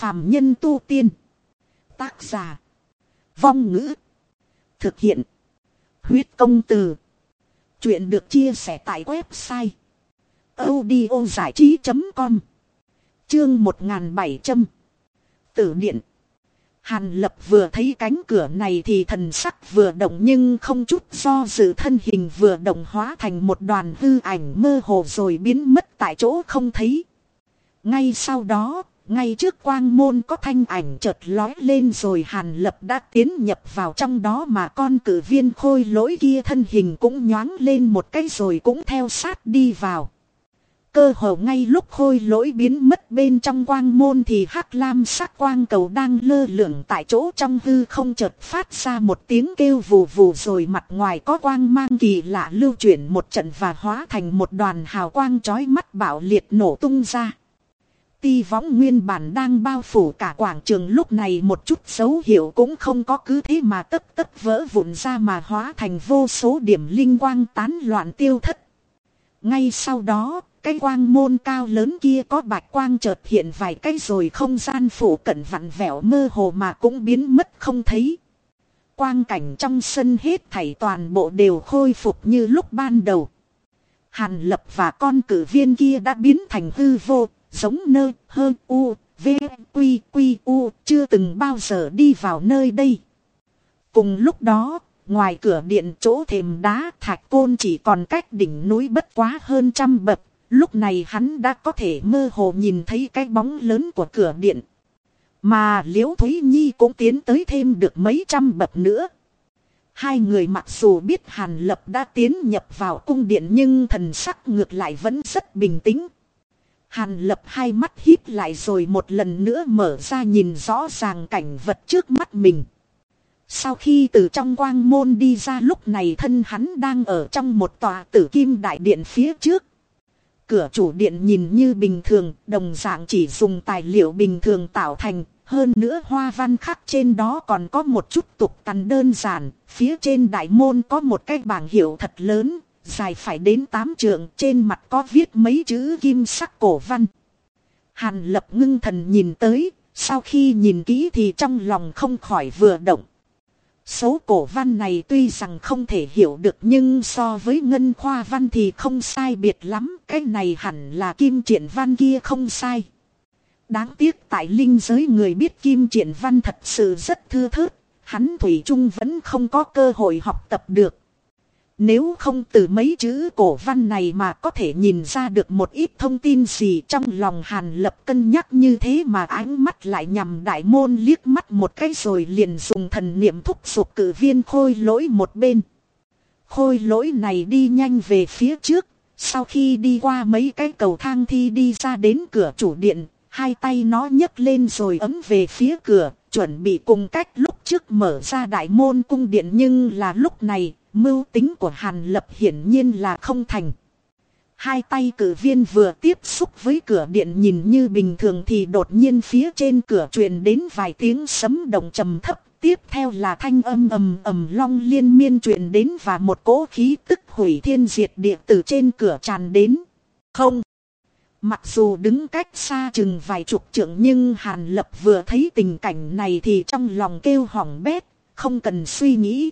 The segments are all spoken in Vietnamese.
phàm nhân tu tiên. Tác giả. Vong ngữ. Thực hiện. Huyết công từ. Chuyện được chia sẻ tại website. audio giải trí.com Chương 1700 Tử điện Hàn lập vừa thấy cánh cửa này thì thần sắc vừa động nhưng không chút do dự thân hình vừa động hóa thành một đoàn hư ảnh mơ hồ rồi biến mất tại chỗ không thấy. Ngay sau đó, ngay trước quang môn có thanh ảnh chợt lói lên rồi hàn lập đã tiến nhập vào trong đó mà con cử viên khôi lỗi kia thân hình cũng nhoáng lên một cái rồi cũng theo sát đi vào. Cơ hồ ngay lúc khôi lỗi biến mất bên trong quang môn thì hắc lam sắc quang cầu đang lơ lửng tại chỗ trong hư không chợt phát ra một tiếng kêu vù vù rồi mặt ngoài có quang mang kỳ lạ lưu chuyển một trận và hóa thành một đoàn hào quang chói mắt bạo liệt nổ tung ra. Ti võng nguyên bản đang bao phủ cả quảng trường lúc này một chút dấu hiệu cũng không có cứ thế mà tất tất vỡ vụn ra mà hóa thành vô số điểm linh quang tán loạn tiêu thất. Ngay sau đó, cái quang môn cao lớn kia có bạch quang chợt hiện vài cái rồi không gian phủ cận vặn vẹo mơ hồ mà cũng biến mất không thấy. Quang cảnh trong sân hết thảy toàn bộ đều khôi phục như lúc ban đầu. Hàn lập và con cử viên kia đã biến thành hư vô, giống nơi hơn u, v, quy, quy, u, chưa từng bao giờ đi vào nơi đây. Cùng lúc đó, ngoài cửa điện chỗ thềm đá thạch côn chỉ còn cách đỉnh núi bất quá hơn trăm bậc, Lúc này hắn đã có thể mơ hồ nhìn thấy cái bóng lớn của cửa điện. Mà Liễu Thúy Nhi cũng tiến tới thêm được mấy trăm bậc nữa. Hai người mặc dù biết Hàn Lập đã tiến nhập vào cung điện nhưng thần sắc ngược lại vẫn rất bình tĩnh. Hàn Lập hai mắt híp lại rồi một lần nữa mở ra nhìn rõ ràng cảnh vật trước mắt mình. Sau khi từ trong quang môn đi ra lúc này thân hắn đang ở trong một tòa tử kim đại điện phía trước. Cửa chủ điện nhìn như bình thường, đồng dạng chỉ dùng tài liệu bình thường tạo thành, hơn nữa hoa văn khắc trên đó còn có một chút tục tằn đơn giản, phía trên đại môn có một cái bảng hiệu thật lớn, dài phải đến tám trượng, trên mặt có viết mấy chữ kim sắc cổ văn. Hàn lập ngưng thần nhìn tới, sau khi nhìn kỹ thì trong lòng không khỏi vừa động. Số cổ văn này tuy rằng không thể hiểu được nhưng so với ngân khoa văn thì không sai biệt lắm. Cái này hẳn là kim triển văn kia không sai. Đáng tiếc tại linh giới người biết kim triển văn thật sự rất thưa thớt. Hắn Thủy Trung vẫn không có cơ hội học tập được. Nếu không từ mấy chữ cổ văn này mà có thể nhìn ra được một ít thông tin gì trong lòng Hàn Lập cân nhắc như thế mà ánh mắt lại nhằm đại môn liếc mắt một cái rồi liền dùng thần niệm thúc giục cử viên khôi lỗi một bên. Khôi lỗi này đi nhanh về phía trước, sau khi đi qua mấy cái cầu thang thi đi ra đến cửa chủ điện, hai tay nó nhấc lên rồi ấm về phía cửa, chuẩn bị cùng cách lúc trước mở ra đại môn cung điện nhưng là lúc này Mưu tính của Hàn Lập hiển nhiên là không thành. Hai tay cử viên vừa tiếp xúc với cửa điện nhìn như bình thường thì đột nhiên phía trên cửa truyền đến vài tiếng sấm động trầm thấp. Tiếp theo là thanh âm ầm ầm long liên miên truyền đến và một cỗ khí tức hủy thiên diệt địa từ trên cửa tràn đến. Không. Mặc dù đứng cách xa chừng vài chục trượng nhưng Hàn Lập vừa thấy tình cảnh này thì trong lòng kêu hỏng bét, không cần suy nghĩ,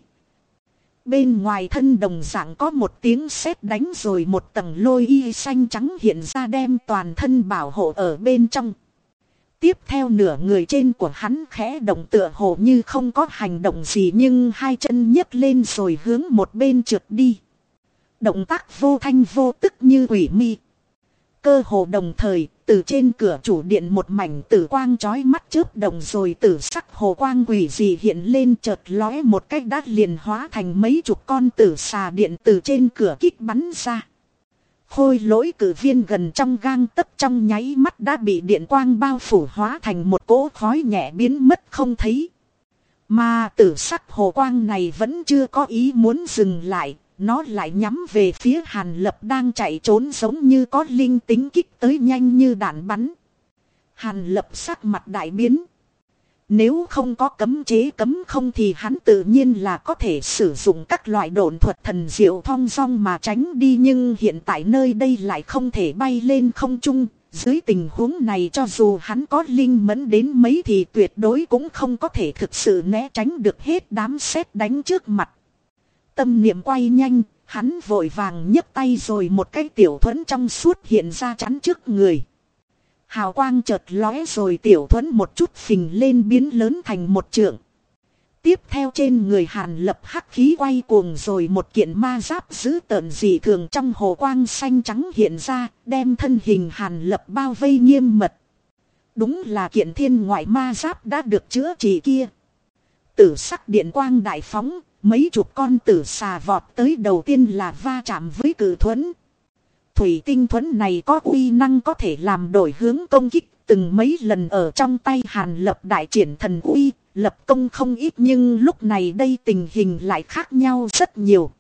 Bên ngoài thân đồng dạng có một tiếng sét đánh rồi một tầng lôi y xanh trắng hiện ra đem toàn thân bảo hộ ở bên trong. Tiếp theo nửa người trên của hắn khẽ động tựa hồ như không có hành động gì nhưng hai chân nhấc lên rồi hướng một bên trượt đi. Động tác vô thanh vô tức như quỷ mi. Cơ hồ đồng thời, từ trên cửa chủ điện một mảnh tử quang chói mắt chớp đồng rồi tử sắc hồ quang quỷ gì hiện lên chợt lóe một cách đát liền hóa thành mấy chục con tử xà điện từ trên cửa kích bắn ra. Khôi lỗi cử viên gần trong gang tấc trong nháy mắt đã bị điện quang bao phủ hóa thành một cỗ khói nhẹ biến mất không thấy. Mà tử sắc hồ quang này vẫn chưa có ý muốn dừng lại, nó lại nhắm về phía Hàn Lập đang chạy trốn giống như có linh tính kích tới nhanh như đạn bắn. Hàn Lập sắc mặt đại biến. Nếu không có cấm chế cấm không thì hắn tự nhiên là có thể sử dụng các loại độn thuật thần diệu thong dong mà tránh đi nhưng hiện tại nơi đây lại không thể bay lên không trung, dưới tình huống này cho dù hắn có linh mẫn đến mấy thì tuyệt đối cũng không có thể thực sự né tránh được hết đám sét đánh trước mặt. Tâm niệm quay nhanh, hắn vội vàng nhấc tay rồi một cái tiểu thuẫn trong suốt hiện ra chắn trước người. Hào quang chợt lóe rồi tiểu thuẫn một chút phình lên biến lớn thành một trượng. Tiếp theo trên người hàn lập hắc khí quay cuồng rồi một kiện ma giáp giữ tợn dị thường trong hồ quang xanh trắng hiện ra, đem thân hình hàn lập bao vây nghiêm mật. Đúng là kiện thiên ngoại ma giáp đã được chữa trị kia. Tử sắc điện quang đại phóng, mấy chục con tử xà vọt tới đầu tiên là va chạm với cử thuẫn. Thủy tinh thuẫn này có uy năng có thể làm đổi hướng công kích từng mấy lần ở trong tay hàn lập đại triển thần uy, lập công không ít nhưng lúc này đây tình hình lại khác nhau rất nhiều.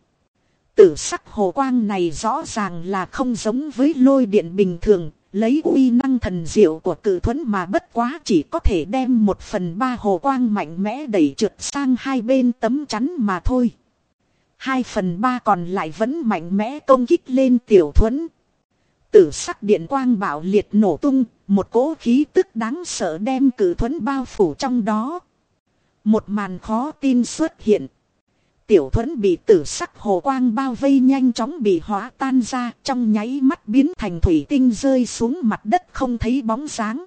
Tử sắc hồ quang này rõ ràng là không giống với lôi điện bình thường, lấy uy năng thần diệu của cử thuẫn mà bất quá chỉ có thể đem một phần ba hồ quang mạnh mẽ đẩy trượt sang hai bên tấm chắn mà thôi. Hai phần ba còn lại vẫn mạnh mẽ công kích lên tiểu thuẫn. Tử sắc điện quang bạo liệt nổ tung, một cỗ khí tức đáng sợ đem cử thuẫn bao phủ trong đó. Một màn khó tin xuất hiện. Tiểu thuẫn bị tử sắc hồ quang bao vây nhanh chóng bị hóa tan ra trong nháy mắt biến thành thủy tinh rơi xuống mặt đất không thấy bóng dáng.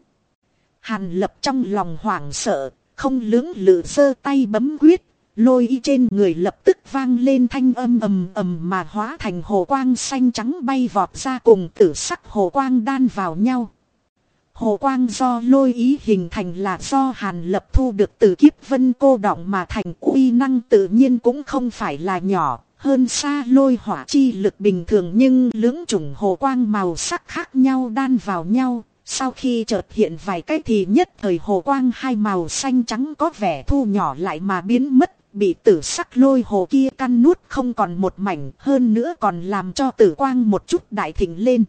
Hàn lập trong lòng hoảng sợ, không lưỡng lự sơ tay bấm quyết, lôi y trên người lập tức vang lên thanh âm ầm ầm mà hóa thành hồ quang xanh trắng bay vọt ra cùng tử sắc hồ quang đan vào nhau. Hồ quang do lôi ý hình thành là do hàn lập thu được từ kiếp vân cô động mà thành uy năng tự nhiên cũng không phải là nhỏ, hơn xa lôi hỏa chi lực bình thường nhưng lưỡng chủng hồ quang màu sắc khác nhau đan vào nhau. Sau khi chợt hiện vài cái thì nhất thời hồ quang hai màu xanh trắng có vẻ thu nhỏ lại mà biến mất, bị tử sắc lôi hồ kia căn nuốt không còn một mảnh, hơn nữa còn làm cho tử quang một chút đại thịnh lên.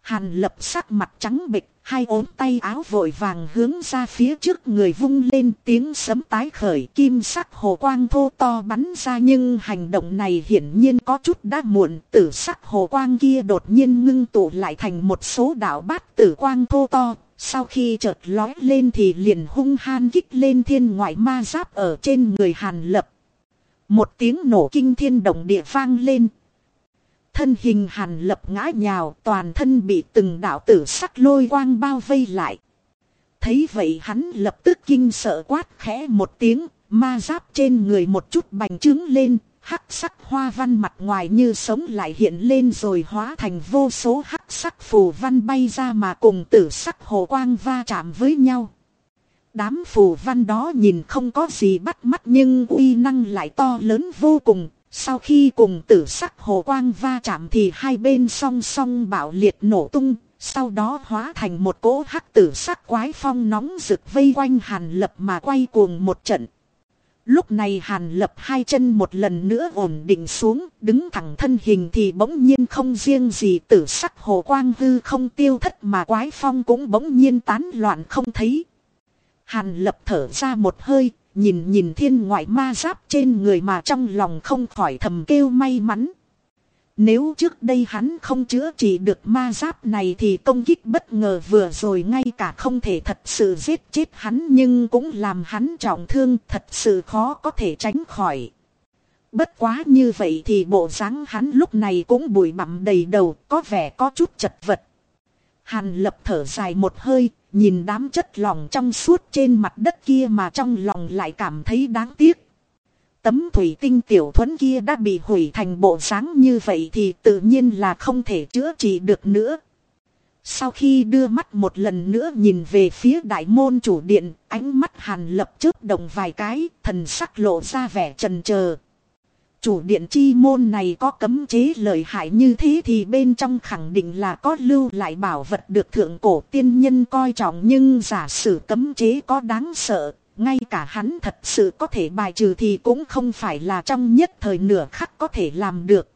Hàn lập sắc mặt trắng bệch, hai ốm tay áo vội vàng hướng ra phía trước người vung lên tiếng sấm tái khởi kim sắc hồ quang thô to bắn ra nhưng hành động này hiển nhiên có chút đã muộn tử sắc hồ quang kia đột nhiên ngưng tụ lại thành một số đạo bát tử quang thô to. Sau khi chợt lói lên thì liền hung han kích lên thiên ngoại ma giáp ở trên người hàn lập. Một tiếng nổ kinh thiên động địa vang lên. Thân hình hàn lập ngã nhào toàn thân bị từng đạo tử sắc lôi quang bao vây lại. Thấy vậy hắn lập tức kinh sợ quát khẽ một tiếng, ma giáp trên người một chút bành trướng lên, hắc sắc hoa văn mặt ngoài như sống lại hiện lên rồi hóa thành vô số hắc sắc phù văn bay ra mà cùng tử sắc hồ quang va chạm với nhau. Đám phù văn đó nhìn không có gì bắt mắt nhưng uy năng lại to lớn vô cùng, sau khi cùng tử sắc hồ quang va chạm thì hai bên song song bạo liệt nổ tung, sau đó hóa thành một cỗ hắc tử sắc quái phong nóng rực vây quanh hàn lập mà quay cuồng một trận. Lúc này hàn lập hai chân một lần nữa ổn định xuống, đứng thẳng thân hình thì bỗng nhiên không riêng gì tử sắc hồ quang hư không tiêu thất mà quái phong cũng bỗng nhiên tán loạn không thấy. Hàn lập thở ra một hơi, nhìn nhìn thiên ngoại ma giáp trên người mà trong lòng không khỏi thầm kêu may mắn. Nếu trước đây hắn không chữa trị được ma giáp này thì công kích bất ngờ vừa rồi ngay cả không thể thật sự giết chết hắn nhưng cũng làm hắn trọng thương thật sự khó có thể tránh khỏi. Bất quá như vậy thì bộ dáng hắn lúc này cũng bụi bặm đầy đầu, có vẻ có chút chật vật. Hàn lập thở dài một hơi Nhìn đám chất lỏng trong suốt trên mặt đất kia mà trong lòng lại cảm thấy đáng tiếc. Tấm thủy tinh tiểu thuẫn kia đã bị hủy thành bộ dáng như vậy thì tự nhiên là không thể chữa trị được nữa. Sau khi đưa mắt một lần nữa nhìn về phía đại môn chủ điện, ánh mắt hàn lập chớp động vài cái, thần sắc lộ ra vẻ trần chờ Chủ điện chi môn này có cấm chế lợi hại như thế thì bên trong khẳng định là có lưu lại bảo vật được thượng cổ tiên nhân coi trọng nhưng giả sử cấm chế có đáng sợ, ngay cả hắn thật sự có thể bài trừ thì cũng không phải là trong nhất thời nửa khắc có thể làm được.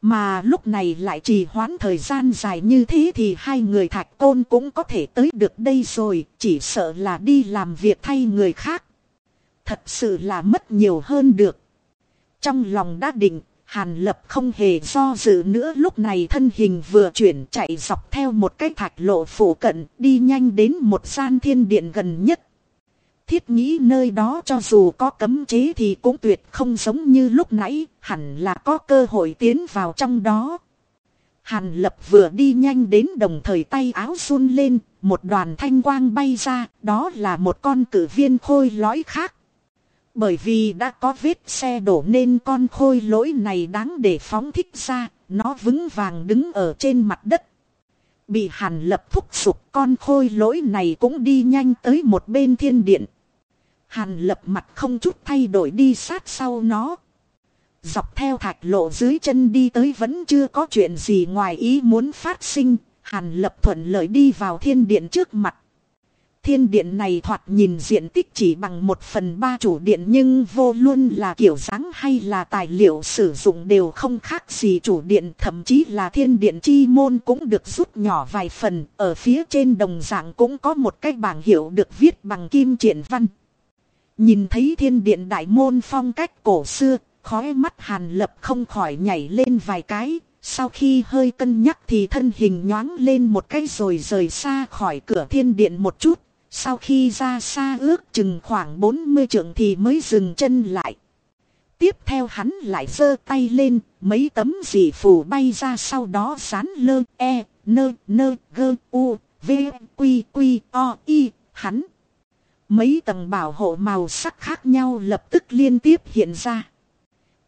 Mà lúc này lại trì hoãn thời gian dài như thế thì hai người thạch côn cũng có thể tới được đây rồi, chỉ sợ là đi làm việc thay người khác. Thật sự là mất nhiều hơn được. Trong lòng đã định, Hàn lập không hề do dự nữa lúc này thân hình vừa chuyển chạy dọc theo một cái thạch lộ phủ cận đi nhanh đến một gian thiên điện gần nhất. Thiết nghĩ nơi đó cho dù có cấm chế thì cũng tuyệt không giống như lúc nãy, hẳn là có cơ hội tiến vào trong đó. Hàn lập vừa đi nhanh đến đồng thời tay áo run lên, một đoàn thanh quang bay ra, đó là một con cử viên khôi lõi khác. Bởi vì đã có vết xe đổ nên con khôi lỗi này đáng để phóng thích ra, nó vững vàng đứng ở trên mặt đất. Bị hàn lập thúc sụp con khôi lỗi này cũng đi nhanh tới một bên thiên điện. Hàn lập mặt không chút thay đổi đi sát sau nó. Dọc theo thạch lộ dưới chân đi tới vẫn chưa có chuyện gì ngoài ý muốn phát sinh. Hàn lập thuận lợi đi vào thiên điện trước mặt. Thiên điện này thoạt nhìn diện tích chỉ bằng một phần ba chủ điện nhưng vô luôn là kiểu dáng hay là tài liệu sử dụng đều không khác gì chủ điện thậm chí là thiên điện chi môn cũng được rút nhỏ vài phần. Ở phía trên đồng dạng cũng có một cái bảng hiệu được viết bằng kim triển văn. Nhìn thấy thiên điện đại môn phong cách cổ xưa, khóe mắt hàn lập không khỏi nhảy lên vài cái, sau khi hơi cân nhắc thì thân hình nhoáng lên một cái rồi rời xa khỏi cửa thiên điện một chút, sau khi ra xa ước chừng khoảng 40 trượng thì mới dừng chân lại. Tiếp theo hắn lại giơ tay lên, mấy tấm dị phù bay ra sau đó sán lơ, e, nơ, nơ, gơ, u, v, quy, quy, o, y, hắn. Mấy tầng bảo hộ màu sắc khác nhau lập tức liên tiếp hiện ra.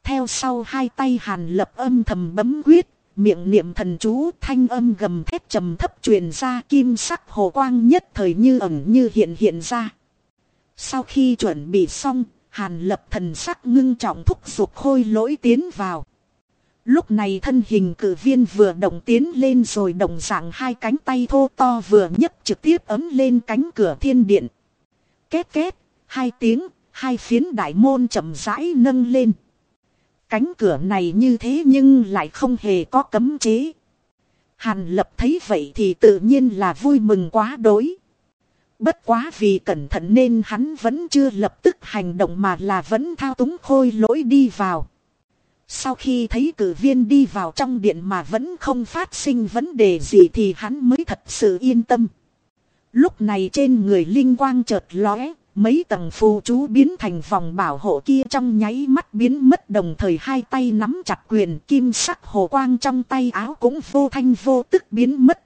Theo sau hai tay hàn lập âm thầm bấm quyết, miệng niệm thần chú thanh âm gầm thép trầm thấp truyền ra kim sắc hồ quang nhất thời như ẩn như hiện hiện ra. Sau khi chuẩn bị xong, hàn lập thần sắc ngưng trọng thúc giục khôi lỗi tiến vào. Lúc này thân hình cử viên vừa động tiến lên rồi động dạng hai cánh tay thô to vừa nhấc trực tiếp ấm lên cánh cửa thiên điện. Két két, hai tiếng, hai phiến đại môn chậm rãi nâng lên. Cánh cửa này như thế nhưng lại không hề có cấm chế. Hàn lập thấy vậy thì tự nhiên là vui mừng quá đối. Bất quá vì cẩn thận nên hắn vẫn chưa lập tức hành động mà là vẫn thao túng khôi lỗi đi vào. Sau khi thấy cử viên đi vào trong điện mà vẫn không phát sinh vấn đề gì thì hắn mới thật sự yên tâm. Lúc này trên người linh quang chợt lóe, mấy tầng phù chú biến thành vòng bảo hộ kia trong nháy mắt biến mất đồng thời hai tay nắm chặt quyền kim sắc hồ quang trong tay áo cũng vô thanh vô tức biến mất.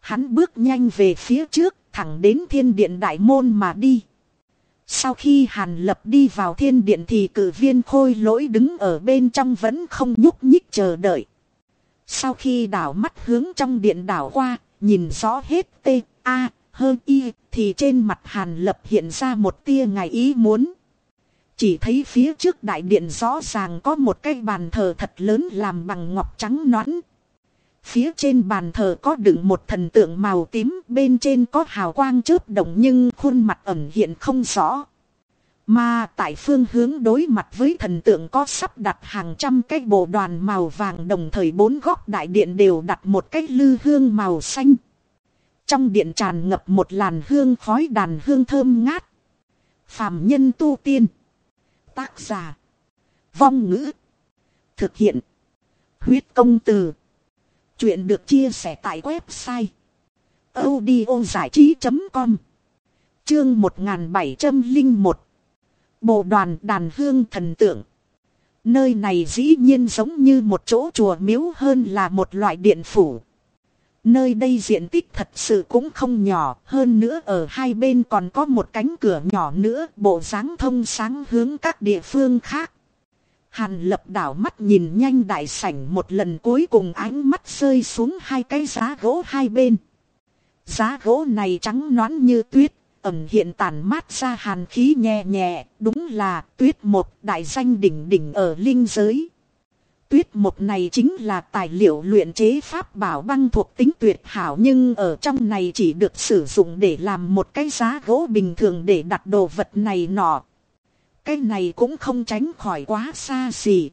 Hắn bước nhanh về phía trước, thẳng đến thiên điện đại môn mà đi. Sau khi Hàn Lập đi vào thiên điện thì cử viên khôi lỗi đứng ở bên trong vẫn không nhúc nhích chờ đợi. Sau khi đảo mắt hướng trong điện đảo qua, nhìn rõ hết T, A, hơn y, thì trên mặt hàn lập hiện ra một tia ngài ý muốn. Chỉ thấy phía trước đại điện rõ ràng có một cái bàn thờ thật lớn làm bằng ngọc trắng nõn. Phía trên bàn thờ có đựng một thần tượng màu tím, bên trên có hào quang chớp động nhưng khuôn mặt ẩn hiện không rõ. Mà tại phương hướng đối mặt với thần tượng có sắp đặt hàng trăm cái bộ đoàn màu vàng đồng thời bốn góc đại điện đều đặt một cái lư hương màu xanh. Trong điện tràn ngập một làn hương khói đàn hương thơm ngát. Phàm nhân tu tiên. Tác giả. Vong ngữ. Thực hiện. Huyết công từ. Chuyện được chia sẻ tại website. audio trí.com Chương 1701 Bộ đoàn đàn hương thần tượng Nơi này dĩ nhiên giống như một chỗ chùa miếu hơn là một loại điện phủ. Nơi đây diện tích thật sự cũng không nhỏ, hơn nữa ở hai bên còn có một cánh cửa nhỏ nữa, bộ dáng thông sáng hướng các địa phương khác. Hàn lập đảo mắt nhìn nhanh đại sảnh một lần cuối cùng ánh mắt rơi xuống hai cái giá gỗ hai bên. Giá gỗ này trắng nõn như tuyết, ẩm hiện tàn mát ra hàn khí nhẹ nhẹ, đúng là tuyết một đại danh đỉnh đỉnh ở linh giới tuyết một này chính là tài liệu luyện chế pháp bảo băng thuộc tính tuyệt hảo nhưng ở trong này chỉ được sử dụng để làm một cái giá gỗ bình thường để đặt đồ vật này nọ. Cái này cũng không tránh khỏi quá xa xỉ.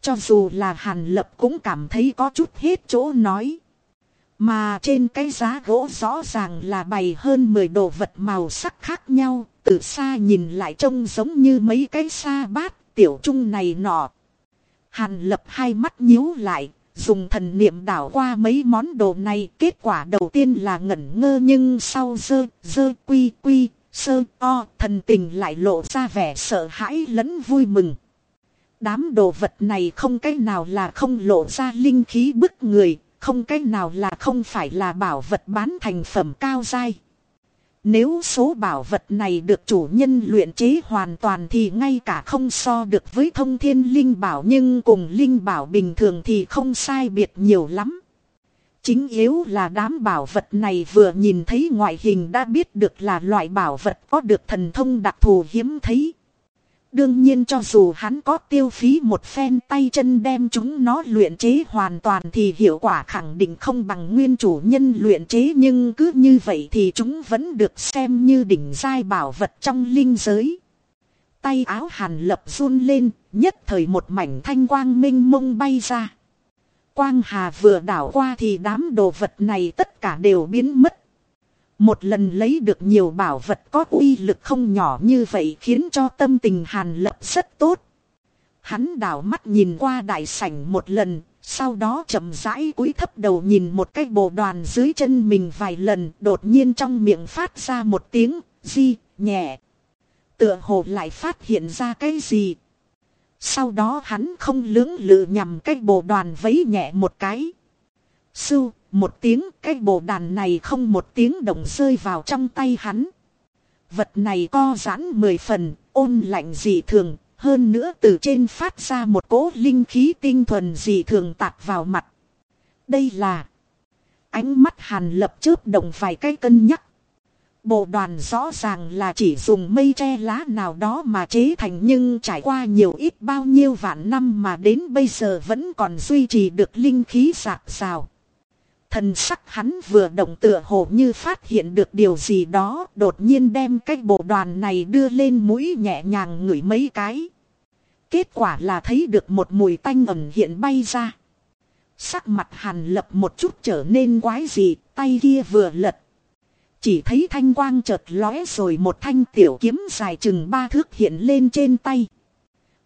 Cho dù là hàn lập cũng cảm thấy có chút hết chỗ nói. Mà trên cái giá gỗ rõ ràng là bày hơn 10 đồ vật màu sắc khác nhau, từ xa nhìn lại trông giống như mấy cái sa bát tiểu trung này nọ. Hàn lập hai mắt nhíu lại, dùng thần niệm đảo qua mấy món đồ này. Kết quả đầu tiên là ngẩn ngơ nhưng sau dơ, dơ quy quy, sơ o, thần tình lại lộ ra vẻ sợ hãi lẫn vui mừng. Đám đồ vật này không cái nào là không lộ ra linh khí bức người, không cái nào là không phải là bảo vật bán thành phẩm cao dai. Nếu số bảo vật này được chủ nhân luyện chế hoàn toàn thì ngay cả không so được với thông thiên linh bảo nhưng cùng linh bảo bình thường thì không sai biệt nhiều lắm. Chính yếu là đám bảo vật này vừa nhìn thấy ngoại hình đã biết được là loại bảo vật có được thần thông đặc thù hiếm thấy. Đương nhiên cho dù hắn có tiêu phí một phen tay chân đem chúng nó luyện chế hoàn toàn thì hiệu quả khẳng định không bằng nguyên chủ nhân luyện chế nhưng cứ như vậy thì chúng vẫn được xem như đỉnh giai bảo vật trong linh giới. Tay áo hàn lập run lên, nhất thời một mảnh thanh quang minh mông bay ra. Quang hà vừa đảo qua thì đám đồ vật này tất cả đều biến mất. Một lần lấy được nhiều bảo vật có uy lực không nhỏ như vậy khiến cho tâm tình hàn lập rất tốt. Hắn đảo mắt nhìn qua đại sảnh một lần, sau đó chậm rãi cúi thấp đầu nhìn một cái bộ đoàn dưới chân mình vài lần, đột nhiên trong miệng phát ra một tiếng, di, nhẹ. Tựa hồ lại phát hiện ra cái gì. Sau đó hắn không lưỡng lự nhằm cái bộ đoàn vấy nhẹ một cái. Sưu, một tiếng cái bộ đàn này không một tiếng động rơi vào trong tay hắn. Vật này co giãn mười phần, ôn lạnh dị thường, hơn nữa từ trên phát ra một cỗ linh khí tinh thuần dị thường tạt vào mặt. Đây là ánh mắt hàn lập chớp động vài cái cân nhắc. Bộ đoàn rõ ràng là chỉ dùng mây tre lá nào đó mà chế thành nhưng trải qua nhiều ít bao nhiêu vạn năm mà đến bây giờ vẫn còn duy trì được linh khí sạc sào. Thần sắc hắn vừa động tựa hồ như phát hiện được điều gì đó, đột nhiên đem cái bộ đoàn này đưa lên mũi nhẹ nhàng ngửi mấy cái. Kết quả là thấy được một mùi tanh ẩm hiện bay ra. Sắc mặt hàn lập một chút trở nên quái dị, tay kia vừa lật. Chỉ thấy thanh quang chợt lóe rồi một thanh tiểu kiếm dài chừng ba thước hiện lên trên tay.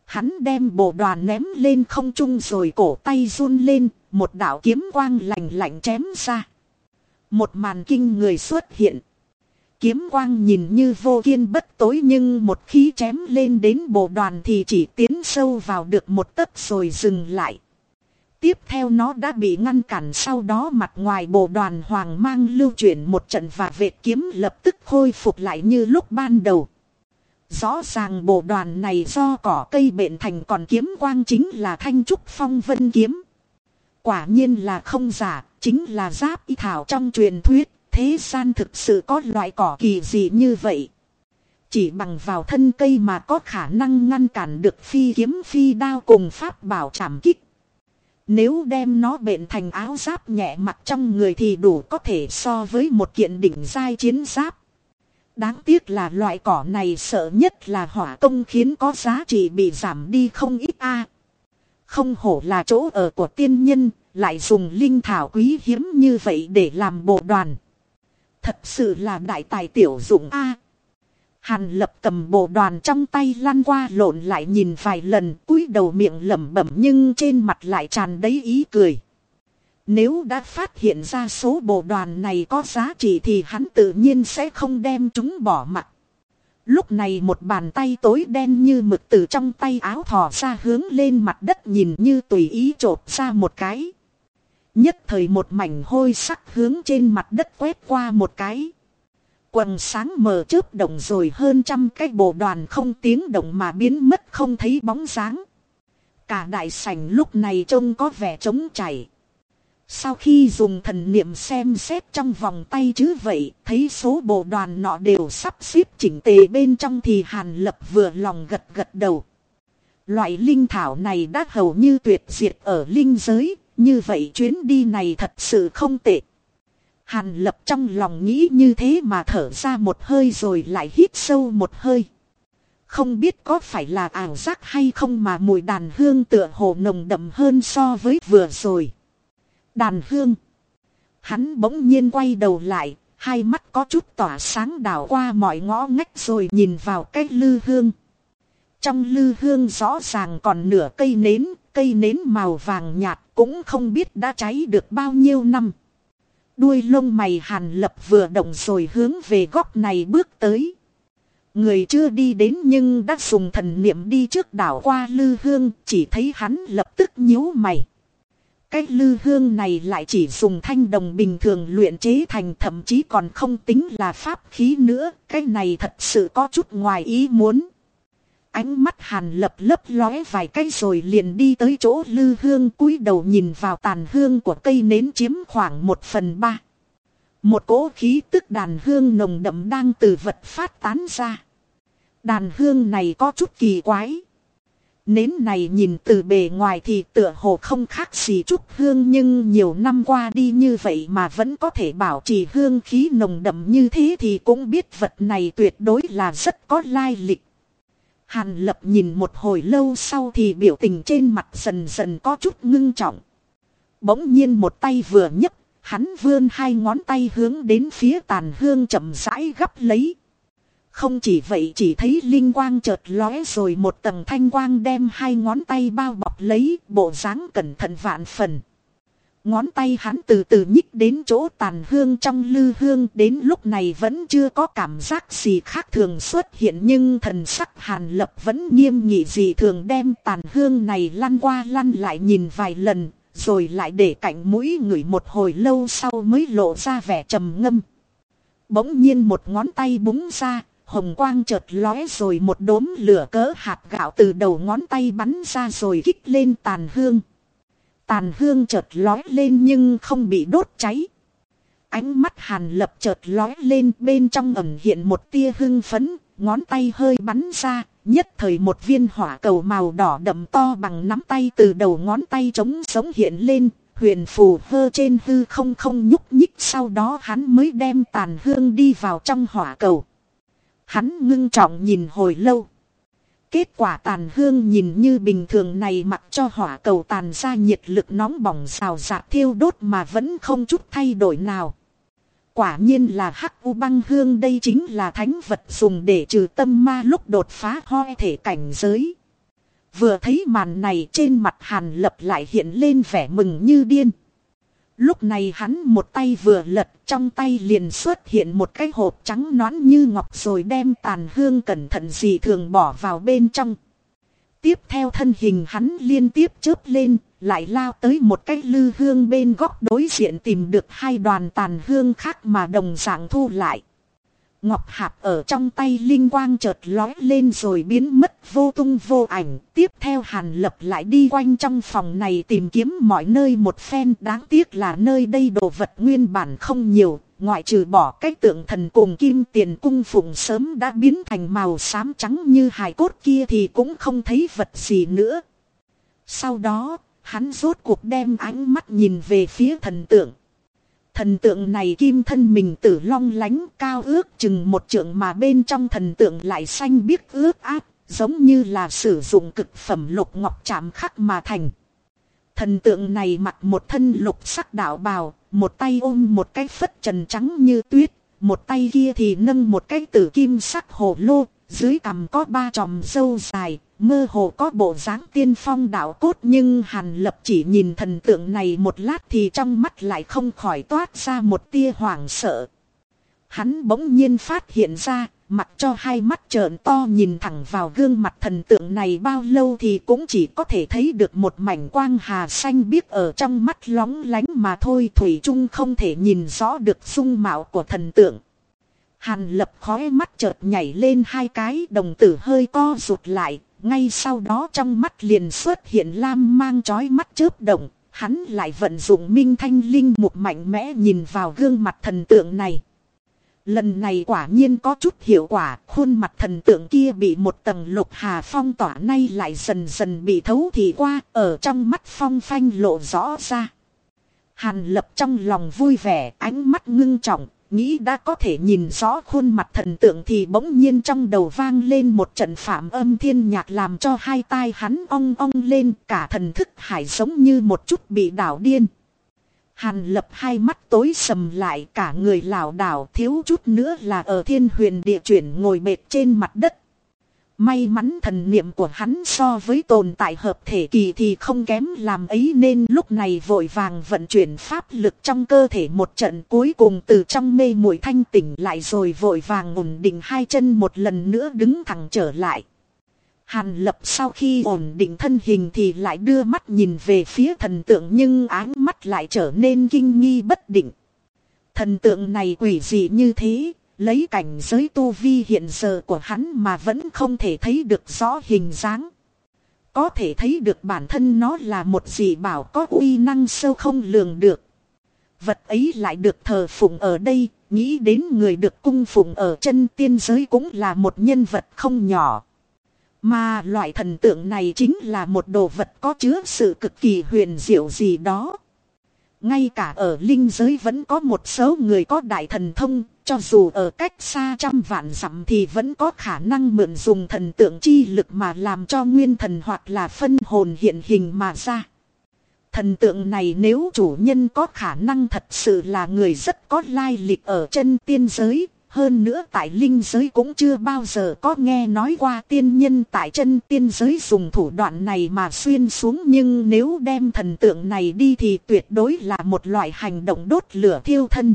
Hắn đem bộ đoàn ném lên không trung rồi cổ tay run lên, một đạo kiếm quang lạnh lạnh chém ra. Một màn kinh người xuất hiện. Kiếm quang nhìn như vô kiên bất tối nhưng một khi chém lên đến bộ đoàn thì chỉ tiến sâu vào được một tấc rồi dừng lại. Tiếp theo nó đã bị ngăn cản sau đó mặt ngoài bộ đoàn hoàng mang lưu chuyển một trận và vệt kiếm lập tức khôi phục lại như lúc ban đầu. Rõ ràng bộ đoàn này do cỏ cây bệnh thành còn kiếm quang chính là thanh trúc phong vân kiếm. Quả nhiên là không giả, chính là giáp y thảo trong truyền thuyết, thế gian thực sự có loại cỏ kỳ dị như vậy. Chỉ bằng vào thân cây mà có khả năng ngăn cản được phi kiếm phi đao cùng pháp bảo chảm kích. Nếu đem nó bệnh thành áo giáp nhẹ mặt trong người thì đủ có thể so với một kiện đỉnh giai chiến giáp. Đáng tiếc là loại cỏ này sợ nhất là hỏa công khiến có giá trị bị giảm đi không ít a. Không hổ là chỗ ở của tiên nhân, lại dùng linh thảo quý hiếm như vậy để làm bộ đoàn. Thật sự là đại tài tiểu dụng a. Hàn lập cầm bộ đoàn trong tay lăn qua lộn lại nhìn vài lần cúi đầu miệng lẩm bẩm nhưng trên mặt lại tràn đầy ý cười. Nếu đã phát hiện ra số bộ đoàn này có giá trị thì hắn tự nhiên sẽ không đem chúng bỏ mặt. Lúc này một bàn tay tối đen như mực từ trong tay áo thò ra hướng lên mặt đất nhìn như tùy ý trộp ra một cái. Nhất thời một mảnh hôi sắc hướng trên mặt đất quét qua một cái. Quần sáng mờ chớp động rồi hơn trăm cái bộ đoàn không tiếng động mà biến mất không thấy bóng dáng. Cả đại sảnh lúc này trông có vẻ trống chảy. Sau khi dùng thần niệm xem xét trong vòng tay chứ vậy, thấy số bộ đoàn nọ đều sắp xếp chỉnh tề bên trong thì Hàn Lập vừa lòng gật gật đầu. Loại linh thảo này đã hầu như tuyệt diệt ở linh giới, như vậy chuyến đi này thật sự không tệ. Hàn Lập trong lòng nghĩ như thế mà thở ra một hơi rồi lại hít sâu một hơi. Không biết có phải là ảo giác hay không mà mùi đàn hương tựa hồ nồng đậm hơn so với vừa rồi. Đàn hương. Hắn bỗng nhiên quay đầu lại, hai mắt có chút tỏa sáng đảo qua mọi ngõ ngách rồi nhìn vào cái lư hương. Trong lư hương rõ ràng còn nửa cây nến, cây nến màu vàng nhạt cũng không biết đã cháy được bao nhiêu năm. Đuôi lông mày hàn lập vừa động rồi hướng về góc này bước tới. Người chưa đi đến nhưng đã dùng thần niệm đi trước đảo qua lư hương, chỉ thấy hắn lập tức nhíu mày. Cái lư hương này lại chỉ dùng thanh đồng bình thường luyện chế thành thậm chí còn không tính là pháp khí nữa, cái này thật sự có chút ngoài ý muốn. Ánh mắt hàn lập lấp lóe vài cái rồi liền đi tới chỗ lư hương cúi đầu nhìn vào tàn hương của cây nến chiếm khoảng một phần ba. Một cỗ khí tức đàn hương nồng đậm đang từ vật phát tán ra. Đàn hương này có chút kỳ quái. Nến này nhìn từ bề ngoài thì tựa hồ không khác gì chút hương nhưng nhiều năm qua đi như vậy mà vẫn có thể bảo trì hương khí nồng đậm như thế thì cũng biết vật này tuyệt đối là rất có lai lịch. Hàn lập nhìn một hồi lâu sau thì biểu tình trên mặt dần dần có chút ngưng trọng. Bỗng nhiên một tay vừa nhấc, hắn vươn hai ngón tay hướng đến phía tàn hương chậm rãi gấp lấy. Không chỉ vậy chỉ thấy linh quang chợt lóe rồi một tầng thanh quang đem hai ngón tay bao bọc lấy bộ dáng cẩn thận vạn phần. Ngón tay hắn từ từ nhích đến chỗ tàn hương trong lư hương đến lúc này vẫn chưa có cảm giác gì khác thường xuất hiện nhưng thần sắc hàn lập vẫn nghiêm nghị gì thường đem tàn hương này lăn qua lăn lại nhìn vài lần rồi lại để cạnh mũi ngửi một hồi lâu sau mới lộ ra vẻ trầm ngâm. Bỗng nhiên một ngón tay búng ra, hồng quang chợt lóe rồi một đốm lửa cỡ hạt gạo từ đầu ngón tay bắn ra rồi kích lên tàn hương. Tàn hương chợt lóe lên nhưng không bị đốt cháy. Ánh mắt hàn lập chợt lóe lên bên trong ẩn hiện một tia hưng phấn, ngón tay hơi bắn ra, nhất thời một viên hỏa cầu màu đỏ đậm to bằng nắm tay từ đầu ngón tay trống sống hiện lên, huyền phù hơ trên hư không không nhúc nhích sau đó hắn mới đem tàn hương đi vào trong hỏa cầu. Hắn ngưng trọng nhìn hồi lâu. Kết quả tàn hương nhìn như bình thường này mặc cho hỏa cầu tàn ra nhiệt lực nóng bỏng xào rạc thiêu đốt mà vẫn không chút thay đổi nào. Quả nhiên là hắc u băng hương đây chính là thánh vật dùng để trừ tâm ma lúc đột phá hoi thể cảnh giới. Vừa thấy màn này trên mặt hàn lập lại hiện lên vẻ mừng như điên. Lúc này hắn một tay vừa lật trong tay liền xuất hiện một cái hộp trắng nõn như ngọc rồi đem tàn hương cẩn thận gì thường bỏ vào bên trong. Tiếp theo thân hình hắn liên tiếp chớp lên, lại lao tới một cái lư hương bên góc đối diện tìm được hai đoàn tàn hương khác mà đồng dạng thu lại. Ngọc hạp ở trong tay linh quang chợt lói lên rồi biến mất vô tung vô ảnh. Tiếp theo hàn lập lại đi quanh trong phòng này tìm kiếm mọi nơi một phen. Đáng tiếc là nơi đây đồ vật nguyên bản không nhiều. Ngoại trừ bỏ cái tượng thần cùng kim tiền cung phụng sớm đã biến thành màu xám trắng như hài cốt kia thì cũng không thấy vật gì nữa. Sau đó, hắn rốt cuộc đem ánh mắt nhìn về phía thần tượng. Thần tượng này kim thân mình tử long lánh cao ước chừng một trượng mà bên trong thần tượng lại xanh biếc ước áp, giống như là sử dụng cực phẩm lục ngọc chạm khắc mà thành. Thần tượng này mặc một thân lục sắc đạo bào, một tay ôm một cái phất trần trắng như tuyết, một tay kia thì nâng một cái tử kim sắc hồ lô, dưới cằm có ba tròm sâu dài, mơ hồ có bộ dáng tiên phong đạo cốt nhưng hàn lập chỉ nhìn thần tượng này một lát thì trong mắt lại không khỏi toát ra một tia hoảng sợ. Hắn bỗng nhiên phát hiện ra, mặt cho hai mắt trợn to nhìn thẳng vào gương mặt thần tượng này bao lâu thì cũng chỉ có thể thấy được một mảnh quang hà xanh biếc ở trong mắt lóng lánh mà thôi Thủy Trung không thể nhìn rõ được dung mạo của thần tượng. Hàn lập khói mắt chợt nhảy lên hai cái đồng tử hơi co rụt lại, ngay sau đó trong mắt liền xuất hiện lam mang chói mắt chớp động, hắn lại vận dụng minh thanh linh một mạnh mẽ nhìn vào gương mặt thần tượng này. Lần này quả nhiên có chút hiệu quả, khuôn mặt thần tượng kia bị một tầng lục hà phong tỏa nay lại dần dần bị thấu thì qua, ở trong mắt phong phanh lộ rõ ra. Hàn lập trong lòng vui vẻ, ánh mắt ngưng trọng, Nghĩ đã có thể nhìn rõ khuôn mặt thần tượng thì bỗng nhiên trong đầu vang lên một trận phạm âm thiên nhạc làm cho hai tai hắn ong ong lên, cả thần thức hải giống như một chút bị đảo điên. Hàn lập hai mắt tối sầm lại, cả người lảo đảo, thiếu chút nữa là ở thiên huyền địa chuyển ngồi bệt trên mặt đất. May mắn thần niệm của hắn so với tồn tại hợp thể kỳ thì không kém làm ấy nên lúc này vội vàng vận chuyển pháp lực trong cơ thể một trận cuối cùng từ trong mê muội thanh tỉnh lại rồi vội vàng ổn định hai chân một lần nữa đứng thẳng trở lại. Hàn lập sau khi ổn định thân hình thì lại đưa mắt nhìn về phía thần tượng nhưng áng mắt lại trở nên kinh nghi bất định. Thần tượng này quỷ dị như thế, lấy cảnh giới tu vi hiện giờ của hắn mà vẫn không thể thấy được rõ hình dáng. Có thể thấy được bản thân nó là một dị bảo có uy năng sâu không lường được. Vật ấy lại được thờ phụng ở đây, nghĩ đến người được cung phụng ở chân tiên giới cũng là một nhân vật không nhỏ. Mà loại thần tượng này chính là một đồ vật có chứa sự cực kỳ huyền diệu gì đó. Ngay cả ở linh giới vẫn có một số người có đại thần thông, cho dù ở cách xa trăm vạn dặm thì vẫn có khả năng mượn dùng thần tượng chi lực mà làm cho nguyên thần hoặc là phân hồn hiện hình mà ra. Thần tượng này nếu chủ nhân có khả năng thật sự là người rất có lai lịch ở chân tiên giới, hơn nữa tại linh giới cũng chưa bao giờ có nghe nói qua tiên nhân tại chân tiên giới dùng thủ đoạn này mà xuyên xuống nhưng nếu đem thần tượng này đi thì tuyệt đối là một loại hành động đốt lửa thiêu thân.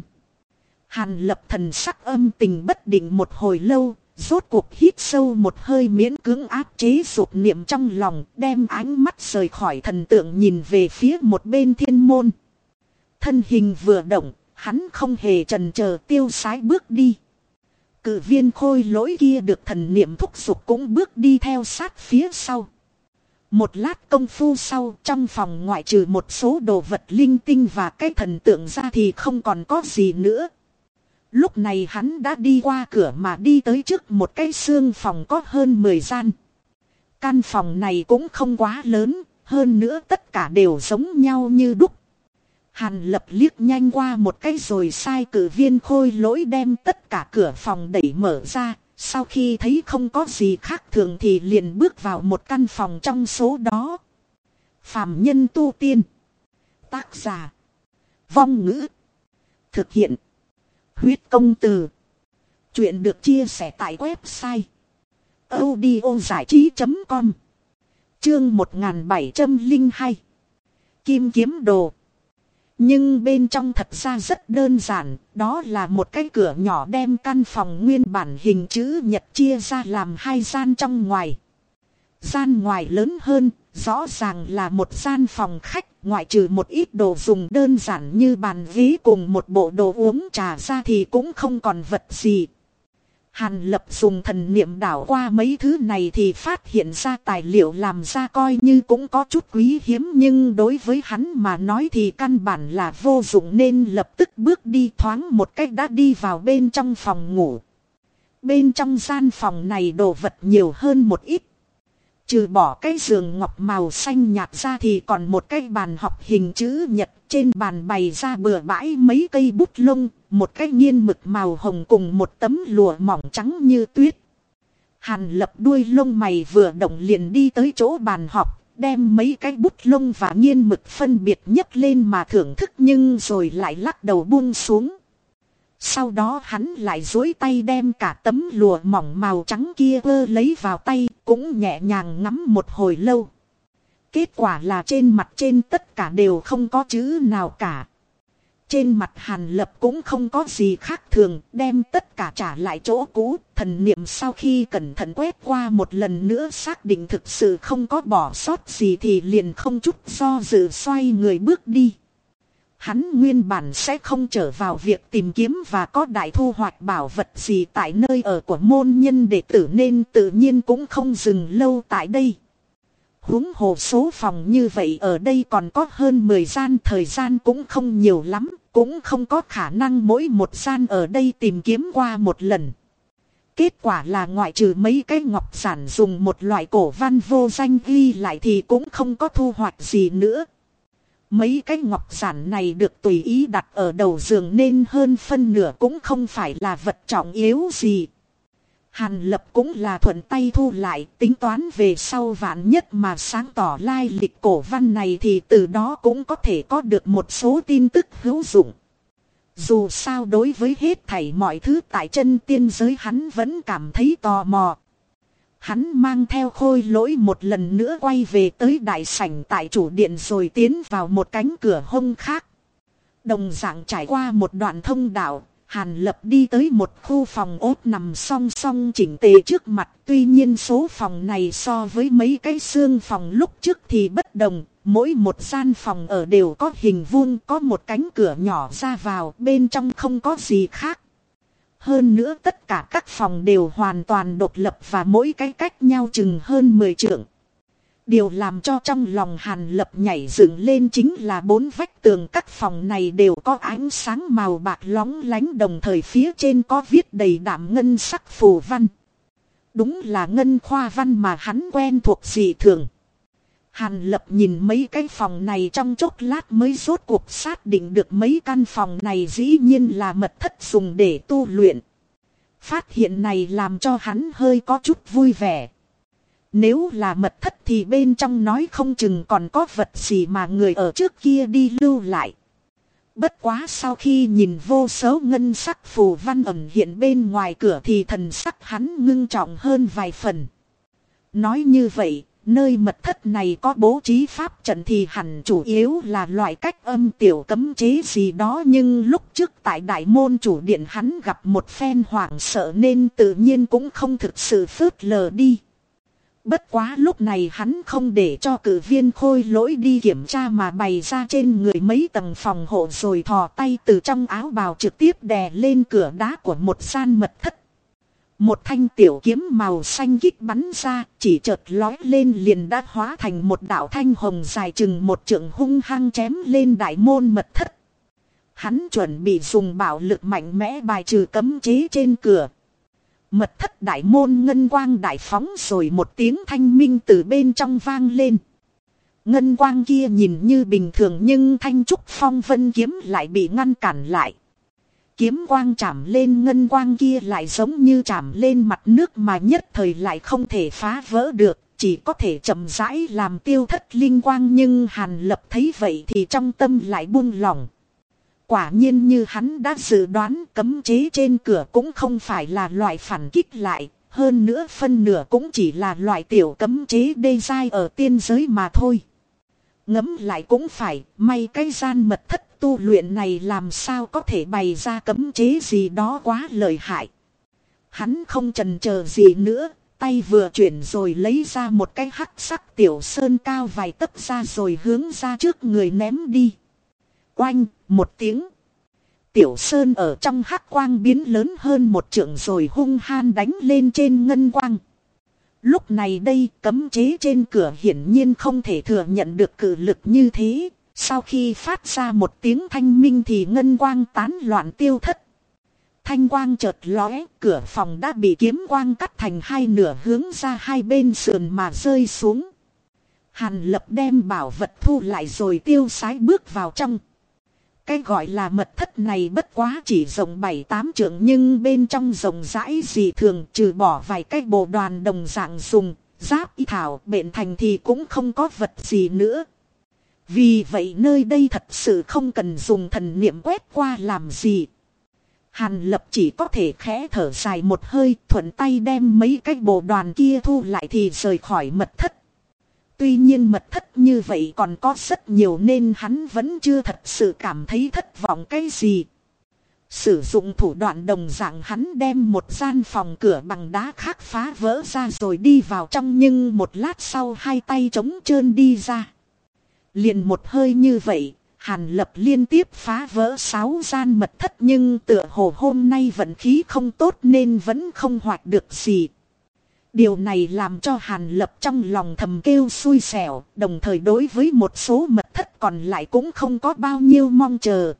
Hàn lập thần sắc âm tình bất định một hồi lâu, rốt cuộc hít sâu một hơi miễn cưỡng áp chế sụp niệm trong lòng, đem ánh mắt rời khỏi thần tượng nhìn về phía một bên thiên môn. Thân hình vừa động, hắn không hề trần chờ tiêu sái bước đi. Cự viên khôi lỗi kia được thần niệm thúc giục cũng bước đi theo sát phía sau. Một lát công phu sau trong phòng ngoại trừ một số đồ vật linh tinh và cái thần tượng ra thì không còn có gì nữa. Lúc này hắn đã đi qua cửa mà đi tới trước một cái xương phòng có hơn 10 gian. Căn phòng này cũng không quá lớn, hơn nữa tất cả đều giống nhau như đúc. Hàn lập liếc nhanh qua một cái rồi sai cử viên khôi lỗi đem tất cả cửa phòng đẩy mở ra. Sau khi thấy không có gì khác thường thì liền bước vào một căn phòng trong số đó. Phạm nhân tu tiên. Tác giả. Vong ngữ. Thực hiện. Huyết công từ. Chuyện được chia sẻ tại website. audio trí.com Chương 1702 Kim kiếm đồ nhưng bên trong thật ra rất đơn giản, đó là một cái cửa nhỏ đem căn phòng nguyên bản hình chữ nhật chia ra làm hai gian trong ngoài. Gian ngoài lớn hơn, rõ ràng là một gian phòng khách, ngoại trừ một ít đồ dùng đơn giản như bàn ghế cùng một bộ đồ uống trà ra thì cũng không còn vật gì. Hàn lập dùng thần niệm đảo qua mấy thứ này thì phát hiện ra tài liệu làm ra coi như cũng có chút quý hiếm nhưng đối với hắn mà nói thì căn bản là vô dụng nên lập tức bước đi thoáng một cách đã đi vào bên trong phòng ngủ. Bên trong gian phòng này đồ vật nhiều hơn một ít. Trừ bỏ cái giường ngọc màu xanh nhạt ra thì còn một cái bàn học hình chữ nhật trên bàn bày ra bừa bãi mấy cây bút lông, một cái nghiên mực màu hồng cùng một tấm lụa mỏng trắng như tuyết. Hàn lập đuôi lông mày vừa động liền đi tới chỗ bàn học, đem mấy cái bút lông và nghiên mực phân biệt nhấc lên mà thưởng thức nhưng rồi lại lắc đầu buông xuống. Sau đó hắn lại dối tay đem cả tấm lụa mỏng màu trắng kia vơ lấy vào tay, cũng nhẹ nhàng ngắm một hồi lâu. Kết quả là trên mặt trên tất cả đều không có chữ nào cả. Trên mặt hàn lập cũng không có gì khác thường, đem tất cả trả lại chỗ cũ, thần niệm sau khi cẩn thận quét qua một lần nữa xác định thực sự không có bỏ sót gì thì liền không chút do dự xoay người bước đi. Hắn nguyên bản sẽ không trở vào việc tìm kiếm và có đại thu hoạch bảo vật gì tại nơi ở của môn nhân đệ tử nên tự nhiên cũng không dừng lâu tại đây huống hồ số phòng như vậy ở đây còn có hơn 10 gian thời gian cũng không nhiều lắm, cũng không có khả năng mỗi một gian ở đây tìm kiếm qua một lần. Kết quả là ngoại trừ mấy cái ngọc giản dùng một loại cổ văn vô danh ghi lại thì cũng không có thu hoạch gì nữa. Mấy cái ngọc giản này được tùy ý đặt ở đầu giường nên hơn phân nửa cũng không phải là vật trọng yếu gì. Hàn lập cũng là thuận tay thu lại, tính toán về sau vạn nhất mà sáng tỏ lai lịch cổ văn này thì từ đó cũng có thể có được một số tin tức hữu dụng. Dù sao đối với hết thảy mọi thứ tại chân tiên giới hắn vẫn cảm thấy tò mò. Hắn mang theo khôi lỗi một lần nữa quay về tới đại sảnh tại chủ điện rồi tiến vào một cánh cửa hông khác. Đồng dạng trải qua một đoạn thông đạo, Hàn lập đi tới một khu phòng ốt nằm song song chỉnh tề trước mặt. Tuy nhiên số phòng này so với mấy cái xương phòng lúc trước thì bất đồng. Mỗi một gian phòng ở đều có hình vuông, có một cánh cửa nhỏ ra vào, bên trong không có gì khác. Hơn nữa tất cả các phòng đều hoàn toàn độc lập và mỗi cái cách nhau chừng hơn 10 trượng. Điều làm cho trong lòng hàn lập nhảy dựng lên chính là bốn vách tường các phòng này đều có ánh sáng màu bạc lóng lánh đồng thời phía trên có viết đầy đảm ngân sắc phù văn. Đúng là ngân khoa văn mà hắn quen thuộc dị thường. Hàn lập nhìn mấy cái phòng này trong chốc lát mới rốt cuộc xác định được mấy căn phòng này dĩ nhiên là mật thất dùng để tu luyện. Phát hiện này làm cho hắn hơi có chút vui vẻ. Nếu là mật thất thì bên trong nói không chừng còn có vật gì mà người ở trước kia đi lưu lại. Bất quá sau khi nhìn vô số ngân sắc phù văn ẩn hiện bên ngoài cửa thì thần sắc hắn ngưng trọng hơn vài phần. Nói như vậy, nơi mật thất này có bố trí pháp trận thì hẳn chủ yếu là loại cách âm tiểu cấm chế gì đó nhưng lúc trước tại đại môn chủ điện hắn gặp một phen hoảng sợ nên tự nhiên cũng không thực sự phớt lờ đi. Bất quá lúc này hắn không để cho cử viên khôi lỗi đi kiểm tra mà bày ra trên người mấy tầng phòng hộ rồi thò tay từ trong áo bào trực tiếp đè lên cửa đá của một gian mật thất. Một thanh tiểu kiếm màu xanh kích bắn ra, chỉ chợt lói lên liền đã hóa thành một đạo thanh hồng dài chừng một trượng hung hăng chém lên đại môn mật thất. Hắn chuẩn bị dùng bạo lực mạnh mẽ bài trừ cấm chế trên cửa. Mật thất đại môn ngân quang đại phóng rồi một tiếng thanh minh từ bên trong vang lên. Ngân quang kia nhìn như bình thường nhưng thanh trúc phong vân kiếm lại bị ngăn cản lại. Kiếm quang chạm lên ngân quang kia lại giống như chạm lên mặt nước mà nhất thời lại không thể phá vỡ được. Chỉ có thể chậm rãi làm tiêu thất linh quang nhưng hàn lập thấy vậy thì trong tâm lại buông lỏng. Quả nhiên như hắn đã dự đoán cấm chế trên cửa cũng không phải là loại phản kích lại, hơn nữa phân nửa cũng chỉ là loại tiểu cấm chế đê dai ở tiên giới mà thôi. Ngấm lại cũng phải, may cái gian mật thất tu luyện này làm sao có thể bày ra cấm chế gì đó quá lợi hại. Hắn không trần chờ gì nữa, tay vừa chuyển rồi lấy ra một cái hắc sắc tiểu sơn cao vài tấc ra rồi hướng ra trước người ném đi. Oanh, một tiếng. Tiểu sơn ở trong hắc quang biến lớn hơn một trượng rồi hung han đánh lên trên ngân quang. Lúc này đây cấm chế trên cửa hiển nhiên không thể thừa nhận được cử lực như thế. Sau khi phát ra một tiếng thanh minh thì ngân quang tán loạn tiêu thất. Thanh quang chợt lóe, cửa phòng đã bị kiếm quang cắt thành hai nửa hướng ra hai bên sườn mà rơi xuống. Hàn lập đem bảo vật thu lại rồi tiêu sái bước vào trong. Cái gọi là mật thất này bất quá chỉ rộng 7-8 trượng nhưng bên trong rộng rãi gì thường trừ bỏ vài cái bộ đoàn đồng dạng dùng, giáp y thảo bệnh thành thì cũng không có vật gì nữa. Vì vậy nơi đây thật sự không cần dùng thần niệm quét qua làm gì. Hàn lập chỉ có thể khẽ thở dài một hơi, thuận tay đem mấy cái bộ đoàn kia thu lại thì rời khỏi mật thất. Tuy nhiên mật thất như vậy còn có rất nhiều nên hắn vẫn chưa thật sự cảm thấy thất vọng cái gì. Sử dụng thủ đoạn đồng dạng hắn đem một gian phòng cửa bằng đá khác phá vỡ ra rồi đi vào trong nhưng một lát sau hai tay trống trơn đi ra liền một hơi như vậy, hàn lập liên tiếp phá vỡ sáu gian mật thất nhưng tựa hồ hôm nay vận khí không tốt nên vẫn không hoạt được gì. Điều này làm cho Hàn Lập trong lòng thầm kêu xui xẻo, đồng thời đối với một số mật thất còn lại cũng không có bao nhiêu mong chờ.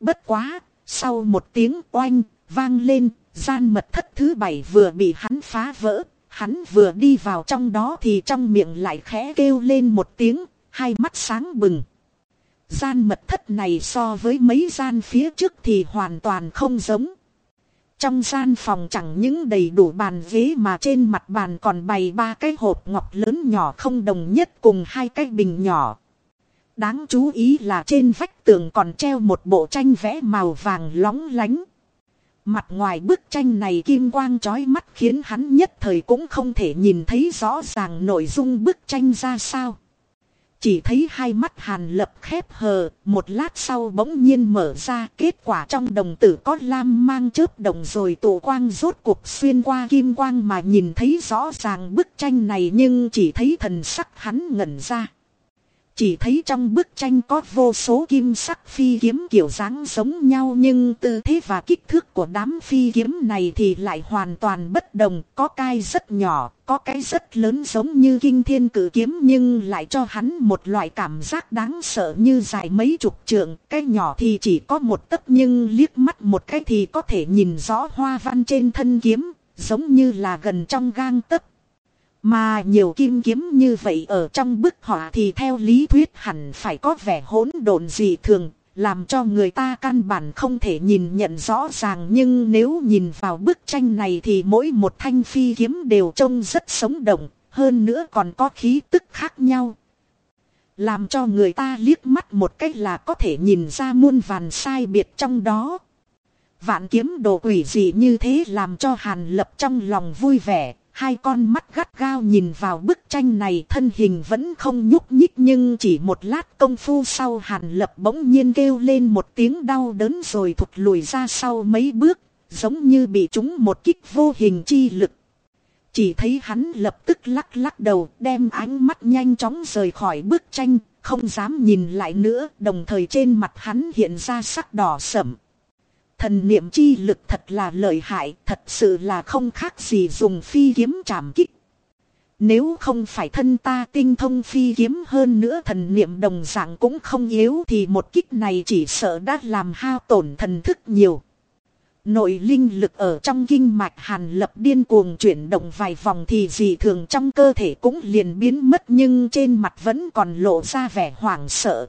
Bất quá, sau một tiếng oanh, vang lên, gian mật thất thứ bảy vừa bị hắn phá vỡ, hắn vừa đi vào trong đó thì trong miệng lại khẽ kêu lên một tiếng, hai mắt sáng bừng. Gian mật thất này so với mấy gian phía trước thì hoàn toàn không giống. Trong gian phòng chẳng những đầy đủ bàn ghế mà trên mặt bàn còn bày ba cái hộp ngọc lớn nhỏ không đồng nhất cùng hai cái bình nhỏ. Đáng chú ý là trên vách tường còn treo một bộ tranh vẽ màu vàng lóng lánh. Mặt ngoài bức tranh này kim quang chói mắt khiến hắn nhất thời cũng không thể nhìn thấy rõ ràng nội dung bức tranh ra sao. Chỉ thấy hai mắt hàn lập khép hờ, một lát sau bỗng nhiên mở ra, kết quả trong đồng tử có lam mang chớp đồng rồi tổ quang rốt cuộc xuyên qua kim quang mà nhìn thấy rõ ràng bức tranh này nhưng chỉ thấy thần sắc hắn ngẩn ra. Chỉ thấy trong bức tranh có vô số kim sắc phi kiếm kiểu dáng giống nhau nhưng tư thế và kích thước của đám phi kiếm này thì lại hoàn toàn bất đồng. Có cái rất nhỏ, có cái rất lớn giống như kinh thiên cử kiếm nhưng lại cho hắn một loại cảm giác đáng sợ như dài mấy chục trượng. Cái nhỏ thì chỉ có một tấc nhưng liếc mắt một cái thì có thể nhìn rõ hoa văn trên thân kiếm, giống như là gần trong gang tấc. Mà nhiều kim kiếm như vậy ở trong bức họa thì theo lý thuyết hẳn phải có vẻ hỗn độn dị thường, làm cho người ta căn bản không thể nhìn nhận rõ ràng nhưng nếu nhìn vào bức tranh này thì mỗi một thanh phi kiếm đều trông rất sống động, hơn nữa còn có khí tức khác nhau. Làm cho người ta liếc mắt một cách là có thể nhìn ra muôn vàn sai biệt trong đó. Vạn kiếm đồ quỷ gì như thế làm cho Hàn Lập trong lòng vui vẻ, Hai con mắt gắt gao nhìn vào bức tranh này thân hình vẫn không nhúc nhích nhưng chỉ một lát công phu sau hàn lập bỗng nhiên kêu lên một tiếng đau đớn rồi thụt lùi ra sau mấy bước, giống như bị trúng một kích vô hình chi lực. Chỉ thấy hắn lập tức lắc lắc đầu đem ánh mắt nhanh chóng rời khỏi bức tranh, không dám nhìn lại nữa, đồng thời trên mặt hắn hiện ra sắc đỏ sẩm. Thần niệm chi lực thật là lợi hại, thật sự là không khác gì dùng phi kiếm chạm kích. Nếu không phải thân ta tinh thông phi kiếm hơn nữa thần niệm đồng dạng cũng không yếu thì một kích này chỉ sợ đã làm hao tổn thần thức nhiều. Nội linh lực ở trong kinh mạch hàn lập điên cuồng chuyển động vài vòng thì dị thường trong cơ thể cũng liền biến mất nhưng trên mặt vẫn còn lộ ra vẻ hoảng sợ.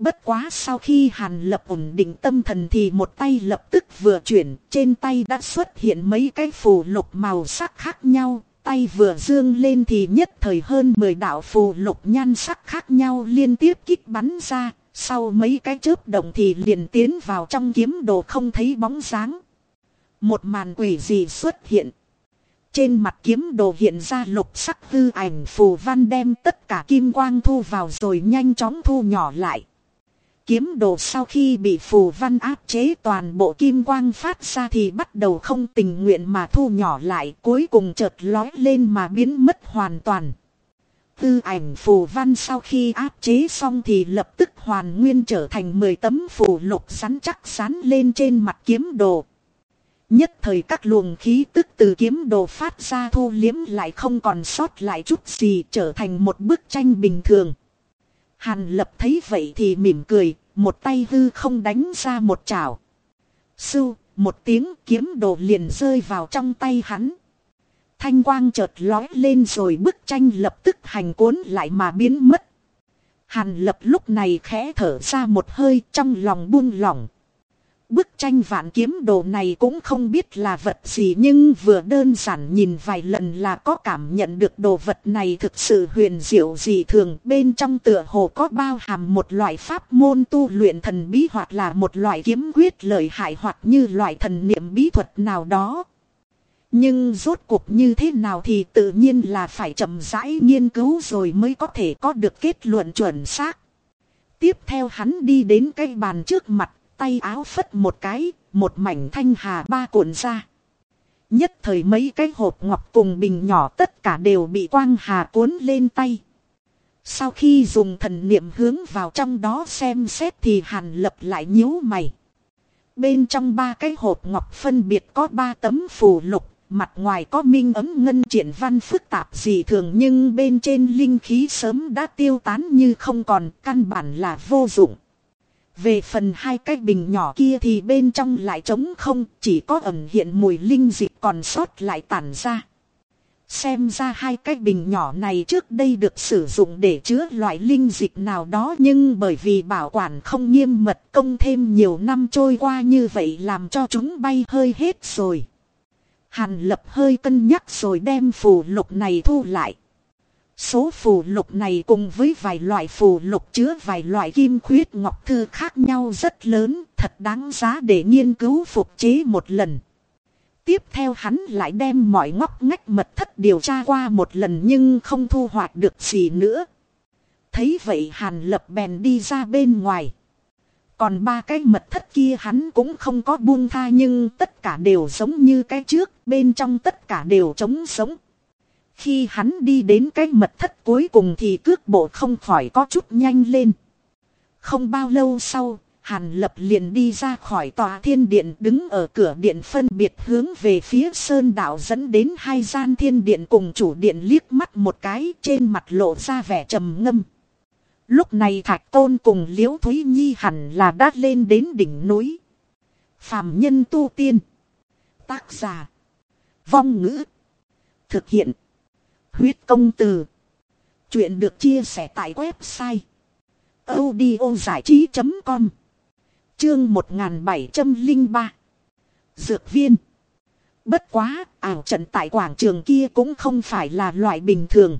Bất quá sau khi Hàn Lập ổn định tâm thần thì một tay lập tức vừa chuyển, trên tay đã xuất hiện mấy cái phù lục màu sắc khác nhau, tay vừa dương lên thì nhất thời hơn 10 đạo phù lục nhan sắc khác nhau liên tiếp kích bắn ra, sau mấy cái chớp động thì liền tiến vào trong kiếm đồ không thấy bóng dáng. Một màn quỷ gì xuất hiện. Trên mặt kiếm đồ hiện ra lục sắc hư ảnh phù văn đem tất cả kim quang thu vào rồi nhanh chóng thu nhỏ lại kiếm đồ sau khi bị phù văn áp chế toàn bộ kim quang phát ra thì bắt đầu không tình nguyện mà thu nhỏ lại, cuối cùng chợt lói lên mà biến mất hoàn toàn. Tư ảnh phù văn sau khi áp chế xong thì lập tức hoàn nguyên trở thành 10 tấm phù lục sắn chắc sắn lên trên mặt kiếm đồ. Nhất thời các luồng khí tức từ kiếm đồ phát ra thu liếm lại không còn sót lại chút gì, trở thành một bức tranh bình thường. Hàn lập thấy vậy thì mỉm cười, một tay hư không đánh ra một chảo. Sưu, một tiếng kiếm đồ liền rơi vào trong tay hắn. Thanh quang chợt lói lên rồi bức tranh lập tức hành cuốn lại mà biến mất. Hàn lập lúc này khẽ thở ra một hơi trong lòng buông lỏng. Bức tranh vạn kiếm đồ này cũng không biết là vật gì nhưng vừa đơn giản nhìn vài lần là có cảm nhận được đồ vật này thực sự huyền diệu dị thường. Bên trong tựa hồ có bao hàm một loại pháp môn tu luyện thần bí hoặc là một loại kiếm quyết lợi hại hoặc như loại thần niệm bí thuật nào đó. Nhưng rốt cuộc như thế nào thì tự nhiên là phải chậm rãi nghiên cứu rồi mới có thể có được kết luận chuẩn xác. Tiếp theo hắn đi đến cây bàn trước mặt tay áo phất một cái, một mảnh thanh hà ba cuộn ra. Nhất thời mấy cái hộp ngọc cùng bình nhỏ tất cả đều bị quang hà cuốn lên tay. Sau khi dùng thần niệm hướng vào trong đó xem xét thì hàn lập lại nhíu mày. Bên trong ba cái hộp ngọc phân biệt có ba tấm phù lục, mặt ngoài có minh ấm ngân triển văn phức tạp dị thường nhưng bên trên linh khí sớm đã tiêu tán như không còn căn bản là vô dụng. Về phần hai cái bình nhỏ kia thì bên trong lại trống không, chỉ có ẩn hiện mùi linh dịch còn sót lại tản ra. Xem ra hai cái bình nhỏ này trước đây được sử dụng để chứa loại linh dịch nào đó nhưng bởi vì bảo quản không nghiêm mật công thêm nhiều năm trôi qua như vậy làm cho chúng bay hơi hết rồi. Hàn lập hơi cân nhắc rồi đem phù lục này thu lại. Số phù lục này cùng với vài loại phù lục chứa vài loại kim khuyết ngọc thư khác nhau rất lớn, thật đáng giá để nghiên cứu phục chế một lần. Tiếp theo hắn lại đem mọi ngóc ngách mật thất điều tra qua một lần nhưng không thu hoạch được gì nữa. Thấy vậy Hàn Lập bèn đi ra bên ngoài. Còn ba cái mật thất kia hắn cũng không có buông tha nhưng tất cả đều giống như cái trước, bên trong tất cả đều trống sống. Khi hắn đi đến cái mật thất cuối cùng thì cước bộ không khỏi có chút nhanh lên. Không bao lâu sau, Hàn Lập liền đi ra khỏi tòa thiên điện đứng ở cửa điện phân biệt hướng về phía sơn đạo dẫn đến hai gian thiên điện cùng chủ điện liếc mắt một cái trên mặt lộ ra vẻ trầm ngâm. Lúc này Thạch Tôn cùng Liễu Thúy Nhi hẳn là đã lên đến đỉnh núi. Phạm nhân tu tiên. Tác giả. Vong ngữ. Thực hiện. Huyết công từ. Chuyện được chia sẻ tại website. audiozảichí.com Chương 1703 Dược viên Bất quá, ảo trận tại quảng trường kia cũng không phải là loại bình thường.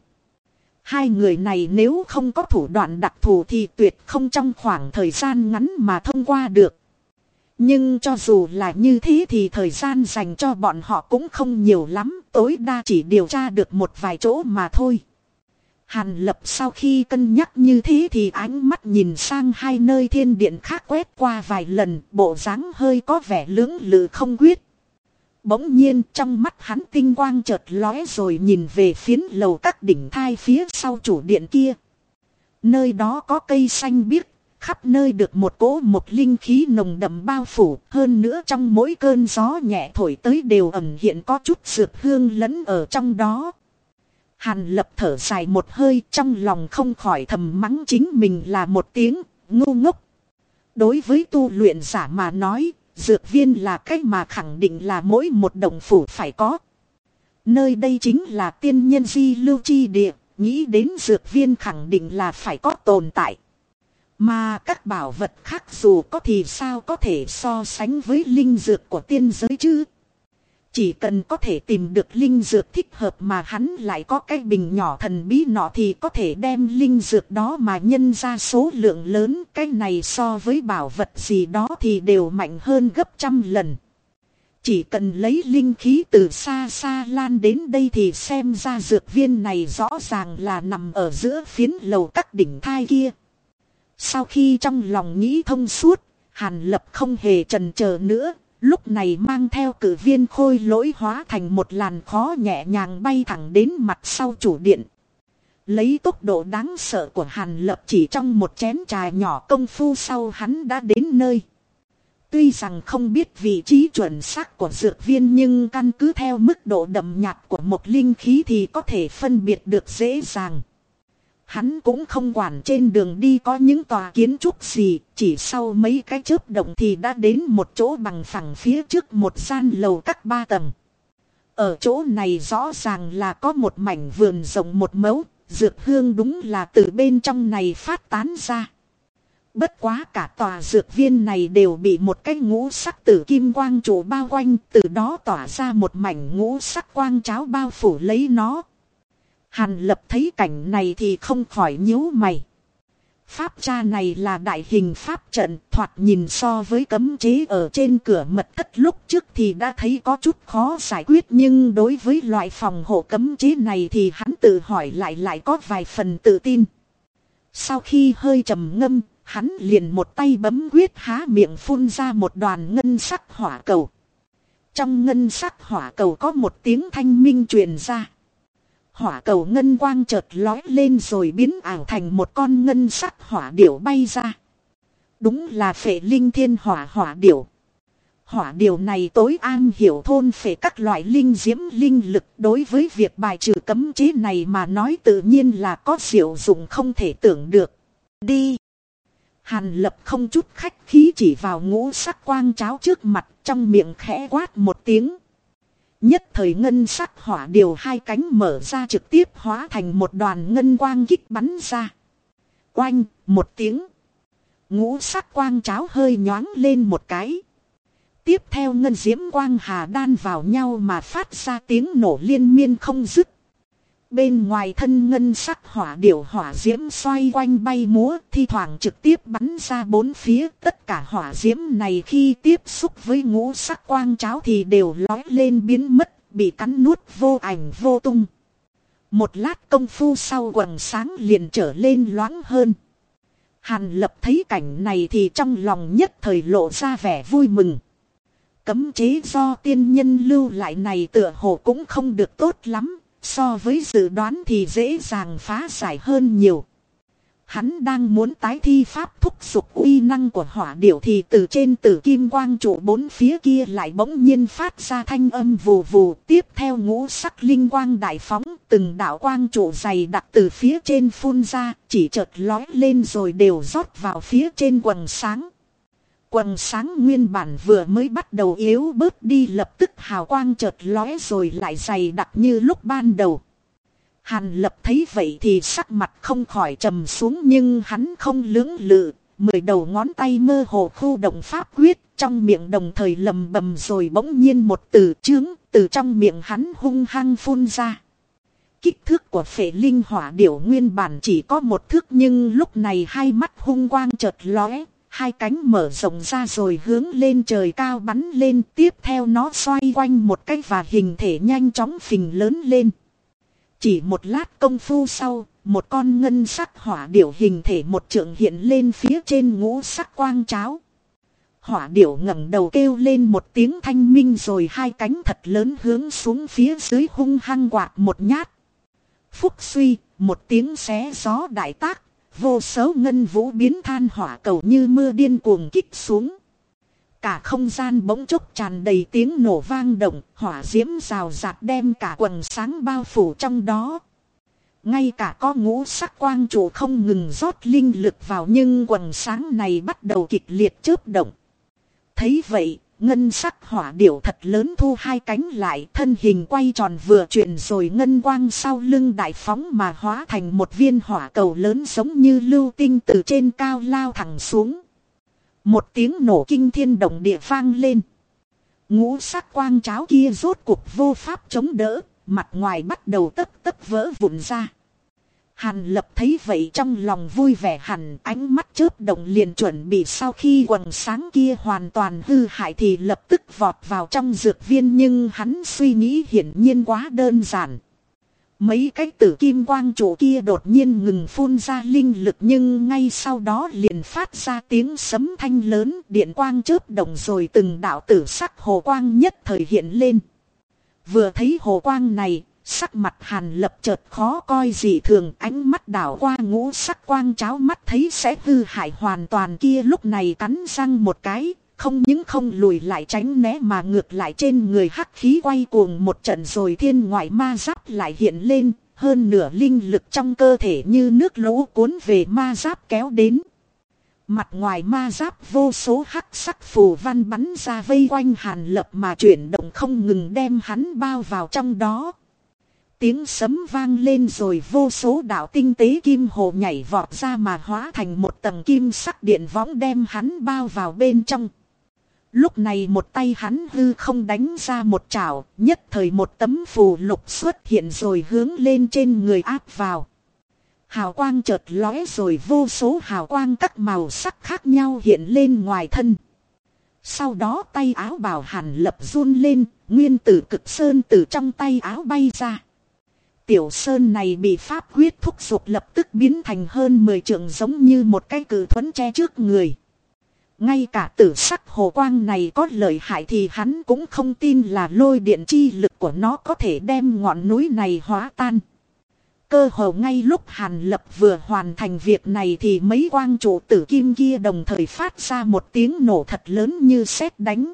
Hai người này nếu không có thủ đoạn đặc thù thì tuyệt không trong khoảng thời gian ngắn mà thông qua được. Nhưng cho dù là như thế thì thời gian dành cho bọn họ cũng không nhiều lắm, tối đa chỉ điều tra được một vài chỗ mà thôi. Hàn lập sau khi cân nhắc như thế thì ánh mắt nhìn sang hai nơi thiên điện khác quét qua vài lần, bộ dáng hơi có vẻ lưỡng lự không quyết. Bỗng nhiên trong mắt hắn tinh quang chợt lóe rồi nhìn về phiến lầu các đỉnh thai phía sau chủ điện kia. Nơi đó có cây xanh biếc, khắp nơi được một cỗ một linh khí nồng đậm bao phủ, hơn nữa trong mỗi cơn gió nhẹ thổi tới đều ẩn hiện có chút dược hương lẫn ở trong đó. Hàn lập thở dài một hơi trong lòng không khỏi thầm mắng chính mình là một tiếng, ngu ngốc. Đối với tu luyện giả mà nói, dược viên là cách mà khẳng định là mỗi một đồng phủ phải có. Nơi đây chính là tiên nhân di lưu chi địa, nghĩ đến dược viên khẳng định là phải có tồn tại. Mà các bảo vật khác dù có thì sao có thể so sánh với linh dược của tiên giới chứ. Chỉ cần có thể tìm được linh dược thích hợp mà hắn lại có cái bình nhỏ thần bí nọ thì có thể đem linh dược đó mà nhân ra số lượng lớn. Cái này so với bảo vật gì đó thì đều mạnh hơn gấp trăm lần. Chỉ cần lấy linh khí từ xa xa lan đến đây thì xem ra dược viên này rõ ràng là nằm ở giữa phiến lầu các đỉnh thai kia. Sau khi trong lòng nghĩ thông suốt, Hàn Lập không hề trần chờ nữa, Lúc này mang theo cử viên khôi lỗi hóa thành một làn khó nhẹ nhàng bay thẳng đến mặt sau chủ điện. Lấy tốc độ đáng sợ của Hàn Lập chỉ trong một chén trà nhỏ công phu sau hắn đã đến nơi. Tuy rằng không biết vị trí chuẩn xác của dược viên nhưng căn cứ theo mức độ đậm nhạt của một linh khí thì có thể phân biệt được dễ dàng. Hắn cũng không quản trên đường đi có những tòa kiến trúc gì, chỉ sau mấy cái chớp động thì đã đến một chỗ bằng phẳng phía trước một gian lầu các ba tầng. Ở chỗ này rõ ràng là có một mảnh vườn rộng một mẫu, dược hương đúng là từ bên trong này phát tán ra. Bất quá cả tòa dược viên này đều bị một cái ngũ sắc tử kim quang trụ bao quanh, từ đó tỏa ra một mảnh ngũ sắc quang cháo bao phủ lấy nó. Hàn lập thấy cảnh này thì không khỏi nhíu mày. Pháp cha này là đại hình pháp trận thoạt nhìn so với cấm chế ở trên cửa mật thất lúc trước thì đã thấy có chút khó giải quyết nhưng đối với loại phòng hộ cấm chế này thì hắn tự hỏi lại lại có vài phần tự tin. Sau khi hơi trầm ngâm, hắn liền một tay bấm quyết há miệng phun ra một đoàn ngân sắc hỏa cầu. Trong ngân sắc hỏa cầu có một tiếng thanh minh truyền ra hỏa cầu ngân quang chợt lói lên rồi biến ảo thành một con ngân sắc hỏa điểu bay ra. Đúng là phệ linh thiên hỏa hỏa điểu. Hỏa điều này tối an hiểu thôn phệ các loại linh diễm linh lực đối với việc bài trừ cấm chế này mà nói tự nhiên là có diệu dụng không thể tưởng được. Đi! Hàn lập không chút khách khí chỉ vào ngũ sắc quang cháo trước mặt trong miệng khẽ quát một tiếng. Nhất thời ngân sắc hỏa điều hai cánh mở ra trực tiếp hóa thành một đoàn ngân quang kích bắn ra. Oanh, một tiếng. Ngũ sắc quang cháo hơi nhoáng lên một cái. Tiếp theo ngân diễm quang hà đan vào nhau mà phát ra tiếng nổ liên miên không dứt. Bên ngoài thân ngân sắc hỏa điểu hỏa diễm xoay quanh bay múa, thi thoảng trực tiếp bắn ra bốn phía. Tất cả hỏa diễm này khi tiếp xúc với ngũ sắc quang cháo thì đều lói lên biến mất, bị cắn nuốt vô ảnh vô tung. Một lát công phu sau quần sáng liền trở lên loáng hơn. Hàn lập thấy cảnh này thì trong lòng nhất thời lộ ra vẻ vui mừng. Cấm chế do tiên nhân lưu lại này tựa hồ cũng không được tốt lắm, So với dự đoán thì dễ dàng phá giải hơn nhiều. Hắn đang muốn tái thi pháp thúc giục uy năng của hỏa điểu thì từ trên tử kim quang trụ bốn phía kia lại bỗng nhiên phát ra thanh âm vù vù. Tiếp theo ngũ sắc linh quang đại phóng, từng đạo quang trụ dày đặc từ phía trên phun ra, chỉ chợt lói lên rồi đều rót vào phía trên quần sáng. Quần sáng nguyên bản vừa mới bắt đầu yếu bớt đi lập tức hào quang chợt lóe rồi lại dày đặc như lúc ban đầu. Hàn lập thấy vậy thì sắc mặt không khỏi trầm xuống nhưng hắn không lưỡng lự. Mười đầu ngón tay mơ hồ khu động pháp quyết trong miệng đồng thời lầm bầm rồi bỗng nhiên một từ chướng từ trong miệng hắn hung hăng phun ra. Kích thước của phệ linh hỏa điểu nguyên bản chỉ có một thước nhưng lúc này hai mắt hung quang chợt lóe, hai cánh mở rộng ra rồi hướng lên trời cao bắn lên tiếp theo nó xoay quanh một cái và hình thể nhanh chóng phình lớn lên. Chỉ một lát công phu sau, một con ngân sắc hỏa điểu hình thể một trượng hiện lên phía trên ngũ sắc quang cháo. Hỏa điểu ngẩng đầu kêu lên một tiếng thanh minh rồi hai cánh thật lớn hướng xuống phía dưới hung hăng quạt một nhát. Phúc suy, một tiếng xé gió đại tác, Vô số ngân vũ biến than hỏa cầu như mưa điên cuồng kích xuống. Cả không gian bỗng chốc tràn đầy tiếng nổ vang động, hỏa diễm rào rạt đem cả quần sáng bao phủ trong đó. Ngay cả có ngũ sắc quang trụ không ngừng rót linh lực vào nhưng quần sáng này bắt đầu kịch liệt chớp động. Thấy vậy, ngân sắc hỏa điểu thật lớn thu hai cánh lại thân hình quay tròn vừa chuyển rồi ngân quang sau lưng đại phóng mà hóa thành một viên hỏa cầu lớn giống như lưu tinh từ trên cao lao thẳng xuống. Một tiếng nổ kinh thiên động địa vang lên. Ngũ sắc quang cháo kia rốt cuộc vô pháp chống đỡ, mặt ngoài bắt đầu tấp tấp vỡ vụn ra. Hàn lập thấy vậy trong lòng vui vẻ hẳn ánh mắt chớp động liền chuẩn bị sau khi quần sáng kia hoàn toàn hư hại thì lập tức vọt vào trong dược viên nhưng hắn suy nghĩ hiển nhiên quá đơn giản. Mấy cái tử kim quang trụ kia đột nhiên ngừng phun ra linh lực nhưng ngay sau đó liền phát ra tiếng sấm thanh lớn điện quang chớp động rồi từng đạo tử sắc hồ quang nhất thời hiện lên. Vừa thấy hồ quang này, Sắc mặt hàn lập chợt khó coi gì thường ánh mắt đảo qua ngũ sắc quang cháo mắt thấy sẽ hư hại hoàn toàn kia lúc này cắn răng một cái, không những không lùi lại tránh né mà ngược lại trên người hắc khí quay cuồng một trận rồi thiên ngoại ma giáp lại hiện lên, hơn nửa linh lực trong cơ thể như nước lũ cuốn về ma giáp kéo đến. Mặt ngoài ma giáp vô số hắc sắc phù văn bắn ra vây quanh hàn lập mà chuyển động không ngừng đem hắn bao vào trong đó. Tiếng sấm vang lên rồi vô số đạo tinh tế kim hồ nhảy vọt ra mà hóa thành một tầng kim sắc điện võng đem hắn bao vào bên trong. Lúc này một tay hắn hư không đánh ra một chảo, nhất thời một tấm phù lục xuất hiện rồi hướng lên trên người áp vào. Hào quang chợt lóe rồi vô số hào quang các màu sắc khác nhau hiện lên ngoài thân. Sau đó tay áo bảo hàn lập run lên, nguyên tử cực sơn từ trong tay áo bay ra. Tiểu sơn này bị pháp quyết thúc giục lập tức biến thành hơn 10 trường giống như một cái cử thuẫn che trước người. Ngay cả tử sắc hồ quang này có lợi hại thì hắn cũng không tin là lôi điện chi lực của nó có thể đem ngọn núi này hóa tan. Cơ hồ ngay lúc Hàn Lập vừa hoàn thành việc này thì mấy quang trụ tử kim kia đồng thời phát ra một tiếng nổ thật lớn như sét đánh.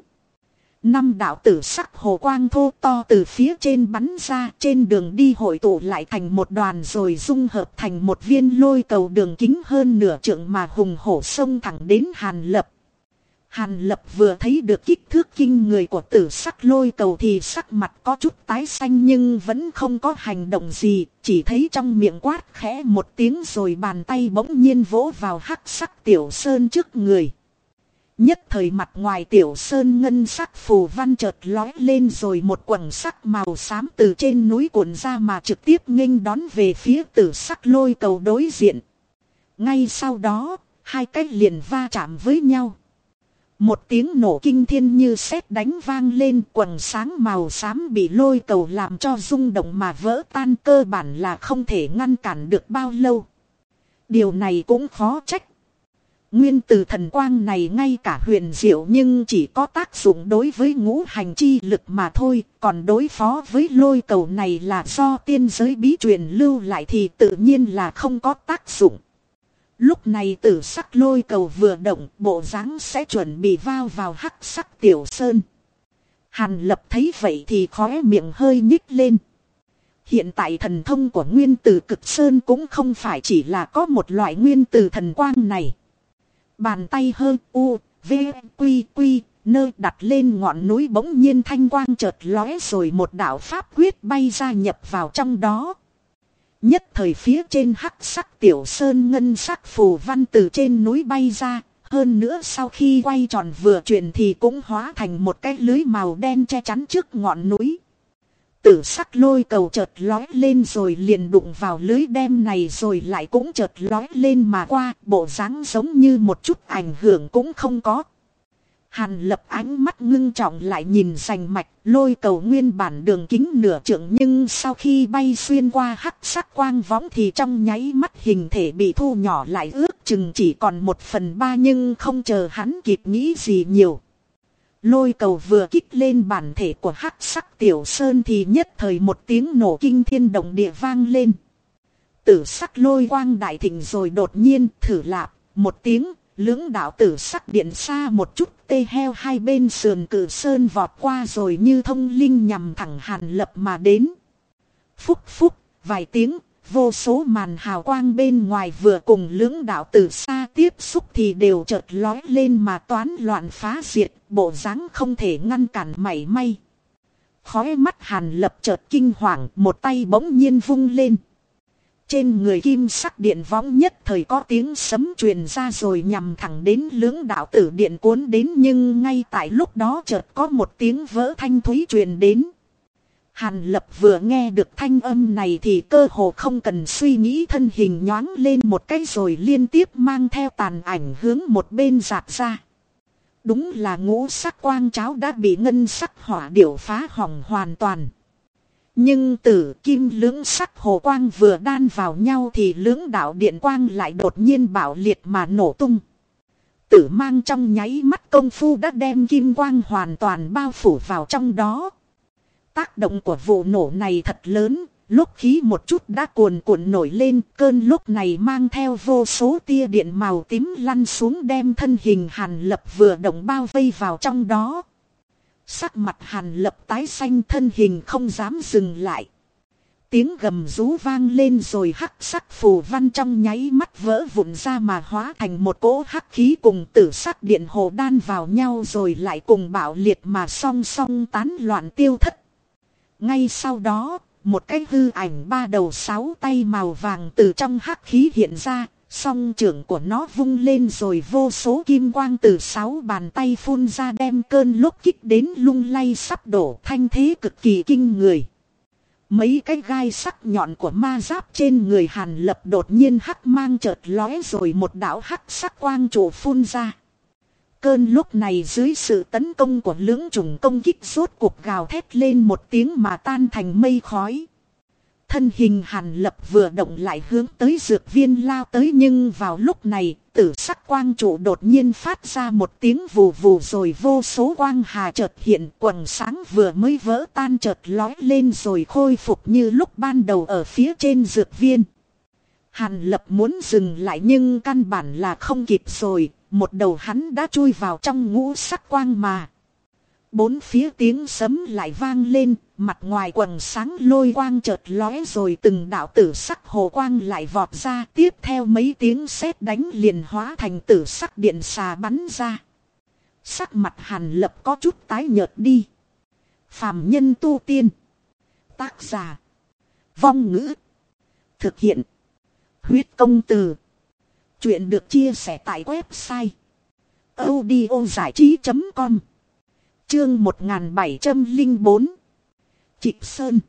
Năm đạo tử sắc hồ quang thô to từ phía trên bắn ra trên đường đi hội tụ lại thành một đoàn rồi dung hợp thành một viên lôi cầu đường kính hơn nửa trượng mà hùng hổ sông thẳng đến Hàn Lập. Hàn Lập vừa thấy được kích thước kinh người của tử sắc lôi cầu thì sắc mặt có chút tái xanh nhưng vẫn không có hành động gì, chỉ thấy trong miệng quát khẽ một tiếng rồi bàn tay bỗng nhiên vỗ vào hắc sắc tiểu sơn trước người. Nhất thời mặt ngoài tiểu sơn ngân sắc phù văn chợt lói lên rồi một quầng sắc màu xám từ trên núi cuộn ra mà trực tiếp nghênh đón về phía tử sắc lôi cầu đối diện. Ngay sau đó, hai cái liền va chạm với nhau. Một tiếng nổ kinh thiên như sét đánh vang lên quầng sáng màu xám bị lôi cầu làm cho rung động mà vỡ tan cơ bản là không thể ngăn cản được bao lâu. Điều này cũng khó trách. Nguyên từ thần quang này ngay cả huyền diệu nhưng chỉ có tác dụng đối với ngũ hành chi lực mà thôi, còn đối phó với lôi cầu này là do tiên giới bí truyền lưu lại thì tự nhiên là không có tác dụng. Lúc này tử sắc lôi cầu vừa động bộ dáng sẽ chuẩn bị vào vào hắc sắc tiểu sơn. Hàn lập thấy vậy thì khóe miệng hơi nhích lên. Hiện tại thần thông của nguyên tử cực sơn cũng không phải chỉ là có một loại nguyên tử thần quang này. Bàn tay hơn u, v, quy quy, nơi đặt lên ngọn núi bỗng nhiên thanh quang chợt lóe rồi một đạo pháp quyết bay ra nhập vào trong đó. Nhất thời phía trên hắc sắc tiểu sơn ngân sắc phù văn từ trên núi bay ra, hơn nữa sau khi quay tròn vừa chuyển thì cũng hóa thành một cái lưới màu đen che chắn trước ngọn núi. Tử sắc lôi cầu chợt lói lên rồi liền đụng vào lưới đem này rồi lại cũng chợt lói lên mà qua, bộ dáng giống như một chút ảnh hưởng cũng không có. Hàn lập ánh mắt ngưng trọng lại nhìn rành mạch, lôi cầu nguyên bản đường kính nửa trượng nhưng sau khi bay xuyên qua hắc sắc quang võng thì trong nháy mắt hình thể bị thu nhỏ lại ước chừng chỉ còn một phần ba nhưng không chờ hắn kịp nghĩ gì nhiều. Lôi cầu vừa kích lên bản thể của hắc sắc tiểu sơn thì nhất thời một tiếng nổ kinh thiên động địa vang lên. Tử sắc lôi quang đại thịnh rồi đột nhiên thử lạp, một tiếng, lưỡng đạo tử sắc điện xa một chút tê heo hai bên sườn cử sơn vọt qua rồi như thông linh nhằm thẳng hàn lập mà đến. Phúc phúc, vài tiếng, vô số màn hào quang bên ngoài vừa cùng lưỡng đạo từ xa tiếp xúc thì đều chợt lói lên mà toán loạn phá diệt, bộ dáng không thể ngăn cản mảy may. Khói mắt hàn lập chợt kinh hoàng, một tay bỗng nhiên vung lên. Trên người kim sắc điện võng nhất thời có tiếng sấm truyền ra rồi nhằm thẳng đến lưỡng đạo tử điện cuốn đến nhưng ngay tại lúc đó chợt có một tiếng vỡ thanh thúy truyền đến. Hàn lập vừa nghe được thanh âm này thì cơ hồ không cần suy nghĩ, thân hình nhoáng lên một cái rồi liên tiếp mang theo tàn ảnh hướng một bên giạt ra. Đúng là ngũ sắc quang cháo đã bị ngân sắc hỏa điểu phá hỏng hoàn toàn. Nhưng tử kim lưỡng sắc hồ quang vừa đan vào nhau thì lưỡng đạo điện quang lại đột nhiên bảo liệt mà nổ tung. Tử mang trong nháy mắt công phu đã đem kim quang hoàn toàn bao phủ vào trong đó. Tác động của vụ nổ này thật lớn, lúc khí một chút đã cuồn cuộn nổi lên, cơn lúc này mang theo vô số tia điện màu tím lăn xuống đem thân hình hàn lập vừa động bao vây vào trong đó. Sắc mặt hàn lập tái xanh thân hình không dám dừng lại. Tiếng gầm rú vang lên rồi hắc sắc phù văn trong nháy mắt vỡ vụn ra mà hóa thành một cỗ hắc khí cùng tử sắc điện hồ đan vào nhau rồi lại cùng bạo liệt mà song song tán loạn tiêu thất. Ngay sau đó, một cái hư ảnh ba đầu sáu tay màu vàng từ trong hắc khí hiện ra, song trưởng của nó vung lên rồi vô số kim quang từ sáu bàn tay phun ra đem cơn lốc kích đến lung lay sắp đổ thanh thế cực kỳ kinh người. Mấy cái gai sắc nhọn của ma giáp trên người hàn lập đột nhiên hắc mang chợt lóe rồi một đạo hắc sắc quang trụ phun ra. Cơn lúc này dưới sự tấn công của lưỡng trùng công kích rốt cuộc gào thét lên một tiếng mà tan thành mây khói. Thân hình hàn lập vừa động lại hướng tới dược viên lao tới nhưng vào lúc này tử sắc quang trụ đột nhiên phát ra một tiếng vù vù rồi vô số quang hà chợt hiện quần sáng vừa mới vỡ tan chợt lói lên rồi khôi phục như lúc ban đầu ở phía trên dược viên. Hàn lập muốn dừng lại nhưng căn bản là không kịp rồi, một đầu hắn đã chui vào trong ngũ sắc quang mà. Bốn phía tiếng sấm lại vang lên, mặt ngoài quần sáng lôi quang chợt lóe rồi từng đạo tử sắc hồ quang lại vọt ra tiếp theo mấy tiếng sét đánh liền hóa thành tử sắc điện xà bắn ra. Sắc mặt hàn lập có chút tái nhợt đi. Phàm nhân tu tiên. Tác giả. Vong ngữ. Thực hiện. Huyết công từ. Chuyện được chia sẻ tại website audio giải trí.com Chương 1704 Trịnh Sơn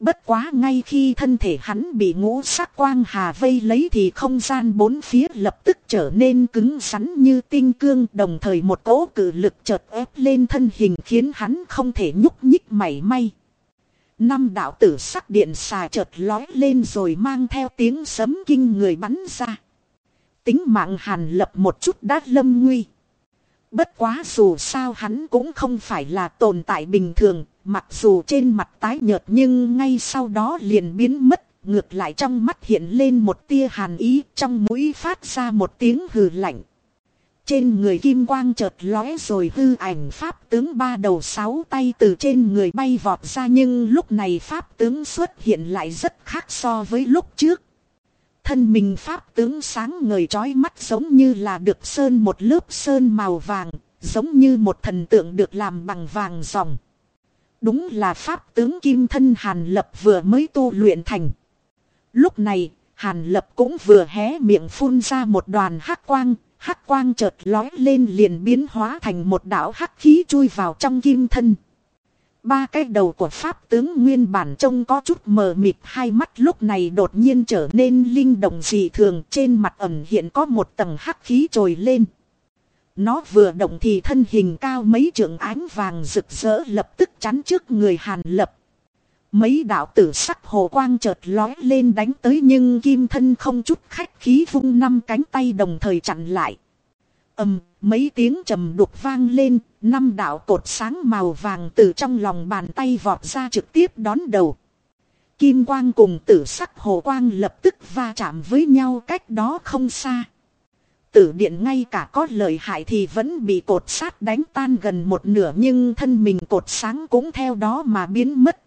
Bất quá ngay khi thân thể hắn bị ngũ sắc quang hà vây lấy thì không gian bốn phía lập tức trở nên cứng rắn như tinh cương, đồng thời một cỗ cử lực chợt ép lên thân hình khiến hắn không thể nhúc nhích mảy may. Năm đạo tử sắc điện xà chợt lói lên rồi mang theo tiếng sấm kinh người bắn ra. Tính mạng hàn lập một chút đã lâm nguy. Bất quá dù sao hắn cũng không phải là tồn tại bình thường, mặc dù trên mặt tái nhợt nhưng ngay sau đó liền biến mất, ngược lại trong mắt hiện lên một tia hàn ý, trong mũi phát ra một tiếng hừ lạnh. Trên người kim quang chợt lóe rồi hư ảnh pháp tướng ba đầu sáu tay từ trên người bay vọt ra nhưng lúc này pháp tướng xuất hiện lại rất khác so với lúc trước. Thân mình pháp tướng sáng ngời trói mắt giống như là được sơn một lớp sơn màu vàng, giống như một thần tượng được làm bằng vàng ròng. Đúng là pháp tướng kim thân Hàn Lập vừa mới tu luyện thành. Lúc này, Hàn Lập cũng vừa hé miệng phun ra một đoàn hắc quang, hắc quang chợt lói lên liền biến hóa thành một đạo hắc khí chui vào trong kim thân. Ba cái đầu của pháp tướng nguyên bản trông có chút mờ mịt hai mắt lúc này đột nhiên trở nên linh động dị thường trên mặt ẩn hiện có một tầng hắc khí trồi lên. Nó vừa động thì thân hình cao mấy trượng ánh vàng rực rỡ lập tức chắn trước người hàn lập. Mấy đạo tử sắc hồ quang chợt lói lên đánh tới nhưng kim thân không chút khách khí vung năm cánh tay đồng thời chặn lại. ầm mấy tiếng trầm đục vang lên, năm đạo cột sáng màu vàng từ trong lòng bàn tay vọt ra trực tiếp đón đầu. Kim quang cùng tử sắc hồ quang lập tức va chạm với nhau cách đó không xa. Tử điện ngay cả có lợi hại thì vẫn bị cột sát đánh tan gần một nửa nhưng thân mình cột sáng cũng theo đó mà biến mất.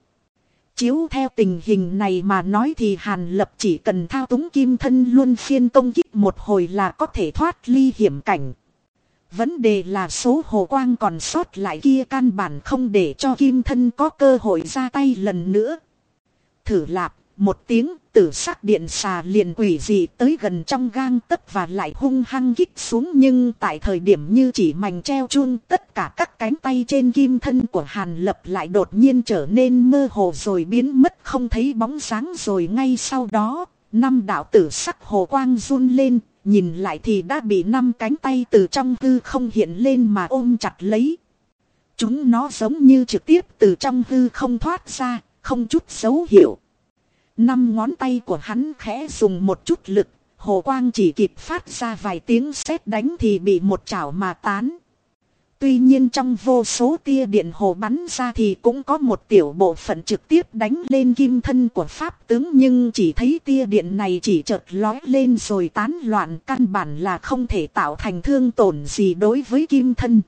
Chiếu theo tình hình này mà nói thì Hàn Lập chỉ cần thao túng kim thân luôn phiên công kích một hồi là có thể thoát ly hiểm cảnh. Vấn đề là số hồ quang còn sót lại kia căn bản không để cho kim thân có cơ hội ra tay lần nữa. Thử lạp, một tiếng tử sắc điện xà liền quỷ dị tới gần trong gang tấc và lại hung hăng kích xuống nhưng tại thời điểm như chỉ mảnh treo chuông tất cả các cánh tay trên kim thân của Hàn Lập lại đột nhiên trở nên mơ hồ rồi biến mất không thấy bóng sáng rồi ngay sau đó, năm đạo tử sắc hồ quang run lên, nhìn lại thì đã bị năm cánh tay từ trong hư không hiện lên mà ôm chặt lấy. Chúng nó giống như trực tiếp từ trong hư không thoát ra, không chút dấu hiệu. Năm ngón tay của hắn khẽ dùng một chút lực, hồ quang chỉ kịp phát ra vài tiếng sét đánh thì bị một chảo mà tán. Tuy nhiên trong vô số tia điện hồ bắn ra thì cũng có một tiểu bộ phận trực tiếp đánh lên kim thân của Pháp tướng nhưng chỉ thấy tia điện này chỉ chợt lói lên rồi tán loạn, căn bản là không thể tạo thành thương tổn gì đối với kim thân.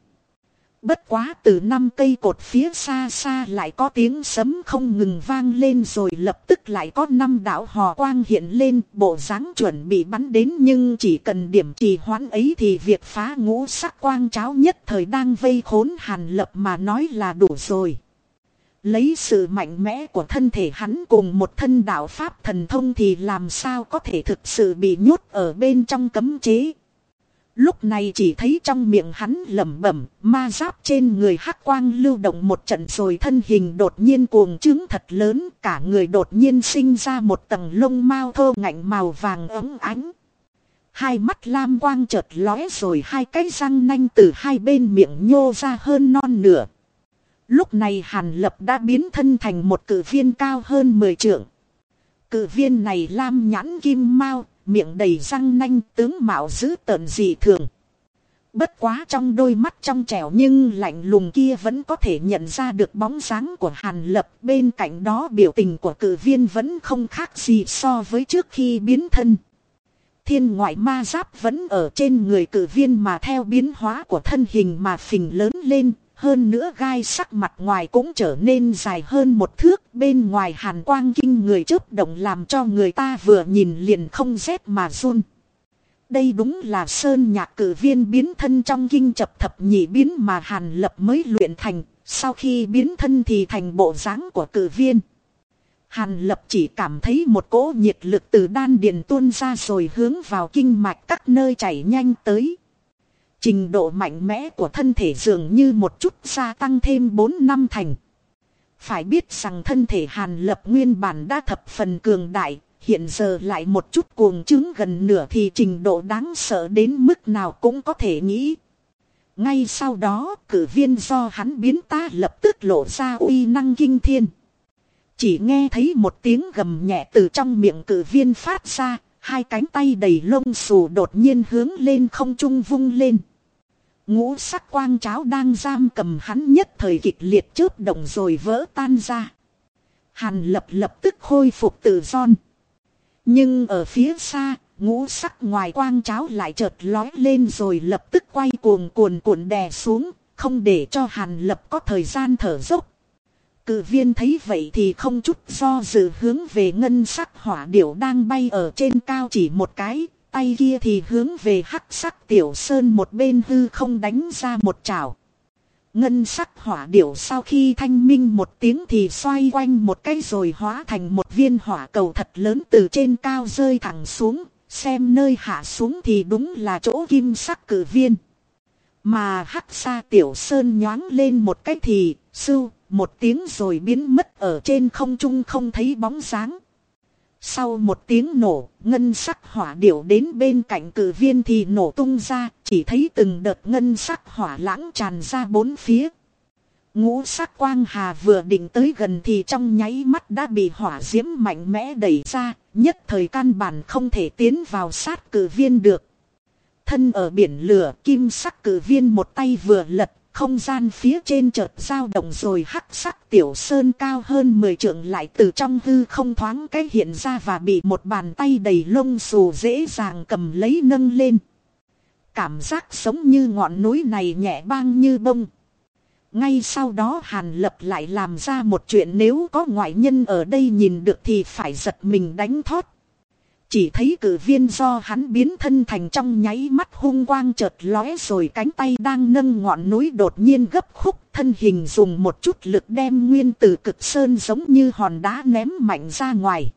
Bất quá từ năm cây cột phía xa xa lại có tiếng sấm không ngừng vang lên rồi lập tức lại có năm đạo hò quang hiện lên, bộ dáng chuẩn bị bắn đến nhưng chỉ cần điểm trì hoãn ấy thì việc phá ngũ sắc quang cháo nhất thời đang vây khốn hàn lập mà nói là đủ rồi. Lấy sự mạnh mẽ của thân thể hắn cùng một thân đạo pháp thần thông thì làm sao có thể thực sự bị nhốt ở bên trong cấm chế. Lúc này chỉ thấy trong miệng hắn lẩm bẩm, ma giáp trên người hắc quang lưu động một trận rồi thân hình đột nhiên cuồng trứng thật lớn, cả người đột nhiên sinh ra một tầng lông mao thô ngạnh màu vàng ấm ánh. Hai mắt lam quang chợt lóe rồi hai cái răng nanh từ hai bên miệng nhô ra hơn non nửa. Lúc này Hàn Lập đã biến thân thành một cử viên cao hơn 10 trượng. Cử viên này lam nhãn kim mau, miệng đầy răng nanh tướng mạo dữ tợn dị thường. Bất quá trong đôi mắt trong trẻo nhưng lạnh lùng kia vẫn có thể nhận ra được bóng dáng của Hàn Lập. Bên cạnh đó biểu tình của cử viên vẫn không khác gì so với trước khi biến thân. Thiên ngoại ma giáp vẫn ở trên người cử viên mà theo biến hóa của thân hình mà phình lớn lên, hơn nữa gai sắc mặt ngoài cũng trở nên dài hơn một thước bên ngoài hàn quang kinh người chớp động làm cho người ta vừa nhìn liền không rét mà run. Đây đúng là sơn nhạc cử viên biến thân trong kinh chập thập nhị biến mà hàn lập mới luyện thành, sau khi biến thân thì thành bộ dáng của cử viên. Hàn lập chỉ cảm thấy một cỗ nhiệt lực từ đan điền tuôn ra rồi hướng vào kinh mạch các nơi chảy nhanh tới. Trình độ mạnh mẽ của thân thể dường như một chút gia tăng thêm 4 năm thành. Phải biết rằng thân thể Hàn Lập nguyên bản đã thập phần cường đại, hiện giờ lại một chút cuồng chứng gần nửa thì trình độ đáng sợ đến mức nào cũng có thể nghĩ. Ngay sau đó, cử viên do hắn biến ta lập tức lộ ra uy năng kinh thiên. Chỉ nghe thấy một tiếng gầm nhẹ từ trong miệng cử viên phát ra, hai cánh tay đầy lông xù đột nhiên hướng lên không trung vung lên. Ngũ sắc quang cháo đang giam cầm hắn nhất thời kịch liệt chớp động rồi vỡ tan ra. Hàn lập lập tức khôi phục tự do. Nhưng ở phía xa, ngũ sắc ngoài quang cháo lại chợt lói lên rồi lập tức quay cuồng cuồn cuộn đè xuống, không để cho hàn lập có thời gian thở dốc. Cự viên thấy vậy thì không chút do dự hướng về ngân sắc hỏa điểu đang bay ở trên cao chỉ một cái, tay kia thì hướng về hắc sắc tiểu sơn một bên hư không đánh ra một chảo. Ngân sắc hỏa điểu sau khi thanh minh một tiếng thì xoay quanh một cái rồi hóa thành một viên hỏa cầu thật lớn từ trên cao rơi thẳng xuống, xem nơi hạ xuống thì đúng là chỗ kim sắc cử viên. Mà hắc xa tiểu sơn nhoáng lên một cái thì, sưu, một tiếng rồi biến mất ở trên không trung không thấy bóng dáng. Sau một tiếng nổ, ngân sắc hỏa điểu đến bên cạnh cử viên thì nổ tung ra, chỉ thấy từng đợt ngân sắc hỏa lãng tràn ra bốn phía. Ngũ sắc quang hà vừa định tới gần thì trong nháy mắt đã bị hỏa diễm mạnh mẽ đẩy ra, nhất thời căn bản không thể tiến vào sát cử viên được. Thân ở biển lửa, kim sắc cử viên một tay vừa lật, không gian phía trên chợt dao động rồi hắc sắc tiểu sơn cao hơn 10 trượng lại từ trong hư không thoáng cái hiện ra và bị một bàn tay đầy lông xù dễ dàng cầm lấy nâng lên. Cảm giác sống như ngọn núi này nhẹ băng như bông. Ngay sau đó Hàn Lập lại làm ra một chuyện nếu có ngoại nhân ở đây nhìn được thì phải giật mình đánh thót. Chỉ thấy cử viên do hắn biến thân thành trong nháy mắt hung quang chợt lóe rồi cánh tay đang nâng ngọn núi đột nhiên gấp khúc thân hình dùng một chút lực đem nguyên tử cực sơn giống như hòn đá ném mạnh ra ngoài.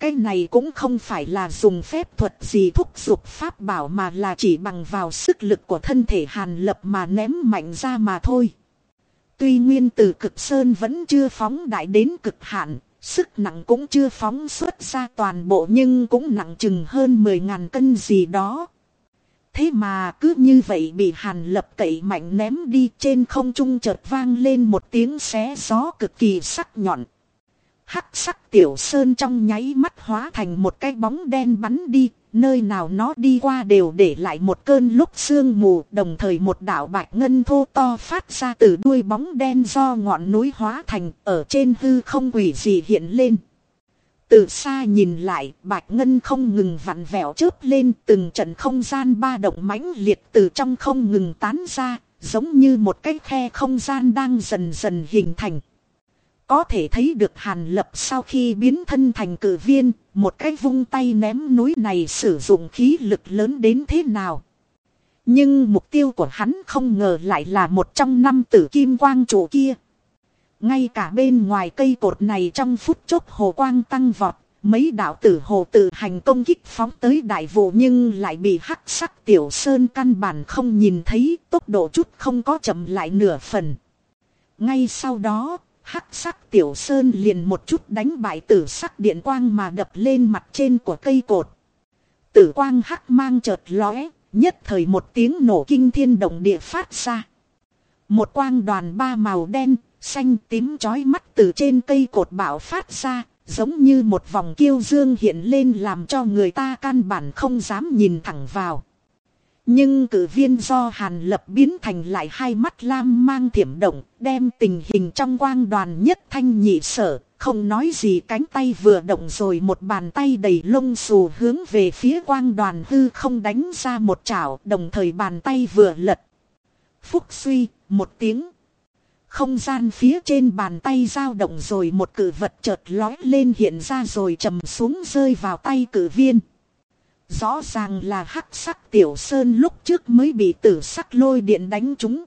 Cái này cũng không phải là dùng phép thuật gì thúc giục pháp bảo mà là chỉ bằng vào sức lực của thân thể hàn lập mà ném mạnh ra mà thôi. Tuy nguyên tử cực sơn vẫn chưa phóng đại đến cực hạn, Sức nặng cũng chưa phóng xuất ra toàn bộ nhưng cũng nặng chừng hơn 10.000 cân gì đó. Thế mà cứ như vậy bị hàn lập cậy mạnh ném đi trên không trung chợt vang lên một tiếng xé gió cực kỳ sắc nhọn. Hắc sắc tiểu sơn trong nháy mắt hóa thành một cái bóng đen bắn đi, nơi nào nó đi qua đều để lại một cơn lúc sương mù, đồng thời một đảo bạch ngân thô to phát ra từ đuôi bóng đen do ngọn núi hóa thành, ở trên hư không quỷ gì hiện lên. Từ xa nhìn lại, bạch ngân không ngừng vặn vẹo chớp lên từng trận không gian ba động mãnh liệt từ trong không ngừng tán ra, giống như một cái khe không gian đang dần dần hình thành. Có thể thấy được Hàn Lập sau khi biến thân thành cử viên, một cái vung tay ném núi này sử dụng khí lực lớn đến thế nào. Nhưng mục tiêu của hắn không ngờ lại là một trong năm tử kim quang trụ kia. Ngay cả bên ngoài cây cột này trong phút chốc hồ quang tăng vọt, mấy đạo tử hồ tự hành công kích phóng tới đại vụ nhưng lại bị hắc sắc tiểu sơn căn bản không nhìn thấy tốc độ chút không có chậm lại nửa phần. Ngay sau đó, hắc sắc tiểu sơn liền một chút đánh bại tử sắc điện quang mà đập lên mặt trên của cây cột. Tử quang hắc mang chợt lóe, nhất thời một tiếng nổ kinh thiên động địa phát ra. Một quang đoàn ba màu đen, xanh tím chói mắt từ trên cây cột bạo phát ra, giống như một vòng kiêu dương hiện lên làm cho người ta căn bản không dám nhìn thẳng vào. Nhưng cử viên do hàn lập biến thành lại hai mắt lam mang thiểm động, đem tình hình trong quang đoàn nhất thanh nhị sở, không nói gì cánh tay vừa động rồi một bàn tay đầy lông xù hướng về phía quang đoàn hư không đánh ra một chảo, đồng thời bàn tay vừa lật. Phúc suy, một tiếng. Không gian phía trên bàn tay dao động rồi một cử vật chợt lói lên hiện ra rồi trầm xuống rơi vào tay cử viên. Rõ ràng là hắc sắc tiểu sơn lúc trước mới bị tử sắc lôi điện đánh trúng.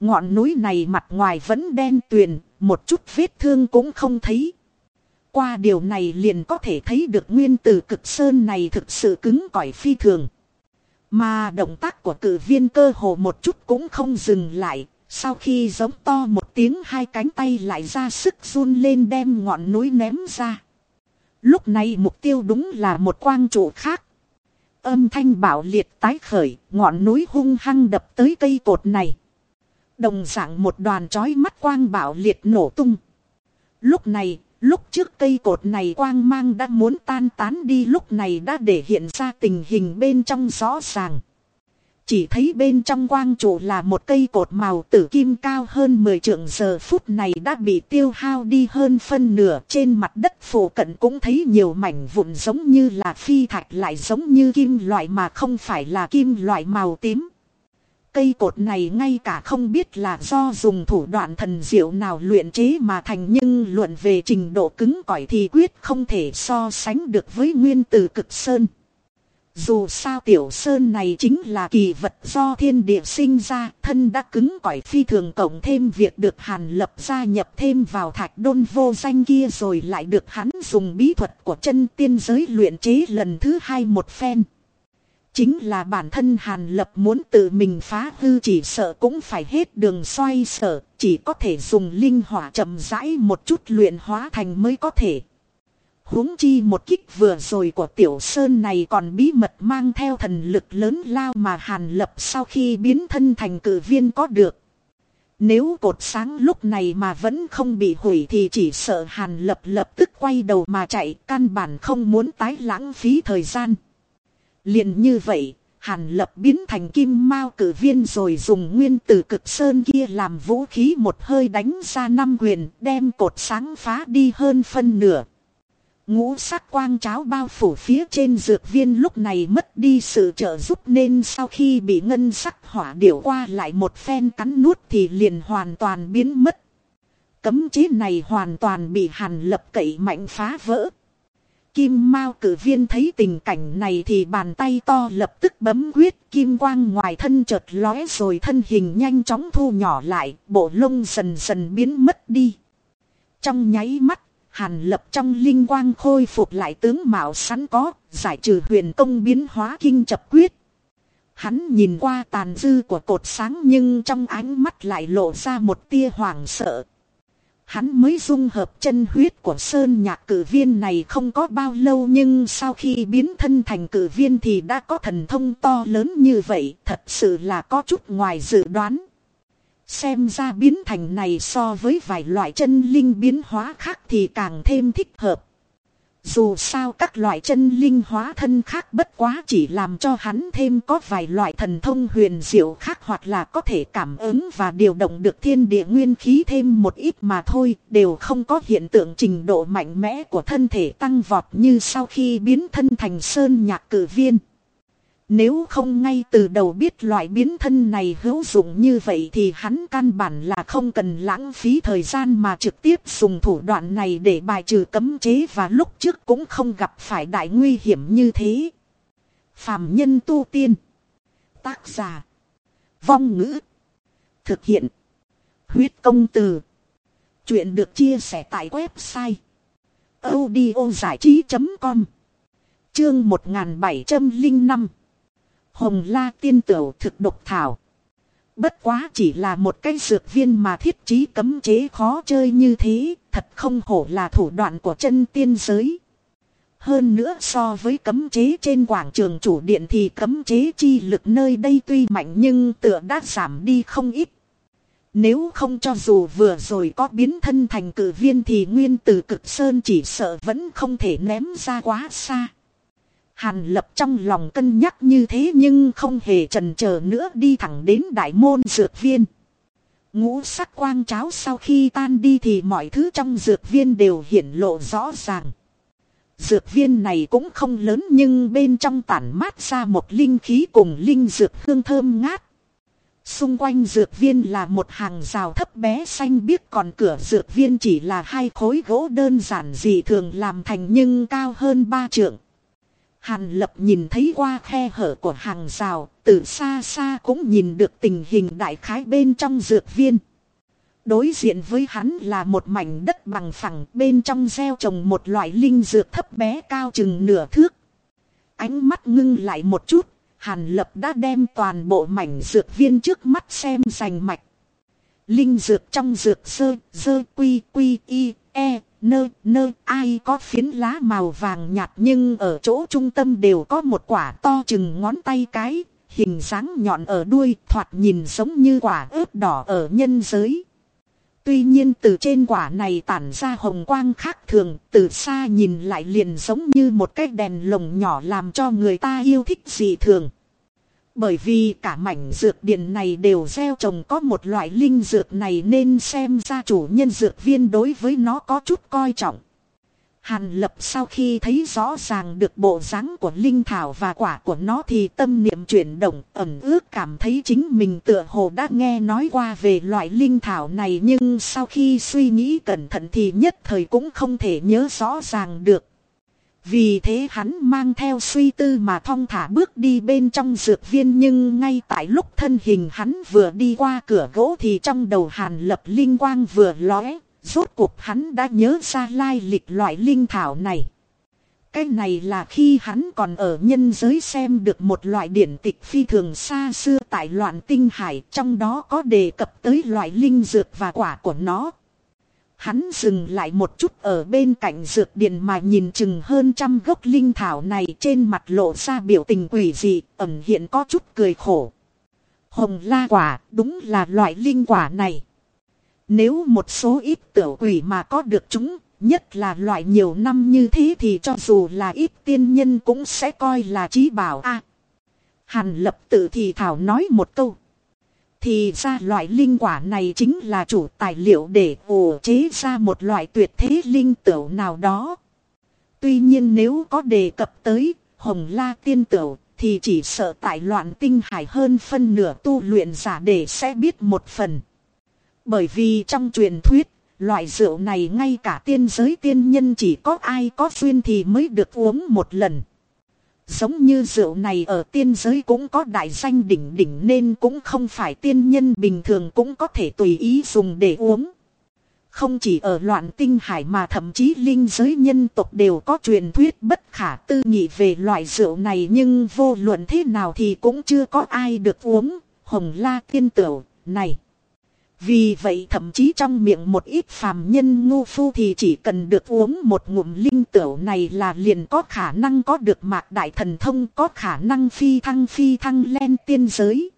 Ngọn núi này mặt ngoài vẫn đen tuyền, một chút vết thương cũng không thấy. Qua điều này liền có thể thấy được nguyên tử cực sơn này thực sự cứng cỏi phi thường. Mà động tác của cử viên cơ hồ một chút cũng không dừng lại. Sau khi giống to một tiếng hai cánh tay lại ra sức run lên đem ngọn núi ném ra. Lúc này mục tiêu đúng là một quang trụ khác. Âm thanh bạo liệt tái khởi, ngọn núi hung hăng đập tới cây cột này. Đồng dạng một đoàn chói mắt quang bạo liệt nổ tung. Lúc này, lúc trước cây cột này quang mang đã muốn tan tán đi lúc này đã để hiện ra tình hình bên trong rõ ràng. Chỉ thấy bên trong quang trụ là một cây cột màu tử kim cao hơn 10 trượng, giờ phút này đã bị tiêu hao đi hơn phân nửa. Trên mặt đất phổ cận cũng thấy nhiều mảnh vụn giống như là phi thạch, lại giống như kim loại mà không phải là kim loại màu tím. Cây cột này ngay cả không biết là do dùng thủ đoạn thần diệu nào luyện chế mà thành, nhưng luận về trình độ cứng cỏi thì quyết không thể so sánh được với nguyên tử cực sơn. Dù sao tiểu sơn này chính là kỳ vật do thiên địa sinh ra, thân đã cứng cỏi phi thường cộng thêm việc được hàn lập gia nhập thêm vào thạch đôn vô danh kia rồi lại được hắn dùng bí thuật của chân tiên giới luyện chế lần thứ hai một phen. Chính là bản thân hàn lập muốn tự mình phá hư chỉ sợ cũng phải hết đường xoay sở, chỉ có thể dùng linh hỏa chậm rãi một chút luyện hóa thành mới có thể huống chi một kích vừa rồi của tiểu sơn này còn bí mật mang theo thần lực lớn lao mà hàn lập sau khi biến thân thành cử viên có được. Nếu cột sáng lúc này mà vẫn không bị hủy thì chỉ sợ hàn lập lập tức quay đầu mà chạy căn bản không muốn tái lãng phí thời gian. liền như vậy, hàn lập biến thành kim mao cử viên rồi dùng nguyên tử cực sơn kia làm vũ khí một hơi đánh ra năm quyền đem cột sáng phá đi hơn phân nửa. Ngũ sắc quang cháo bao phủ phía trên dược viên lúc này mất đi sự trợ giúp nên sau khi bị ngân sắc hỏa điểu qua lại một phen cắn nuốt thì liền hoàn toàn biến mất. Cấm chế này hoàn toàn bị hàn lập cậy mạnh phá vỡ. Kim Mao cử viên thấy tình cảnh này thì bàn tay to lập tức bấm quyết kim quang ngoài thân chợt lóe rồi thân hình nhanh chóng thu nhỏ lại, bộ lông dần dần biến mất đi. Trong nháy mắt Hàn lập trong linh quang khôi phục lại tướng mạo sẵn có, giải trừ huyền công biến hóa kinh chập quyết. Hắn nhìn qua tàn dư của cột sáng nhưng trong ánh mắt lại lộ ra một tia hoảng sợ. Hắn mới dung hợp chân huyết của sơn nhạc cử viên này không có bao lâu nhưng sau khi biến thân thành cử viên thì đã có thần thông to lớn như vậy, thật sự là có chút ngoài dự đoán. Xem ra biến thành này so với vài loại chân linh biến hóa khác thì càng thêm thích hợp. Dù sao các loại chân linh hóa thân khác bất quá chỉ làm cho hắn thêm có vài loại thần thông huyền diệu khác hoặc là có thể cảm ứng và điều động được thiên địa nguyên khí thêm một ít mà thôi, đều không có hiện tượng trình độ mạnh mẽ của thân thể tăng vọt như sau khi biến thân thành sơn nhạc cử viên. Nếu không ngay từ đầu biết loại biến thân này hữu dụng như vậy thì hắn căn bản là không cần lãng phí thời gian mà trực tiếp dùng thủ đoạn này để bài trừ cấm chế và lúc trước cũng không gặp phải đại nguy hiểm như thế. Phạm nhân tu tiên. Tác giả. Vong ngữ. Thực hiện. Huyết công từ. Chuyện được chia sẻ tại website. audiozảichí.com Chương 1705 Hồng la tiên tửu thực độc thảo. Bất quá chỉ là một cái dược viên mà thiết trí cấm chế khó chơi như thế, thật không hổ là thủ đoạn của chân tiên giới. Hơn nữa so với cấm chế trên quảng trường chủ điện thì cấm chế chi lực nơi đây tuy mạnh nhưng tựa đã giảm đi không ít. Nếu không cho dù vừa rồi có biến thân thành cử viên thì nguyên tử cực sơn chỉ sợ vẫn không thể ném ra quá xa. Hàn lập trong lòng cân nhắc như thế nhưng không hề trần chờ nữa đi thẳng đến đại môn dược viên. Ngũ sắc quang cháo sau khi tan đi thì mọi thứ trong dược viên đều hiển lộ rõ ràng. Dược viên này cũng không lớn nhưng bên trong tản mát ra một linh khí cùng linh dược hương thơm ngát. Xung quanh dược viên là một hàng rào thấp bé xanh biếc còn cửa dược viên chỉ là hai khối gỗ đơn giản dị thường làm thành nhưng cao hơn ba trượng. Hàn lập nhìn thấy qua khe hở của hàng rào, từ xa xa cũng nhìn được tình hình đại khái bên trong dược viên. Đối diện với hắn là một mảnh đất bằng phẳng bên trong gieo trồng một loại linh dược thấp bé cao chừng nửa thước. Ánh mắt ngưng lại một chút, Hàn Lập đã đem toàn bộ mảnh dược viên trước mắt xem rành mạch. Linh dược trong dược sơ, dơ quy quy y, e, nơ, nơ, ai có phiến lá màu vàng nhạt nhưng ở chỗ trung tâm đều có một quả to chừng ngón tay cái, hình dáng nhọn ở đuôi thoạt nhìn giống như quả ớt đỏ ở nhân giới. Tuy nhiên từ trên quả này tản ra hồng quang khác thường, từ xa nhìn lại liền giống như một cái đèn lồng nhỏ làm cho người ta yêu thích dị thường. Bởi vì cả mảnh dược điện này đều gieo trồng có một loại linh dược này nên xem ra chủ nhân dược viên đối với nó có chút coi trọng. Hàn lập sau khi thấy rõ ràng được bộ dáng của linh thảo và quả của nó thì tâm niệm chuyển động ẩm ước cảm thấy chính mình tựa hồ đã nghe nói qua về loại linh thảo này nhưng sau khi suy nghĩ cẩn thận thì nhất thời cũng không thể nhớ rõ ràng được. Vì thế hắn mang theo suy tư mà thong thả bước đi bên trong dược viên nhưng ngay tại lúc thân hình hắn vừa đi qua cửa gỗ thì trong đầu hàn lập linh quang vừa lóe, rốt cuộc hắn đã nhớ ra lai lịch loại linh thảo này. Cái này là khi hắn còn ở nhân giới xem được một loại điển tịch phi thường xa xưa tại loạn tinh hải trong đó có đề cập tới loại linh dược và quả của nó. Hắn dừng lại một chút ở bên cạnh dược điền mà nhìn chừng hơn trăm gốc linh thảo này trên mặt lộ ra biểu tình quỷ dị, ẩn hiện có chút cười khổ. Hồng la quả đúng là loại linh quả này. Nếu một số ít tiểu quỷ mà có được chúng, nhất là loại nhiều năm như thế thì cho dù là ít tiên nhân cũng sẽ coi là trí bảo a. Hàn lập tự thì thảo nói một câu. Thì ra loại linh quả này chính là chủ tài liệu để ủ chế ra một loại tuyệt thế linh tửu nào đó. Tuy nhiên nếu có đề cập tới hồng la tiên tửu thì chỉ sợ tại loạn tinh hải hơn phân nửa tu luyện giả để sẽ biết một phần. Bởi vì trong truyền thuyết, loại rượu này ngay cả tiên giới tiên nhân chỉ có ai có duyên thì mới được uống một lần. Giống như rượu này ở tiên giới cũng có đại danh đỉnh đỉnh nên cũng không phải tiên nhân bình thường cũng có thể tùy ý dùng để uống. Không chỉ ở loạn tinh hải mà thậm chí linh giới nhân tộc đều có truyền thuyết bất khả tư nghị về loại rượu này nhưng vô luận thế nào thì cũng chưa có ai được uống, hồng la tiên tửu, này. Vì vậy thậm chí trong miệng một ít phàm nhân ngu phu thì chỉ cần được uống một ngụm linh tửu này là liền có khả năng có được mạc đại thần thông có khả năng phi thăng phi thăng lên tiên giới.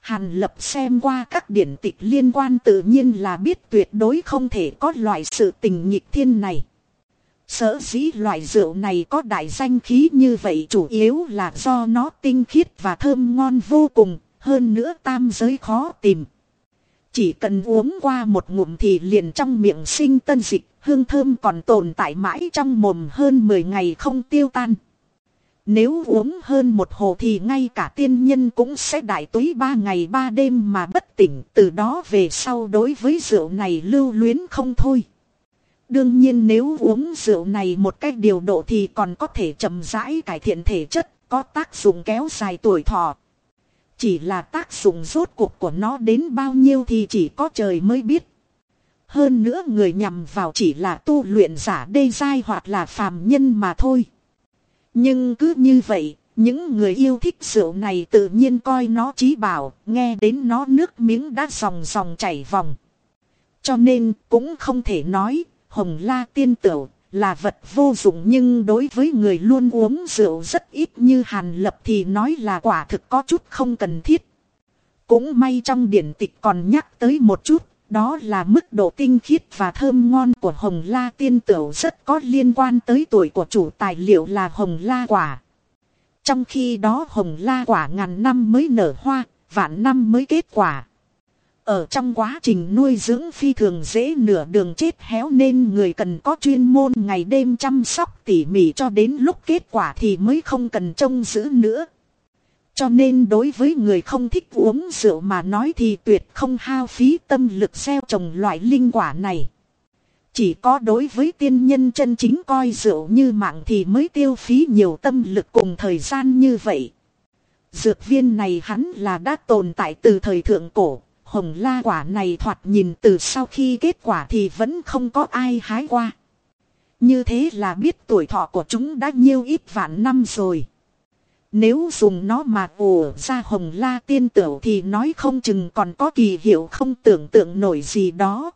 Hàn lập xem qua các điển tịch liên quan tự nhiên là biết tuyệt đối không thể có loại sự tình nghịch thiên này. Sở dĩ loại rượu này có đại danh khí như vậy chủ yếu là do nó tinh khiết và thơm ngon vô cùng, hơn nữa tam giới khó tìm. Chỉ cần uống qua một ngụm thì liền trong miệng sinh tân dịch, hương thơm còn tồn tại mãi trong mồm hơn 10 ngày không tiêu tan. Nếu uống hơn một hồ thì ngay cả tiên nhân cũng sẽ đại túy ba ngày ba đêm mà bất tỉnh, từ đó về sau đối với rượu này lưu luyến không thôi. Đương nhiên nếu uống rượu này một cách điều độ thì còn có thể chậm rãi cải thiện thể chất, có tác dụng kéo dài tuổi thọ. Chỉ là tác dụng rốt cuộc của nó đến bao nhiêu thì chỉ có trời mới biết. Hơn nữa người nhằm vào chỉ là tu luyện giả đê dai hoặc là phàm nhân mà thôi. Nhưng cứ như vậy, những người yêu thích rượu này tự nhiên coi nó trí bảo, nghe đến nó nước miếng đã dòng dòng chảy vòng. Cho nên cũng không thể nói, hồng la tiên tửu là vật vô dụng nhưng đối với người luôn uống rượu rất ít như hàn lập thì nói là quả thực có chút không cần thiết. Cũng may trong điển tịch còn nhắc tới một chút, đó là mức độ tinh khiết và thơm ngon của hồng la tiên tửu rất có liên quan tới tuổi của chủ tài liệu là hồng la quả. Trong khi đó hồng la quả ngàn năm mới nở hoa, vạn năm mới kết quả. Ở trong quá trình nuôi dưỡng phi thường dễ nửa đường chết héo nên người cần có chuyên môn ngày đêm chăm sóc tỉ mỉ cho đến lúc kết quả thì mới không cần trông giữ nữa. Cho nên đối với người không thích uống rượu mà nói thì tuyệt không hao phí tâm lực gieo trồng loại linh quả này. Chỉ có đối với tiên nhân chân chính coi rượu như mạng thì mới tiêu phí nhiều tâm lực cùng thời gian như vậy. Dược viên này hắn là đã tồn tại từ thời thượng cổ, hồng la quả này thoạt nhìn từ sau khi kết quả thì vẫn không có ai hái qua. Như thế là biết tuổi thọ của chúng đã nhiêu ít vạn năm rồi. Nếu dùng nó mà ủ ra hồng la tiên tửu thì nói không chừng còn có kỳ hiệu không tưởng tượng nổi gì đó.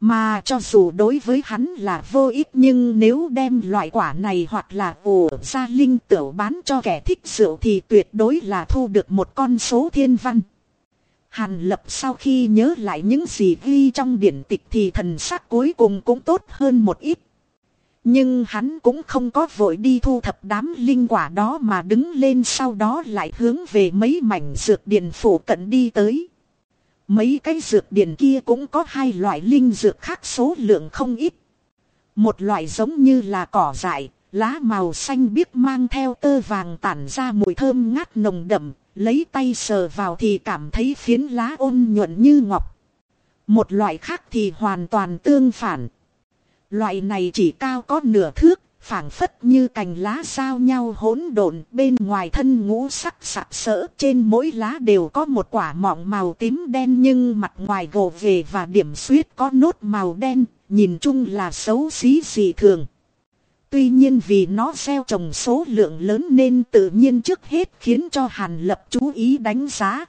Mà cho dù đối với hắn là vô ích nhưng nếu đem loại quả này hoặc là ủ ra linh tửu bán cho kẻ thích rượu thì tuyệt đối là thu được một con số thiên văn. Hàn lập sau khi nhớ lại những gì ghi trong điển tịch thì thần sắc cuối cùng cũng tốt hơn một ít. Nhưng hắn cũng không có vội đi thu thập đám linh quả đó mà đứng lên sau đó lại hướng về mấy mảnh dược điển phủ cận đi tới. Mấy cái dược điển kia cũng có hai loại linh dược khác số lượng không ít. Một loại giống như là cỏ dại, lá màu xanh biếc mang theo tơ vàng tản ra mùi thơm ngát nồng đậm, lấy tay sờ vào thì cảm thấy phiến lá ôn nhuận như ngọc. Một loại khác thì hoàn toàn tương phản. Loại này chỉ cao có nửa thước, phảng phất như cành lá sao nhau hỗn độn bên ngoài thân ngũ sắc sặc sỡ trên mỗi lá đều có một quả mọng màu tím đen nhưng mặt ngoài gồ về và điểm suyết có nốt màu đen, nhìn chung là xấu xí dị thường. Tuy nhiên vì nó gieo trồng số lượng lớn nên tự nhiên trước hết khiến cho Hàn Lập chú ý đánh giá.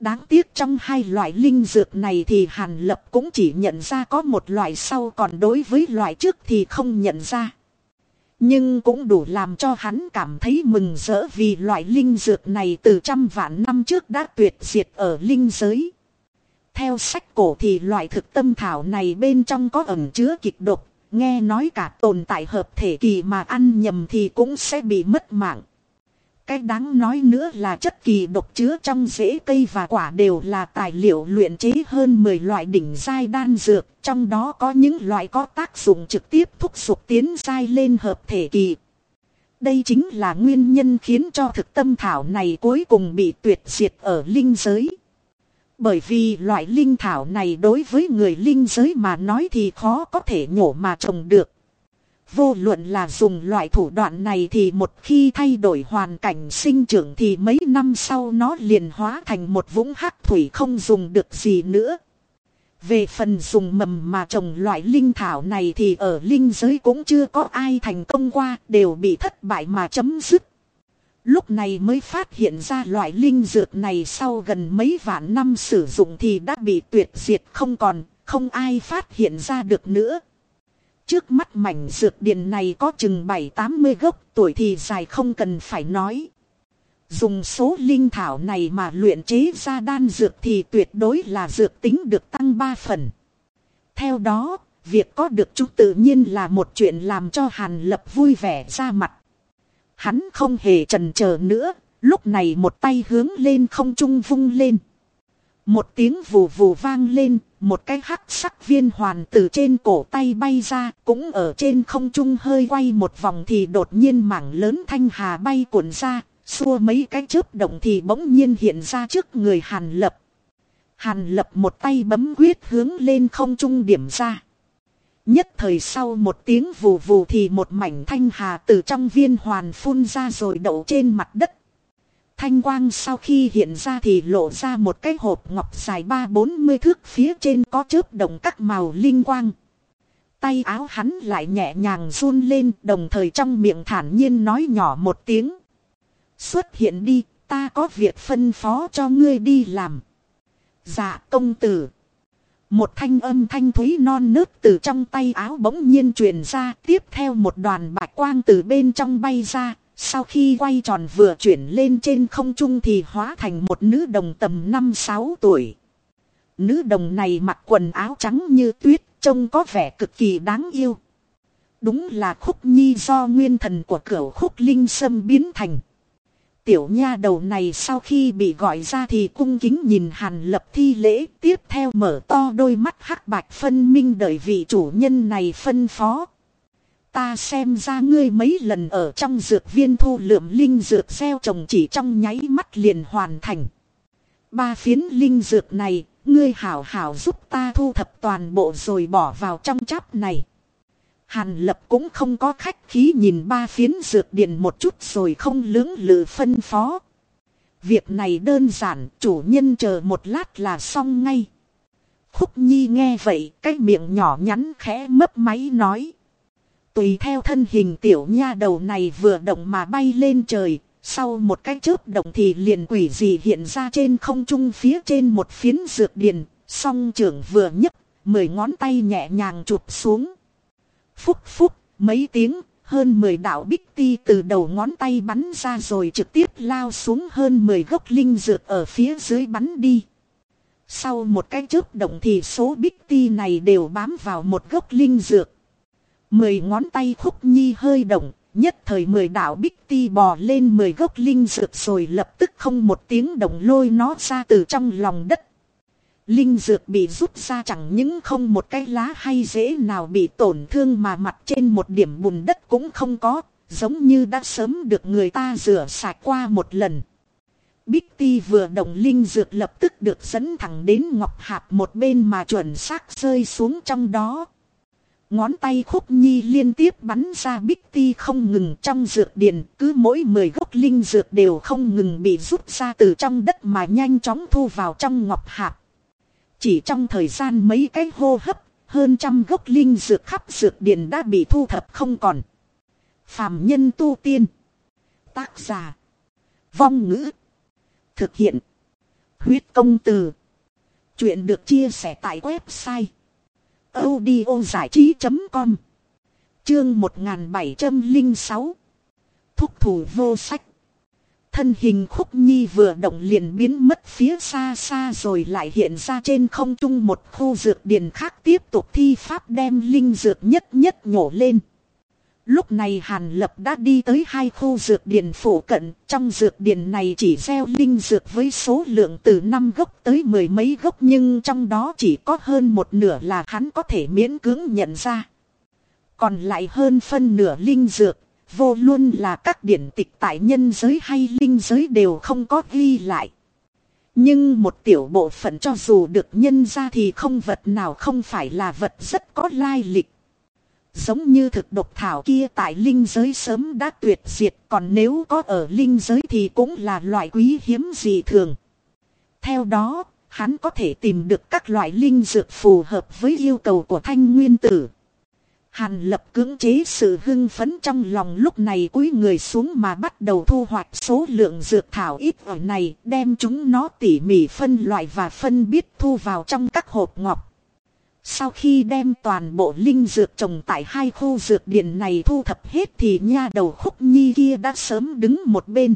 Đáng tiếc trong hai loại linh dược này thì Hàn Lập cũng chỉ nhận ra có một loại sau còn đối với loại trước thì không nhận ra. Nhưng cũng đủ làm cho hắn cảm thấy mừng rỡ vì loại linh dược này từ trăm vạn năm trước đã tuyệt diệt ở linh giới. Theo sách cổ thì loại thực tâm thảo này bên trong có ẩn chứa kịch độc, nghe nói cả tồn tại hợp thể kỳ mà ăn nhầm thì cũng sẽ bị mất mạng. Cái đáng nói nữa là chất kỳ độc chứa trong rễ cây và quả đều là tài liệu luyện chế hơn 10 loại đỉnh giai đan dược, trong đó có những loại có tác dụng trực tiếp thúc giục tiến giai lên hợp thể kỳ. Đây chính là nguyên nhân khiến cho thực tâm thảo này cuối cùng bị tuyệt diệt ở linh giới. Bởi vì loại linh thảo này đối với người linh giới mà nói thì khó có thể nhổ mà trồng được. Vô luận là dùng loại thủ đoạn này thì một khi thay đổi hoàn cảnh sinh trưởng thì mấy năm sau nó liền hóa thành một vũng hắc thủy không dùng được gì nữa. Về phần dùng mầm mà trồng loại linh thảo này thì ở linh giới cũng chưa có ai thành công qua, đều bị thất bại mà chấm dứt. Lúc này mới phát hiện ra loại linh dược này sau gần mấy vạn năm sử dụng thì đã bị tuyệt diệt không còn, không ai phát hiện ra được nữa. Trước mắt mảnh dược điện này có chừng 7-80 gốc tuổi thì dài không cần phải nói. Dùng số linh thảo này mà luyện chế ra đan dược thì tuyệt đối là dược tính được tăng 3 phần. Theo đó, việc có được chúng tự nhiên là một chuyện làm cho Hàn Lập vui vẻ ra mặt. Hắn không hề trần chờ nữa, lúc này một tay hướng lên không trung vung lên. Một tiếng vù vù vang lên, một cái hắc sắc viên hoàn từ trên cổ tay bay ra, cũng ở trên không trung hơi quay một vòng thì đột nhiên mảng lớn thanh hà bay cuộn ra, xua mấy cái chớp động thì bỗng nhiên hiện ra trước người Hàn Lập. Hàn Lập một tay bấm quyết hướng lên không trung điểm ra. Nhất thời sau một tiếng vù vù thì một mảnh thanh hà từ trong viên hoàn phun ra rồi đậu trên mặt đất. Thanh quang sau khi hiện ra thì lộ ra một cái hộp ngọc dài ba bốn mươi thước phía trên có chớp đồng các màu linh quang. Tay áo hắn lại nhẹ nhàng run lên đồng thời trong miệng thản nhiên nói nhỏ một tiếng. Xuất hiện đi, ta có việc phân phó cho ngươi đi làm. Dạ công tử. Một thanh âm thanh thúy non nớt từ trong tay áo bỗng nhiên truyền ra, tiếp theo một đoàn bạch quang từ bên trong bay ra, sau khi quay tròn vừa chuyển lên trên không trung thì hóa thành một nữ đồng tầm 5-6 tuổi. Nữ đồng này mặc quần áo trắng như tuyết, trông có vẻ cực kỳ đáng yêu. Đúng là khúc nhi do nguyên thần của cửu khúc linh sâm biến thành. Tiểu nha đầu này sau khi bị gọi ra thì cung kính nhìn hàn lập thi lễ tiếp theo mở to đôi mắt hắc bạch phân minh đợi vị chủ nhân này phân phó. Ta xem ra ngươi mấy lần ở trong dược viên thu lượm linh dược gieo trồng chỉ trong nháy mắt liền hoàn thành. Ba phiến linh dược này, ngươi hảo hảo giúp ta thu thập toàn bộ rồi bỏ vào trong cháp này. Hàn lập cũng không có khách khí nhìn ba phiến dược điện một chút rồi không lưỡng lự phân phó. Việc này đơn giản, chủ nhân chờ một lát là xong ngay. Khúc Nhi nghe vậy, cái miệng nhỏ nhắn khẽ mấp máy nói. Tùy theo thân hình tiểu nha đầu này vừa động mà bay lên trời, Sau một cái chớp động thì liền quỷ gì hiện ra trên không trung phía trên một phiến dược điền, song trưởng vừa nhấc, mười ngón tay nhẹ nhàng chụp xuống. Phúc phúc, mấy tiếng, hơn 10 đạo bích ti từ đầu ngón tay bắn ra rồi trực tiếp lao xuống hơn 10 gốc linh dược ở phía dưới bắn đi. Sau một cái chớp động thì số bích ti này đều bám vào một gốc linh dược. Mười ngón tay khúc nhi hơi động, nhất thời mười đạo bích ti bò lên mười gốc linh dược rồi lập tức không một tiếng động lôi nó ra từ trong lòng đất. Linh dược bị rút ra chẳng những không một cái lá hay dễ nào bị tổn thương mà mặt trên một điểm bùn đất cũng không có, giống như đã sớm được người ta rửa sạch qua một lần. Bích ti vừa động linh dược lập tức được dẫn thẳng đến ngọc hạp một bên mà chuẩn xác rơi xuống trong đó. Ngón tay khúc nhi liên tiếp bắn ra bích ti không ngừng trong dược điền, cứ mỗi 10 gốc linh dược đều không ngừng bị rút ra từ trong đất mà nhanh chóng thu vào trong ngọc hạp. Chỉ trong thời gian mấy cái hô hấp, hơn trăm gốc linh dược khắp dược điền đã bị thu thập không còn. Phàm nhân tu tiên. Tác giả. Vong ngữ. Thực hiện. Huyết công từ. Chuyện được chia sẻ tại website. audio giải trí.com Chương 1706 Thúc thủ vô sách Thân hình khúc nhi vừa động liền biến mất phía xa xa rồi lại hiện ra trên không trung một khu dược điền khác tiếp tục thi pháp đem linh dược nhất nhất nhổ lên. Lúc này Hàn Lập đã đi tới hai khu dược điền phủ cận, trong dược điền này chỉ gieo linh dược với số lượng từ 5 gốc tới mười mấy gốc nhưng trong đó chỉ có hơn một nửa là hắn có thể miễn cưỡng nhận ra. Còn lại hơn phân nửa linh dược, vô luôn là các điển tịch tại nhân giới hay linh giới đều không có ghi lại. Nhưng một tiểu bộ phận cho dù được nhân ra thì không vật nào không phải là vật rất có lai lịch. Giống như thực độc thảo kia tại linh giới sớm đã tuyệt diệt còn nếu có ở linh giới thì cũng là loại quý hiếm gì thường. Theo đó, hắn có thể tìm được các loại linh dược phù hợp với yêu cầu của thanh nguyên tử. Hàn lập cưỡng chế sự hưng phấn trong lòng lúc này cúi người xuống mà bắt đầu thu hoạch số lượng dược thảo ít ở này, đem chúng nó tỉ mỉ phân loại và phân biết thu vào trong các hộp ngọc. Sau khi đem toàn bộ linh dược trồng tại hai khu dược điện này thu thập hết thì nha đầu khúc nhi kia đã sớm đứng một bên.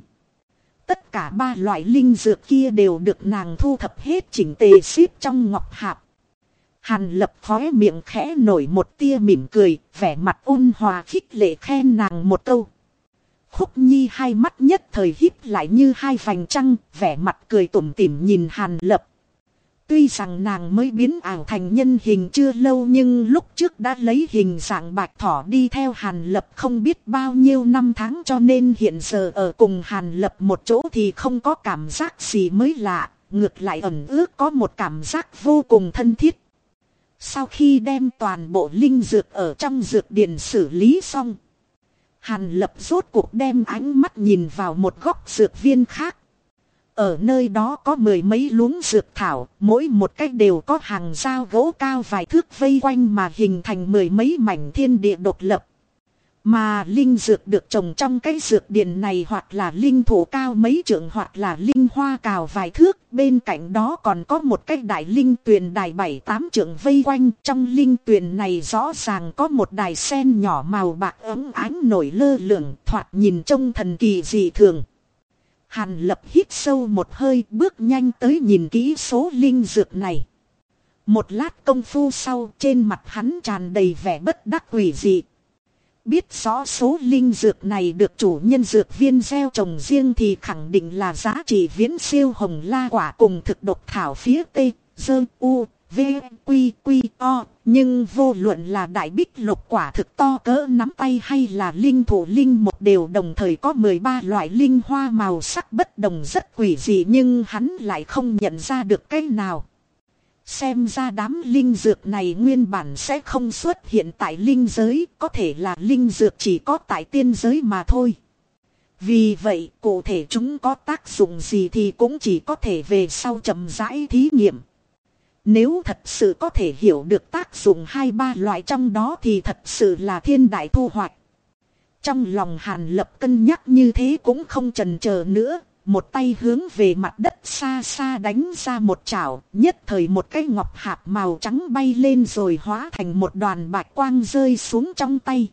Tất cả ba loại linh dược kia đều được nàng thu thập hết chỉnh tề xếp trong ngọc hạp. Hàn lập khóe miệng khẽ nổi một tia mỉm cười, vẻ mặt ôn hòa khích lệ khen nàng một câu. Khúc nhi hai mắt nhất thời híp lại như hai vành trăng, vẻ mặt cười tủm tỉm nhìn hàn lập. Tuy rằng nàng mới biến ảo thành nhân hình chưa lâu nhưng lúc trước đã lấy hình dạng bạch thỏ đi theo Hàn Lập không biết bao nhiêu năm tháng cho nên hiện giờ ở cùng Hàn Lập một chỗ thì không có cảm giác gì mới lạ, ngược lại ẩn ước có một cảm giác vô cùng thân thiết. Sau khi đem toàn bộ linh dược ở trong dược điển xử lý xong, Hàn Lập rốt cuộc đem ánh mắt nhìn vào một góc dược viên khác. Ở nơi đó có mười mấy luống dược thảo, mỗi một cách đều có hàng dao gỗ cao vài thước vây quanh mà hình thành mười mấy mảnh thiên địa độc lập. Mà linh dược được trồng trong cái dược điền này hoặc là linh thổ cao mấy trượng hoặc là linh hoa cào vài thước. Bên cạnh đó còn có một cái đại linh tuyền đài bảy tám trượng vây quanh. Trong linh tuyền này rõ ràng có một đài sen nhỏ màu bạc ấm ánh nổi lơ lửng, thoạt nhìn trông thần kỳ dị thường. Hàn lập hít sâu một hơi, bước nhanh tới nhìn kỹ số linh dược này. Một lát công phu sau, trên mặt hắn tràn đầy vẻ bất đắc quỷ dị. Biết rõ số linh dược này được chủ nhân dược viên gieo trồng riêng thì khẳng định là giá trị viễn siêu hồng la quả cùng thực độc thảo phía Tây, Dơ, U, V, q q O. Nhưng vô luận là đại bích lục quả thực to cỡ nắm tay hay là linh thủ linh một đều đồng thời có 13 loại linh hoa màu sắc bất đồng rất quỷ dị nhưng hắn lại không nhận ra được cái nào. Xem ra đám linh dược này nguyên bản sẽ không xuất hiện tại linh giới, có thể là linh dược chỉ có tại tiên giới mà thôi. Vì vậy, cụ thể chúng có tác dụng gì thì cũng chỉ có thể về sau chậm rãi thí nghiệm. Nếu thật sự có thể hiểu được tác dụng hai ba loại trong đó thì thật sự là thiên đại thu hoạch. Trong lòng hàn lập cân nhắc như thế cũng không trần chờ nữa, một tay hướng về mặt đất xa xa đánh ra một chảo, nhất thời một cái ngọc hạt màu trắng bay lên rồi hóa thành một đoàn bạch quang rơi xuống trong tay.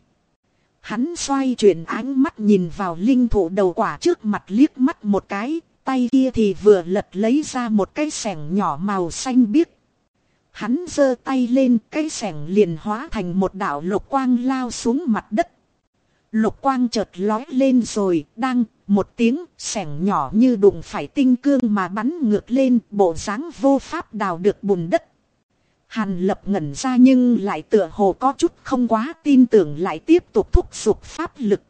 Hắn xoay chuyển ánh mắt nhìn vào linh thụ đầu quả trước mặt liếc mắt một cái, tay kia thì vừa lật lấy ra một cái sẻng nhỏ màu xanh biếc. Hắn giơ tay lên, cái sẻng liền hóa thành một đạo lục quang lao xuống mặt đất. Lục quang chợt lói lên rồi, đang, một tiếng, sẻng nhỏ như đụng phải tinh cương mà bắn ngược lên, bộ dáng vô pháp đào được bùn đất. Hàn lập ngẩn ra nhưng lại tựa hồ có chút không quá tin tưởng lại tiếp tục thúc giục pháp lực.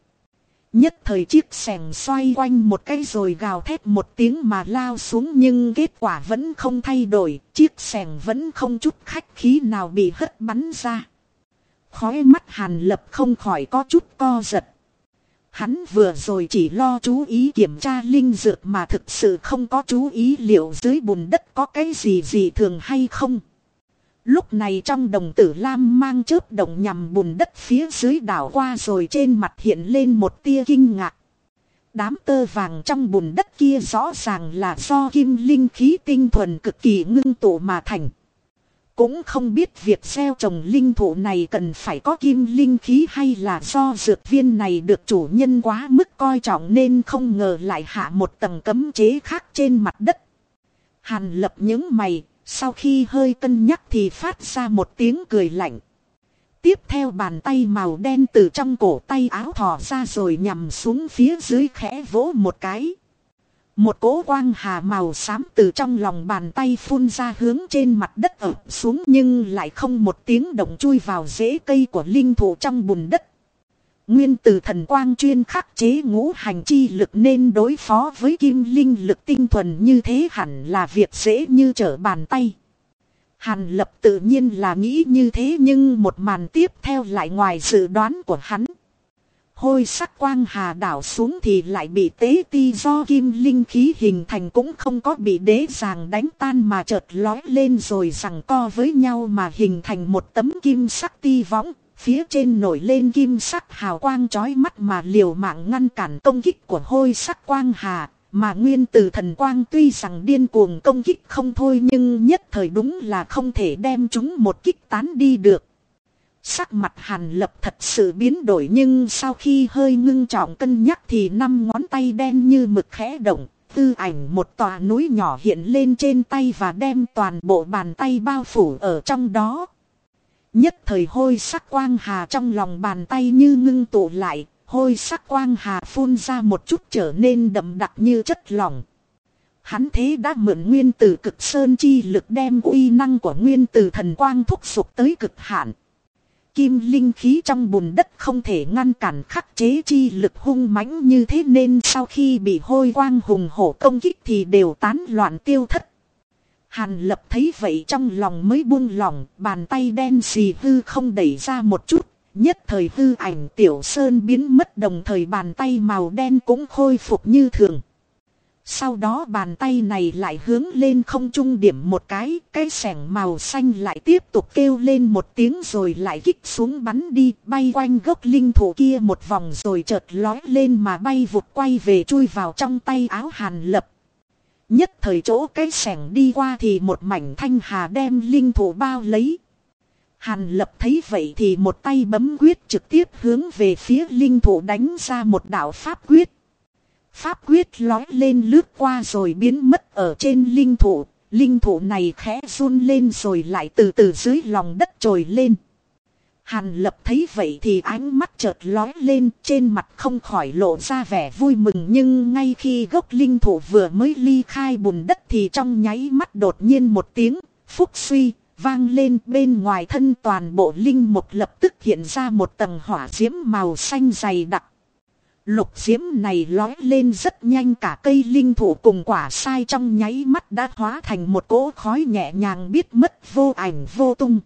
Nhất thời chiếc sẻng xoay quanh một cái rồi gào thét một tiếng mà lao xuống nhưng kết quả vẫn không thay đổi, chiếc sẻng vẫn không chút khách khí nào bị hất bắn ra. Khói mắt hàn lập không khỏi có chút co giật. Hắn vừa rồi chỉ lo chú ý kiểm tra linh dược mà thực sự không có chú ý liệu dưới bùn đất có cái gì gì thường hay không. Lúc này trong đồng tử lam mang chớp đồng nhằm bùn đất phía dưới đảo qua rồi trên mặt hiện lên một tia kinh ngạc. Đám tơ vàng trong bùn đất kia rõ ràng là do kim linh khí tinh thuần cực kỳ ngưng tụ mà thành. Cũng không biết việc gieo trồng linh thụ này cần phải có kim linh khí hay là do dược viên này được chủ nhân quá mức coi trọng nên không ngờ lại hạ một tầng cấm chế khác trên mặt đất. Hàn lập những mày, sau khi hơi cân nhắc thì phát ra một tiếng cười lạnh. Tiếp theo bàn tay màu đen từ trong cổ tay áo thò ra rồi nhằm xuống phía dưới khẽ vỗ một cái. Một cỗ quang hà màu xám từ trong lòng bàn tay phun ra hướng trên mặt đất ập xuống nhưng lại không một tiếng động chui vào rễ cây của linh thụ trong bùn đất. Nguyên từ thần quang chuyên khắc chế ngũ hành chi lực nên đối phó với kim linh lực tinh thuần như thế hẳn là việc dễ như trở bàn tay. Hàn lập tự nhiên là nghĩ như thế nhưng một màn tiếp theo lại ngoài dự đoán của hắn. Hôi sắc quang hà đảo xuống thì lại bị tế ti do kim linh khí hình thành cũng không có bị đế giàng đánh tan mà chợt lói lên rồi rằng co với nhau mà hình thành một tấm kim sắc ti võng. Phía trên nổi lên kim sắc hào quang chói mắt mà liều mạng ngăn cản công kích của hôi sắc quang hà. Mà nguyên từ thần quang tuy rằng điên cuồng công kích không thôi nhưng nhất thời đúng là không thể đem chúng một kích tán đi được. Sắc mặt hàn lập thật sự biến đổi nhưng sau khi hơi ngưng trọng cân nhắc thì năm ngón tay đen như mực khẽ động. Tư ảnh một tòa núi nhỏ hiện lên trên tay và đem toàn bộ bàn tay bao phủ ở trong đó. Nhất thời hôi sắc quang hà trong lòng bàn tay như ngưng tụ lại, hôi sắc quang hà phun ra một chút trở nên đậm đặc như chất lỏng. Hắn thế đã mượn nguyên từ cực sơn chi lực đem uy năng của nguyên từ thần quang thúc sụp tới cực hạn. Kim linh khí trong bùn đất không thể ngăn cản khắc chế chi lực hung mãnh như thế nên sau khi bị hôi quang hùng hổ công kích thì đều tán loạn tiêu thất. Hàn lập thấy vậy trong lòng mới buông lỏng, bàn tay đen xì hư không đẩy ra một chút, nhất thời hư ảnh tiểu sơn biến mất đồng thời bàn tay màu đen cũng khôi phục như thường. Sau đó bàn tay này lại hướng lên không trung điểm một cái, cái sẻng màu xanh lại tiếp tục kêu lên một tiếng rồi lại kích xuống bắn đi, bay quanh gốc linh thủ kia một vòng rồi chợt lói lên mà bay vụt quay về chui vào trong tay áo hàn lập. Nhất thời chỗ cái sẻng đi qua thì một mảnh thanh hà đem linh thủ bao lấy. Hàn lập thấy vậy thì một tay bấm quyết trực tiếp hướng về phía linh thủ đánh ra một đạo pháp quyết. Pháp quyết lói lên lướt qua rồi biến mất ở trên linh thụ. Linh thụ này khẽ run lên rồi lại từ từ dưới lòng đất trồi lên. Hàn lập thấy vậy thì ánh mắt chợt lói lên, trên mặt không khỏi lộ ra vẻ vui mừng nhưng ngay khi gốc linh thụ vừa mới ly khai bùn đất thì trong nháy mắt đột nhiên một tiếng phúc suy vang lên bên ngoài thân toàn bộ linh mục lập tức hiện ra một tầng hỏa diễm màu xanh dày đặc. Lục diễm này lói lên rất nhanh cả cây linh thủ cùng quả sai trong nháy mắt đã hóa thành một cỗ khói nhẹ nhàng biết mất vô ảnh vô tung.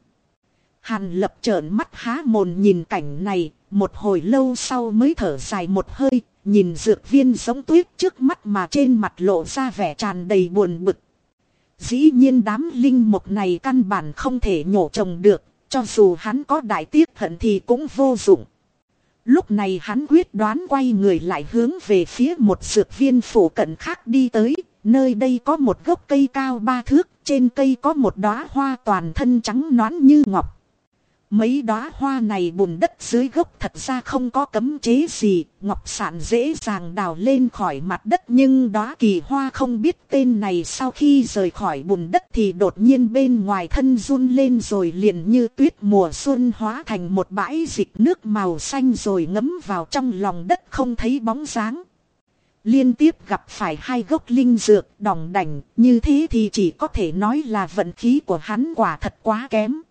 Hàn lập trợn mắt há mồn nhìn cảnh này, một hồi lâu sau mới thở dài một hơi, nhìn dược viên giống tuyết trước mắt mà trên mặt lộ ra vẻ tràn đầy buồn bực. Dĩ nhiên đám linh mục này căn bản không thể nhổ trồng được, cho dù hắn có đại tiết hận thì cũng vô dụng. Lúc này hắn quyết đoán quay người lại hướng về phía một dược viên phủ cận khác đi tới, nơi đây có một gốc cây cao ba thước, trên cây có một đóa hoa toàn thân trắng nõn như ngọc. Mấy đóa hoa này bùn đất dưới gốc thật ra không có cấm chế gì, ngọc sản dễ dàng đào lên khỏi mặt đất nhưng đóa kỳ hoa không biết tên này sau khi rời khỏi bùn đất thì đột nhiên bên ngoài thân run lên rồi liền như tuyết mùa xuân hóa thành một bãi dịch nước màu xanh rồi ngấm vào trong lòng đất không thấy bóng dáng. Liên tiếp gặp phải hai gốc linh dược đỏng đảnh như thế thì chỉ có thể nói là vận khí của hắn quả thật quá kém.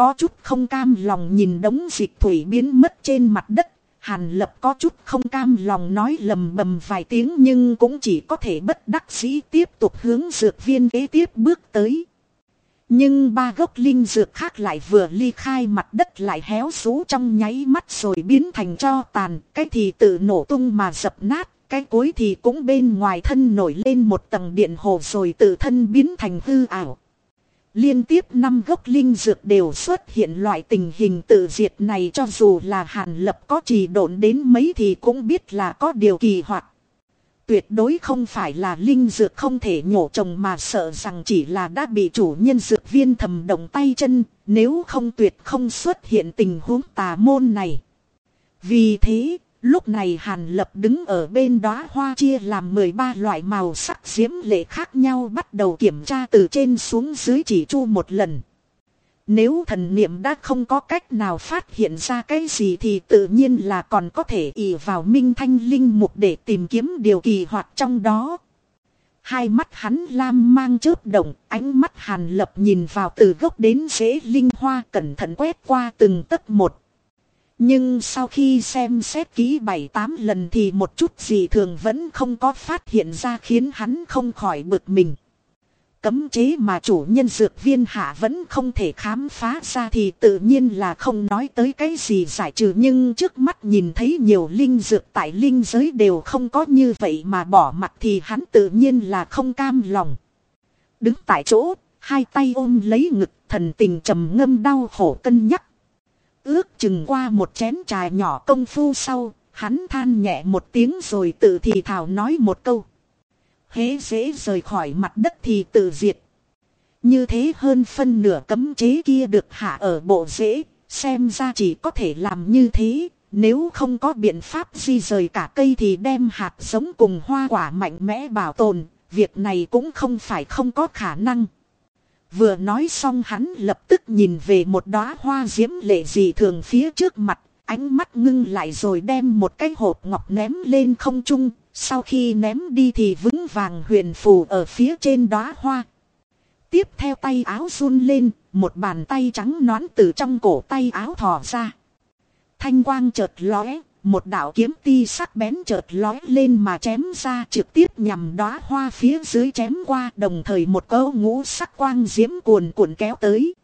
Có chút không cam lòng nhìn đống dịch thủy biến mất trên mặt đất. Hàn lập có chút không cam lòng nói lầm bầm vài tiếng nhưng cũng chỉ có thể bất đắc dĩ tiếp tục hướng dược viên kế tiếp bước tới. Nhưng ba gốc linh dược khác lại vừa ly khai mặt đất lại héo rú trong nháy mắt rồi biến thành cho tàn. Cái thì tự nổ tung mà dập nát. Cái cuối thì cũng bên ngoài thân nổi lên một tầng điện hồ rồi tự thân biến thành hư ảo. Liên tiếp năm gốc linh dược đều xuất hiện loại tình hình tự diệt này cho dù là hàn lập có trì độn đến mấy thì cũng biết là có điều kỳ hoặc Tuyệt đối không phải là linh dược không thể nhổ trồng mà sợ rằng chỉ là đã bị chủ nhân dược viên thầm động tay chân, nếu không tuyệt không xuất hiện tình huống tà môn này. Vì thế, Lúc này Hàn Lập đứng ở bên đóa hoa chia làm 13 loại màu sắc diễm lệ khác nhau bắt đầu kiểm tra từ trên xuống dưới chỉ chu một lần. Nếu thần niệm đã không có cách nào phát hiện ra cái gì thì tự nhiên là còn có thể ỷ vào minh thanh linh mục để tìm kiếm điều kỳ hoạt trong đó. Hai mắt hắn lam mang chớp động, ánh mắt hàn lập nhìn vào từ gốc đến rễ linh hoa cẩn thận quét qua từng tấc một. Nhưng sau khi xem xét kỹ bảy tám lần thì một chút gì thường vẫn không có phát hiện ra khiến hắn không khỏi bực mình. Cấm chế mà chủ nhân dược viên hạ vẫn không thể khám phá ra thì tự nhiên là không nói tới cái gì giải trừ nhưng trước mắt nhìn thấy nhiều linh dược tại linh giới đều không có như vậy mà bỏ mặt thì hắn tự nhiên là không cam lòng. Đứng tại chỗ, hai tay ôm lấy ngực thần tình trầm ngâm đau khổ cân nhắc. Ước chừng qua một chén trà nhỏ công phu sau, hắn than nhẹ một tiếng rồi tự thì thảo nói một câu. Hế dễ rời khỏi mặt đất thì tự diệt. Như thế hơn phân nửa cấm chế kia được hạ ở bộ rễ, xem ra chỉ có thể làm như thế. Nếu không có biện pháp di rời cả cây thì đem hạt giống cùng hoa quả mạnh mẽ bảo tồn, việc này cũng không phải không có khả năng. Vừa nói xong hắn lập tức nhìn về một đóa hoa diễm lệ dị thường phía trước mặt, ánh mắt ngưng lại rồi đem một cái hộp ngọc ném lên không trung, sau khi ném đi thì vững vàng huyền phù ở phía trên đóa hoa. Tiếp theo tay áo run lên, một bàn tay trắng nõn từ trong cổ tay áo thò ra. Thanh quang chợt lóe, một đạo kiếm ti sắc bén chợt lói lên mà chém ra trực tiếp nhằm đóa hoa phía dưới chém qua, đồng thời một câu ngũ sắc quang diễm cuồn cuộn kéo tới.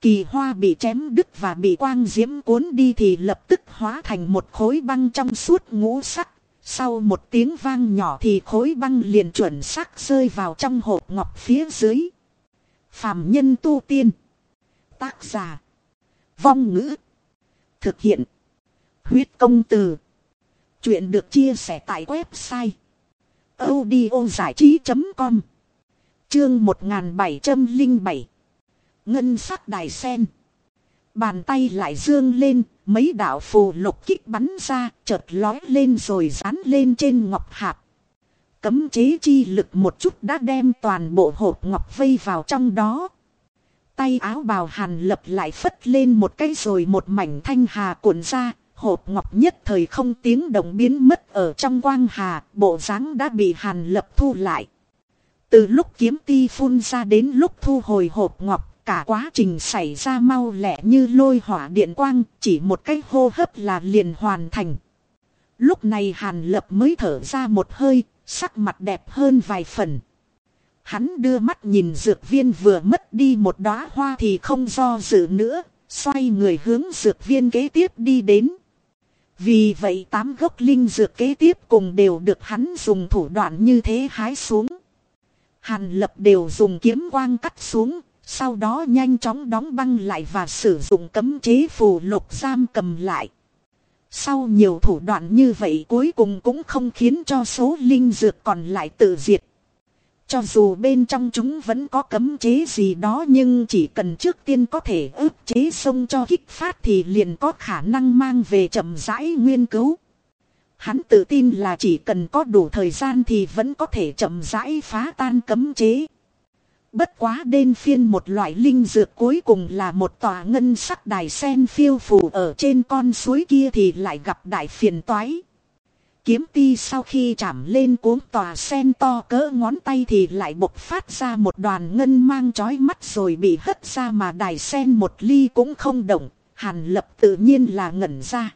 Kỳ hoa bị chém đứt và bị quang diễm cuốn đi thì lập tức hóa thành một khối băng trong suốt ngũ sắc. Sau một tiếng vang nhỏ thì khối băng liền chuẩn sắc rơi vào trong hộp ngọc phía dưới. Phạm nhân tu tiên. Tác giả. Vong ngữ. Thực hiện. Huyết công từ. Chuyện được chia sẻ tại website. audiozảichí.com Chương 1707 Ngân sắc đài sen. Bàn tay lại dương lên, mấy đạo phù lục kích bắn ra, chợt lói lên rồi dán lên trên ngọc hạp. Cấm chế chi lực một chút đã đem toàn bộ hộp ngọc vây vào trong đó. Tay áo bào hàn lập lại phất lên một cái rồi một mảnh thanh hà cuộn ra, hộp ngọc nhất thời không tiếng động biến mất ở trong quang hà, bộ dáng đã bị hàn lập thu lại. Từ lúc kiếm ti phun ra đến lúc thu hồi hộp ngọc, cả quá trình xảy ra mau lẹ như lôi hỏa điện quang, chỉ một cái hô hấp là liền hoàn thành. Lúc này hàn lập mới thở ra một hơi, sắc mặt đẹp hơn vài phần. Hắn đưa mắt nhìn dược viên vừa mất đi một đóa hoa thì không do dự nữa, xoay người hướng dược viên kế tiếp đi đến. Vì vậy tám gốc linh dược kế tiếp cùng đều được hắn dùng thủ đoạn như thế hái xuống. Hàn lập đều dùng kiếm quang cắt xuống, sau đó nhanh chóng đóng băng lại và sử dụng cấm chế phù lục giam cầm lại. Sau nhiều thủ đoạn như vậy cuối cùng cũng không khiến cho số linh dược còn lại tự diệt. Cho dù bên trong chúng vẫn có cấm chế gì đó nhưng chỉ cần trước tiên có thể ức chế sông cho kích phát thì liền có khả năng mang về chậm rãi nguyên cứu. Hắn tự tin là chỉ cần có đủ thời gian thì vẫn có thể chậm rãi phá tan cấm chế. Bất quá đên phiên một loại linh dược cuối cùng là một tòa ngân sắc đài sen phiêu phù ở trên con suối kia thì lại gặp đại phiền toái. Kiếm ti sau khi chạm lên cuốn tòa sen to cỡ ngón tay thì lại bộc phát ra một đoàn ngân mang chói mắt rồi bị hất ra mà đài sen một ly cũng không động, hàn lập tự nhiên là ngẩn ra.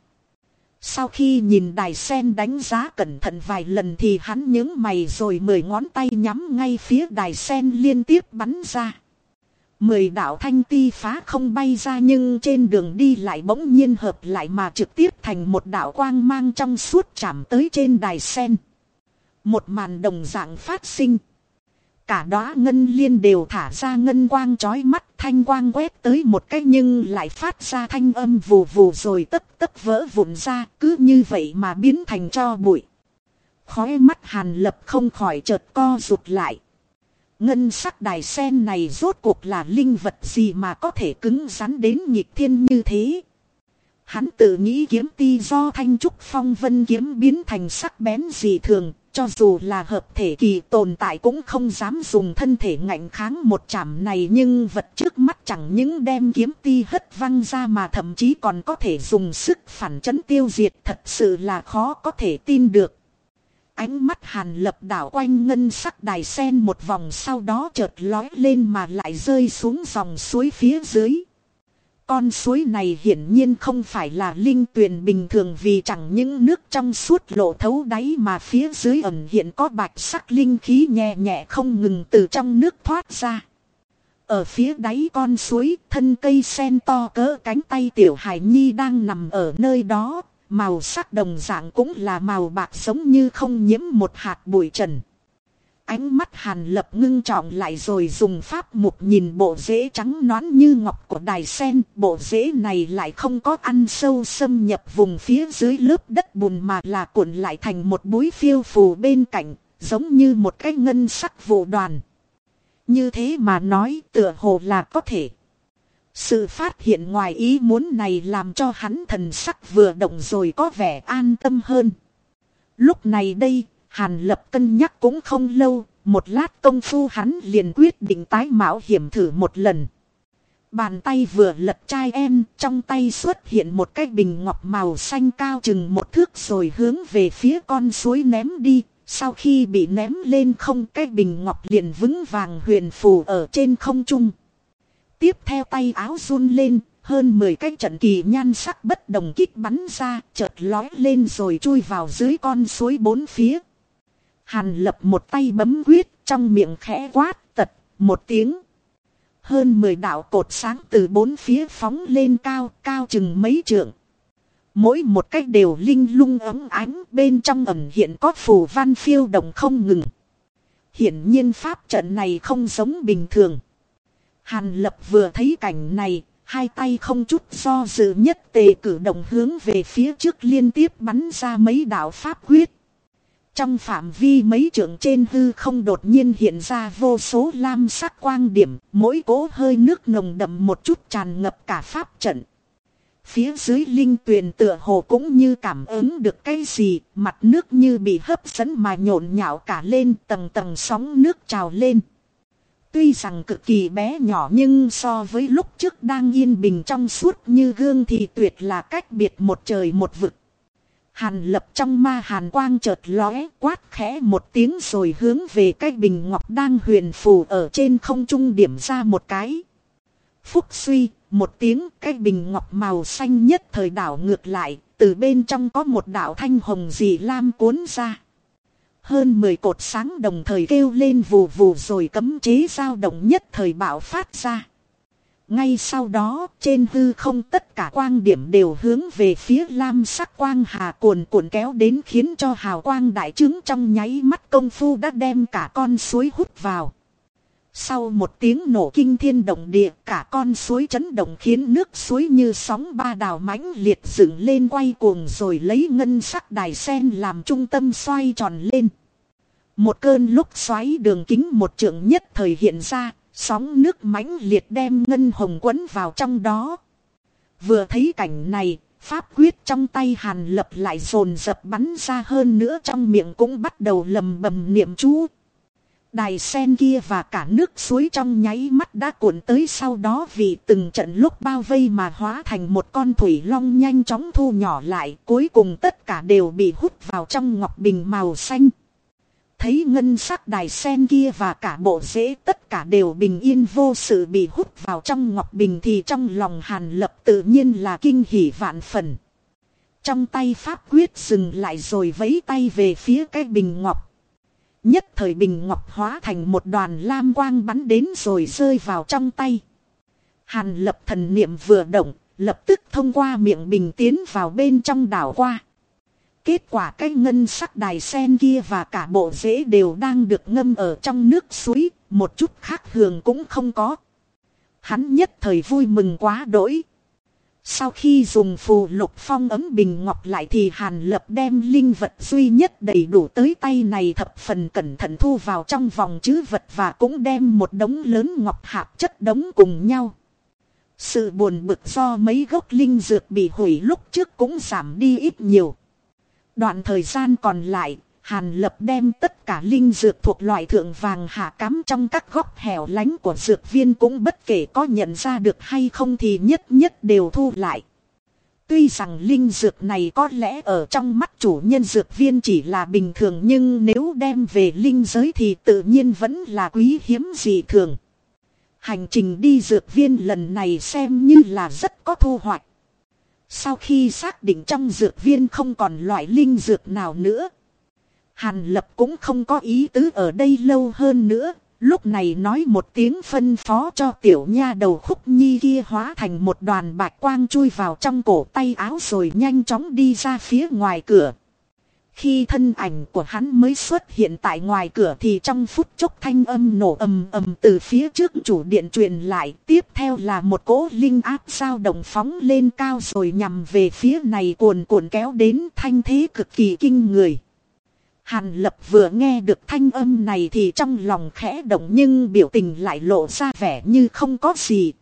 Sau khi nhìn đài sen đánh giá cẩn thận vài lần thì hắn nhướng mày rồi mười ngón tay nhắm ngay phía đài sen liên tiếp bắn ra. Mười đạo thanh ti phá không bay ra nhưng trên đường đi lại bỗng nhiên hợp lại mà trực tiếp thành một đạo quang mang trong suốt chạm tới trên đài sen. Một màn đồng dạng phát sinh. Cả đóa ngân liên đều thả ra ngân quang chói mắt, thanh quang quét tới một cái nhưng lại phát ra thanh âm vù vù rồi tất tất vỡ vụn ra, cứ như vậy mà biến thành cho bụi. Khói mắt hàn lập không khỏi chợt co rụt lại. Ngân sắc đài sen này rốt cuộc là linh vật gì mà có thể cứng rắn đến nhịp thiên như thế. Hắn tự nghĩ kiếm ti do thanh trúc phong vân kiếm biến thành sắc bén gì thường, cho dù là hợp thể kỳ tồn tại cũng không dám dùng thân thể ngạnh kháng một chạm này nhưng vật trước mắt chẳng những đem kiếm ti hất văng ra mà thậm chí còn có thể dùng sức phản chấn tiêu diệt thật sự là khó có thể tin được. Ánh mắt hàn lập đảo quanh ngân sắc đài sen một vòng sau đó chợt lói lên mà lại rơi xuống dòng suối phía dưới. Con suối này hiển nhiên không phải là linh tuyền bình thường vì chẳng những nước trong suốt lộ thấu đáy mà phía dưới ẩn hiện có bạch sắc linh khí nhẹ nhẹ không ngừng từ trong nước thoát ra. Ở phía đáy con suối, thân cây sen to cỡ cánh tay tiểu hải nhi đang nằm ở nơi đó, màu sắc đồng dạng cũng là màu bạc giống như không nhiễm một hạt bụi trần. Ánh mắt hàn lập ngưng trọng lại rồi dùng pháp mục nhìn bộ rễ trắng nón như ngọc của đài sen. Bộ rễ này lại không có ăn sâu xâm nhập vùng phía dưới lớp đất bùn mà là cuộn lại thành một búi phiêu phù bên cạnh, giống như một cái ngân sắc vụ đoàn. Như thế mà nói tựa hồ là có thể. Sự phát hiện ngoài ý muốn này làm cho hắn thần sắc vừa động rồi có vẻ an tâm hơn. Lúc này đây, Hàn lập cân nhắc cũng không lâu, một lát công phu hắn liền quyết định tái mạo hiểm thử một lần. Bàn tay vừa lật chai em, trong tay xuất hiện một cái bình ngọc màu xanh cao chừng một thước rồi hướng về phía con suối ném đi. Sau khi bị ném lên không cái bình ngọc liền vững vàng huyền phù ở trên không trung. Tiếp theo tay áo run lên, hơn 10 cái trận kỳ nhan sắc bất đồng kích bắn ra, chợt lói lên rồi chui vào dưới con suối bốn phía. Hàn lập một tay bấm quyết, trong miệng khẽ quát, tật, một tiếng. Hơn 10 đạo cột sáng từ bốn phía phóng lên cao, cao chừng mấy trượng. Mỗi một cách đều linh lung ấm ánh, bên trong ẩm hiện có phù văn phiêu động không ngừng. Hiển nhiên pháp trận này không giống bình thường. Hàn lập vừa thấy cảnh này, hai tay không chút do dự nhất tề cử động hướng về phía trước liên tiếp bắn ra mấy đạo pháp quyết. Trong phạm vi mấy trượng trên hư không đột nhiên hiện ra vô số lam sắc quang điểm, mỗi cỗ hơi nước nồng đậm một chút tràn ngập cả pháp trận. Phía dưới linh tuyền tựa hồ cũng như cảm ứng được cái gì, mặt nước như bị hấp dẫn mà nhộn nhạo cả lên tầng tầng sóng nước trào lên. Tuy rằng cực kỳ bé nhỏ nhưng so với lúc trước đang yên bình trong suốt như gương thì tuyệt là cách biệt một trời một vực. Hàn lập trong ma hàn quang chợt lóe quát khẽ một tiếng rồi hướng về cái bình ngọc đang huyền phù ở trên không trung điểm ra một cái. Phúc suy, một tiếng cái bình ngọc màu xanh nhất thời đảo ngược lại, từ bên trong có một đảo thanh hồng dị lam cuốn ra. Hơn 10 cột sáng đồng thời kêu lên vù vù rồi cấm chế dao động nhất thời bạo phát ra. Ngay sau đó, trên hư không tất cả quang điểm đều hướng về phía lam sắc quang hà cuồn cuộn kéo đến khiến cho hào quang đại trứng trong nháy mắt công phu đã đem cả con suối hút vào. Sau một tiếng nổ kinh thiên động địa cả con suối chấn động khiến nước suối như sóng ba đào mãnh liệt dựng lên quay cuồng rồi lấy ngân sắc đài sen làm trung tâm xoay tròn lên. Một cơn lúc xoáy đường kính một trượng nhất thời hiện ra, sóng nước mãnh liệt đem ngân hồng quấn vào trong đó. Vừa thấy cảnh này, pháp quyết trong tay hàn lập lại rồn dập bắn ra hơn nữa trong miệng cũng bắt đầu lầm bầm niệm chú. Đài sen kia và cả nước suối trong nháy mắt đã cuộn tới sau đó vì từng trận lúc bao vây mà hóa thành một con thủy long nhanh chóng thu nhỏ lại. Cuối cùng tất cả đều bị hút vào trong ngọc bình màu xanh. Thấy ngân sắc đài sen kia và cả bộ rễ tất cả đều bình yên vô sự bị hút vào trong ngọc bình thì trong lòng hàn lập tự nhiên là kinh hỉ vạn phần. Trong tay pháp quyết dừng lại rồi vấy tay về phía cái bình ngọc. Nhất thời bình ngọc hóa thành một đoàn lam quang bắn đến rồi rơi vào trong tay. Hàn lập thần niệm vừa động, lập tức thông qua miệng bình tiến vào bên trong đảo qua. Kết quả cái ngân sắc đài sen kia và cả bộ rễ đều đang được ngâm ở trong nước suối, một chút khác thường cũng không có. Hắn nhất thời vui mừng quá đỗi. Sau khi dùng phù lục phong ấm bình ngọc lại thì Hàn Lập đem linh vật duy nhất đầy đủ tới tay này thập phần cẩn thận thu vào trong vòng chứ vật và cũng đem một đống lớn ngọc hạp chất đống cùng nhau. Sự buồn bực do mấy gốc linh dược bị hủy lúc trước cũng giảm đi ít nhiều. Đoạn thời gian còn lại, Hàn Lập đem tất cả linh dược thuộc loại thượng vàng hạ cắm trong các góc hẻo lánh của dược viên cũng bất kể có nhận ra được hay không thì nhất nhất đều thu lại. Tuy rằng linh dược này có lẽ ở trong mắt chủ nhân dược viên chỉ là bình thường nhưng nếu đem về linh giới thì tự nhiên vẫn là quý hiếm dị thường. Hành trình đi dược viên lần này xem như là rất có thu hoạch. Sau khi xác định trong dược viên không còn loại linh dược nào nữa. Hàn lập cũng không có ý tứ ở đây lâu hơn nữa. Lúc này nói một tiếng phân phó cho tiểu nha đầu khúc nhi kia hóa thành một đoàn bạch quang chui vào trong cổ tay áo rồi nhanh chóng đi ra phía ngoài cửa. Khi thân ảnh của hắn mới xuất hiện tại ngoài cửa thì trong phút chốc thanh âm nổ ầm ầm từ phía trước chủ điện truyền lại. Tiếp theo là một cỗ linh áp sao động phóng lên cao rồi nhằm về phía này cuồn cuộn kéo đến thanh thế cực kỳ kinh người. Hàn lập vừa nghe được thanh âm này thì trong lòng khẽ động nhưng biểu tình lại lộ ra vẻ như không có gì.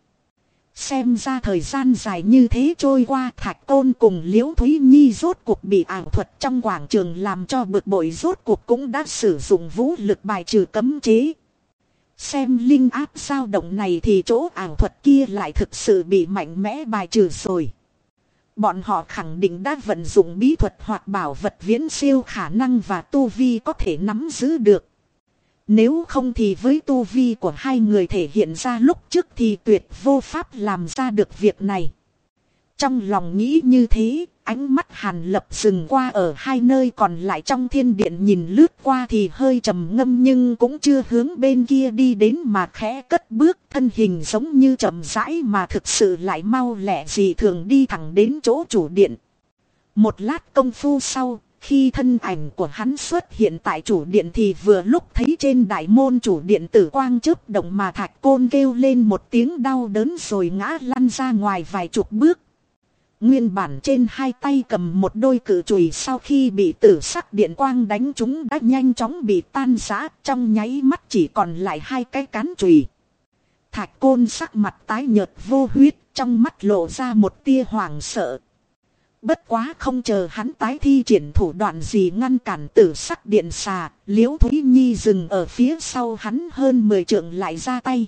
Xem ra thời gian dài như thế trôi qua, thạch tôn cùng liễu Thúy Nhi rốt cuộc bị ảo thuật trong quảng trường làm cho bực bội, rốt cuộc cũng đã sử dụng vũ lực bài trừ cấm chế. Xem linh áp sao động này thì chỗ ảo thuật kia lại thực sự bị mạnh mẽ bài trừ rồi. Bọn họ khẳng định đã vận dụng bí thuật hoặc bảo vật viễn siêu khả năng và tu vi có thể nắm giữ được. Nếu không thì với tu vi của hai người thể hiện ra lúc trước thì tuyệt vô pháp làm ra được việc này. Trong lòng nghĩ như thế, ánh mắt hàn lập dừng qua ở hai nơi còn lại trong thiên điện nhìn lướt qua thì hơi trầm ngâm nhưng cũng chưa hướng bên kia đi đến mà khẽ cất bước thân hình giống như chậm rãi mà thực sự lại mau lẹ gì thường đi thẳng đến chỗ chủ điện. Một lát công phu sau, khi thân ảnh của hắn xuất hiện tại chủ điện thì vừa lúc thấy trên đại môn chủ điện tử quang chớp động mà thạch côn kêu lên một tiếng đau đớn rồi ngã lăn ra ngoài vài chục bước. Nguyên bản trên hai tay cầm một đôi cử chùy sau khi bị tử sắc điện quang đánh chúng đã nhanh chóng bị tan rã, trong nháy mắt chỉ còn lại hai cái cán chùy. Thạch côn sắc mặt tái nhợt vô huyết, trong mắt lộ ra một tia hoàng sợ. Bất quá không chờ hắn tái thi triển thủ đoạn gì ngăn cản tử sắc điện xà, liễu Thúy Nhi dừng ở phía sau hắn hơn 10 trượng lại ra tay.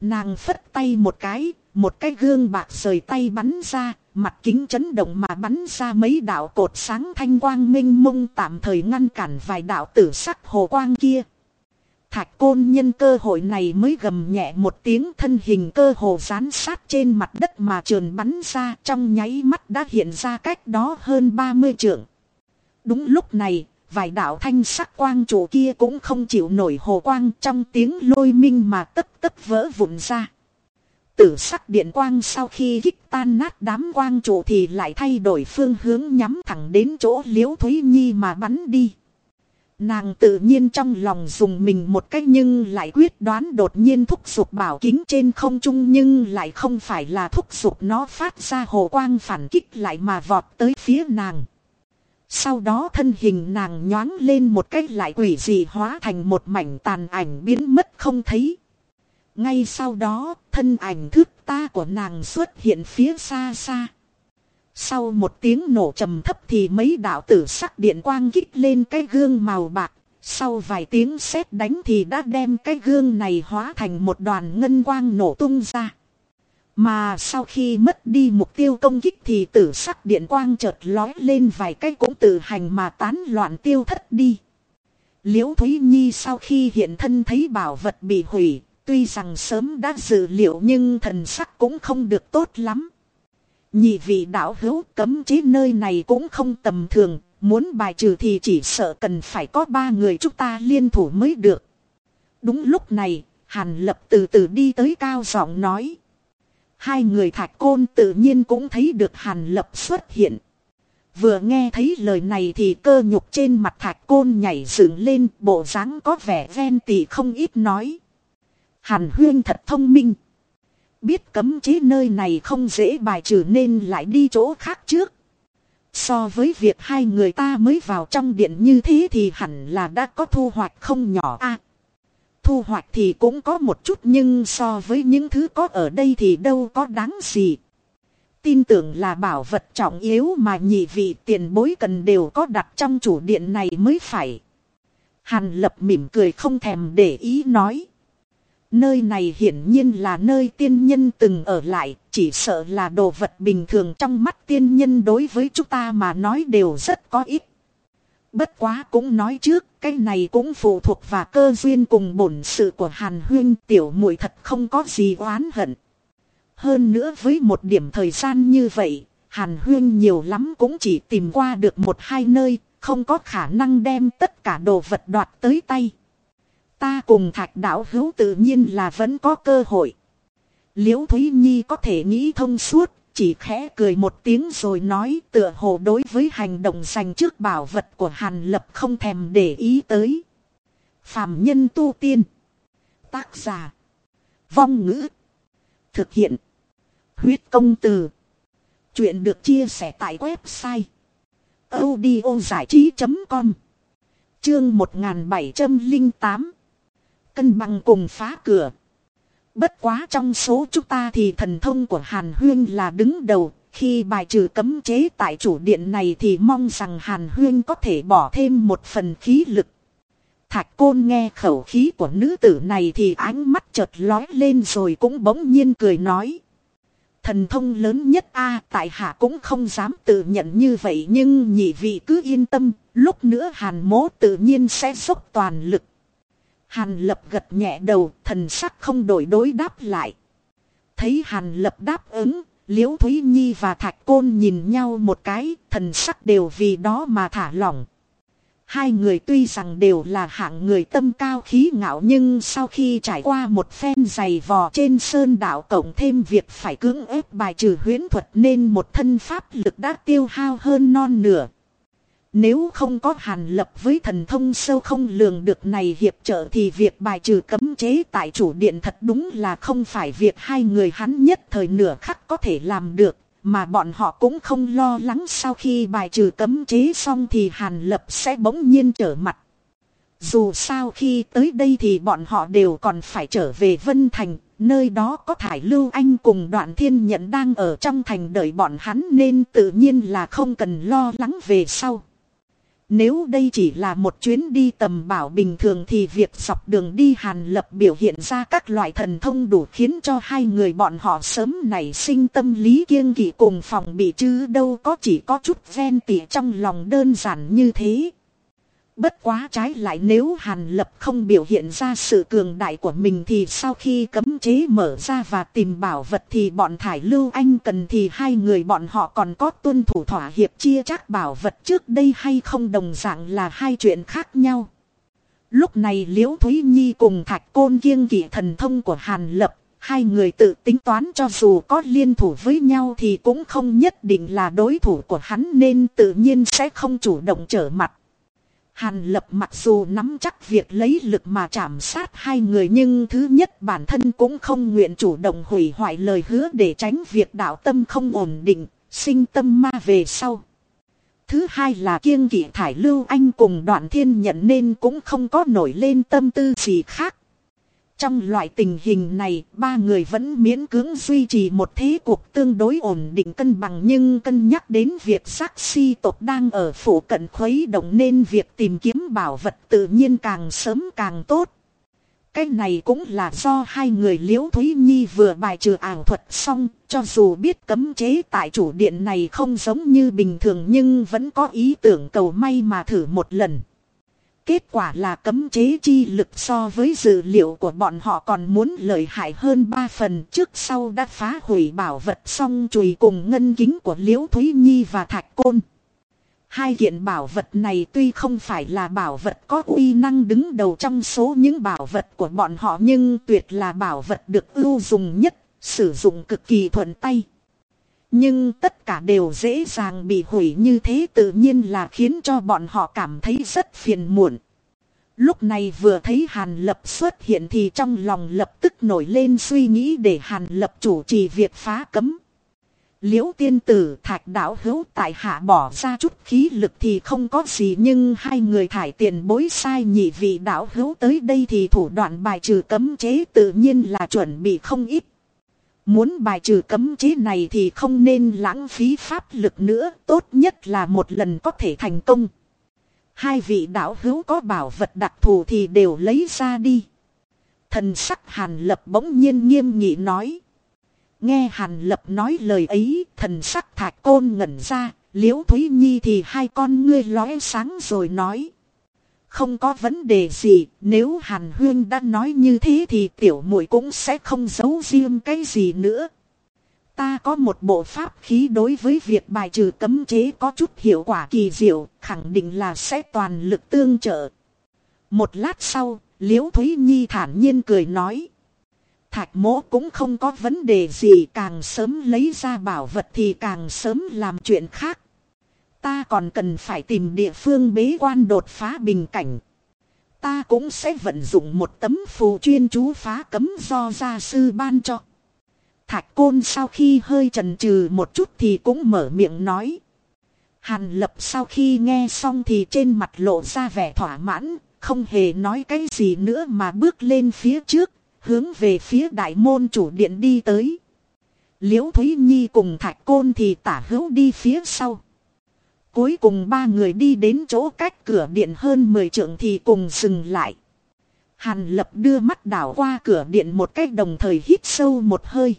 Nàng phất tay một cái, một cái gương bạc rời tay bắn ra, mặt kính chấn động mà bắn ra mấy đạo cột sáng thanh quang minh mông tạm thời ngăn cản vài đạo tử sắc hồ quang kia. Thạch côn nhân cơ hội này mới gầm nhẹ một tiếng thân hình cơ hồ rán sát trên mặt đất mà trườn bắn ra trong nháy mắt đã hiện ra cách đó hơn 30 trượng. Đúng lúc này, vài đạo thanh sắc quang trụ kia cũng không chịu nổi hồ quang trong tiếng lôi minh mà tất tất vỡ vụn ra. Tử sắc điện quang sau khi kích tan nát đám quang trụ thì lại thay đổi phương hướng nhắm thẳng đến chỗ liễu Thúy Nhi mà bắn đi. Nàng tự nhiên trong lòng dùng mình một cách nhưng lại quyết đoán đột nhiên thúc giục bảo kính trên không trung nhưng lại không phải là thúc giục nó phát ra hồ quang phản kích lại mà vọt tới phía nàng. Sau đó thân hình nàng nhoáng lên một cách lại quỷ dị hóa thành một mảnh tàn ảnh biến mất không thấy. Ngay sau đó, thân ảnh thức ta của nàng xuất hiện phía xa xa. Sau một tiếng nổ trầm thấp thì mấy đạo tử sắc điện quang kích lên cái gương màu bạc. Sau vài tiếng sét đánh thì đã đem cái gương này hóa thành một đoàn ngân quang nổ tung ra. Mà sau khi mất đi mục tiêu công kích thì tử sắc điện quang chợt lói lên vài cái cũng tự hành mà tán loạn tiêu thất đi. Liễu Thúy Nhi sau khi hiện thân thấy bảo vật bị hủy, tuy rằng sớm đã dự liệu nhưng thần sắc cũng không được tốt lắm. Nhị vị đạo hữu cấm chế nơi này cũng không tầm thường, muốn bài trừ thì chỉ sợ cần phải có ba người chúng ta liên thủ mới được. Đúng lúc này, Hàn Lập từ từ đi tới cao giọng nói. Hai người thạch côn tự nhiên cũng thấy được Hàn Lập xuất hiện. Vừa nghe thấy lời này thì cơ nhục trên mặt thạch côn nhảy dựng lên bộ dáng có vẻ ven tỉ không ít nói. Hàn huyên thật thông minh biết cấm chế nơi này không dễ bài trừ nên lại đi chỗ khác trước. So với việc hai người ta mới vào trong điện như thế thì hẳn là đã có thu hoạch không nhỏ a. thu hoạch thì cũng có một chút nhưng so với những thứ có ở đây thì đâu có đáng gì. Tin tưởng là bảo vật trọng yếu mà nhị vị tiền bối cần đều có đặt trong chủ điện này mới phải. Hàn lập mỉm cười không thèm để ý nói. Nơi này hiển nhiên là nơi tiên nhân từng ở lại, chỉ sợ là đồ vật bình thường trong mắt tiên nhân đối với chúng ta mà nói đều rất có ít. Bất quá cũng nói trước, cái này cũng phụ thuộc vào cơ duyên cùng bổn sự của Hàn Huyên tiểu muội thật không có gì oán hận. Hơn nữa với một điểm thời gian như vậy, Hàn Huyên nhiều lắm cũng chỉ tìm qua được một hai nơi, không có khả năng đem tất cả đồ vật đoạt tới tay. Ta cùng thạch đạo hữu tự nhiên là vẫn có cơ hội. Liễu Thúy Nhi có thể nghĩ thông suốt, chỉ khẽ cười một tiếng rồi nói tựa hồ đối với hành động dành trước bảo vật của Hàn Lập không thèm để ý tới. Phạm nhân tu tiên. Tác giả. Vong ngữ. Thực hiện. Huyết công từ. Chuyện được chia sẻ tại website. audio trí.com Chương 1708 cân bằng cùng phá cửa. Bất quá trong số chúng ta thì thần thông của Hàn Huyên là đứng đầu, khi bài trừ cấm chế tại chủ điện này thì mong rằng Hàn Huyên có thể bỏ thêm một phần khí lực. Thạch côn nghe khẩu khí của nữ tử này thì ánh mắt chợt lói lên rồi cũng bỗng nhiên cười nói. Thần thông lớn nhất a tại hạ cũng không dám tự nhận như vậy nhưng nhị vị cứ yên tâm, lúc nữa hàn mố tự nhiên sẽ dốc toàn lực. Hàn lập gật nhẹ đầu, thần sắc không đổi đối đáp lại. Thấy hàn lập đáp ứng, liễu Thúy Nhi và Thạch Côn nhìn nhau một cái, thần sắc đều vì đó mà thả lỏng. Hai người tuy rằng đều là hạng người tâm cao khí ngạo nhưng sau khi trải qua một phen dày vò trên sơn đảo cộng thêm việc phải cưỡng ép bài trừ huyễn thuật nên một thân pháp lực đã tiêu hao hơn non nửa. Nếu không có hàn lập với thần thông sâu không lường được này hiệp trợ thì việc bài trừ cấm chế tại chủ điện thật đúng là không phải việc hai người hắn nhất thời nửa khắc có thể làm được, mà bọn họ cũng không lo lắng sau khi bài trừ cấm chế xong thì hàn lập sẽ bỗng nhiên trở mặt. Dù sao khi tới đây thì bọn họ đều còn phải trở về Vân Thành, nơi đó có thải lưu anh cùng đoạn thiên nhận đang ở trong thành đợi bọn hắn nên tự nhiên là không cần lo lắng về sau. Nếu đây chỉ là một chuyến đi tầm bảo bình thường thì việc dọc đường đi hàn lập biểu hiện ra các loại thần thông đủ khiến cho hai người bọn họ sớm nảy sinh tâm lý kiêng kỵ cùng phòng bị chứ đâu có chỉ có chút ven tỉ trong lòng đơn giản như thế. Bất quá trái lại nếu Hàn Lập không biểu hiện ra sự cường đại của mình thì sau khi cấm chế mở ra và tìm bảo vật thì bọn Thải Lưu Anh cần thì hai người bọn họ còn có tuân thủ thỏa hiệp chia chắc bảo vật trước đây hay không đồng dạng là hai chuyện khác nhau. Lúc này Liễu Thúy Nhi cùng Thạch Côn kiêng kỵ thần thông của Hàn Lập, hai người tự tính toán cho dù có liên thủ với nhau thì cũng không nhất định là đối thủ của hắn nên tự nhiên sẽ không chủ động trở mặt. Hàn lập mặc dù nắm chắc việc lấy lực mà chạm sát hai người nhưng thứ nhất bản thân cũng không nguyện chủ động hủy hoại lời hứa để tránh việc đạo tâm không ổn định, sinh tâm ma về sau. Thứ hai là kiêng kỵ thải lưu anh cùng đoạn thiên nhận nên cũng không có nổi lên tâm tư gì khác. Trong loại tình hình này, ba người vẫn miễn cưỡng duy trì một thế cuộc tương đối ổn định cân bằng nhưng cân nhắc đến việc sắc si tộc đang ở phủ cận khuấy động nên việc tìm kiếm bảo vật tự nhiên càng sớm càng tốt. Cái này cũng là do hai người liễu Thúy Nhi vừa bài trừ ảo thuật xong, cho dù biết cấm chế tại chủ điện này không giống như bình thường nhưng vẫn có ý tưởng cầu may mà thử một lần. Kết quả là cấm chế chi lực so với dữ liệu của bọn họ còn muốn lợi hại hơn ba phần trước sau đã phá hủy bảo vật song chùy cùng ngân kính của Liễu Thúy Nhi và Thạch Côn. Hai kiện bảo vật này tuy không phải là bảo vật có uy năng đứng đầu trong số những bảo vật của bọn họ nhưng tuyệt là bảo vật được ưu dùng nhất, sử dụng cực kỳ thuận tay. Nhưng tất cả đều dễ dàng bị hủy như thế tự nhiên là khiến cho bọn họ cảm thấy rất phiền muộn. Lúc này vừa thấy Hàn Lập xuất hiện thì trong lòng lập tức nổi lên suy nghĩ để Hàn Lập chủ trì việc phá cấm. Liễu tiên tử, thạch đảo hữu tại hạ bỏ ra chút khí lực thì không có gì nhưng hai người thải tiền bối sai nhị vị đảo hữu tới đây thì thủ đoạn bài trừ cấm chế tự nhiên là chuẩn bị không ít. Muốn bài trừ cấm chế này thì không nên lãng phí pháp lực nữa, tốt nhất là một lần có thể thành công. Hai vị đạo hữu có bảo vật đặc thù thì đều lấy ra đi. Thần sắc hàn lập bỗng nhiên nghiêm nghị nói. Nghe hàn lập nói lời ấy, thần sắc thạch côn ngẩn ra, liễu thúy nhi thì hai con ngươi lóe sáng rồi nói. Không có vấn đề gì, nếu Hàn Huyên đã nói như thế thì tiểu muội cũng sẽ không giấu riêng cái gì nữa. Ta có một bộ pháp khí đối với việc bài trừ cấm chế có chút hiệu quả kỳ diệu, khẳng định là sẽ toàn lực tương trợ. Một lát sau, Liễu Thúy Nhi thản nhiên cười nói. Thạch mỗ cũng không có vấn đề gì càng sớm lấy ra bảo vật thì càng sớm làm chuyện khác. Ta còn cần phải tìm địa phương bế quan đột phá bình cảnh. Ta cũng sẽ vận dụng một tấm phù chuyên chú phá cấm do gia sư ban cho. Thạch côn sau khi hơi trần trừ một chút thì cũng mở miệng nói. Hàn lập sau khi nghe xong thì trên mặt lộ ra vẻ thỏa mãn, không hề nói cái gì nữa mà bước lên phía trước, hướng về phía đại môn chủ điện đi tới. Liễu Thúy Nhi cùng Thạch Côn thì tả hữu đi phía sau. Cuối cùng ba người đi đến chỗ cách cửa điện hơn 10 trượng thì cùng dừng lại. Hàn lập đưa mắt đảo qua cửa điện một cách đồng thời hít sâu một hơi.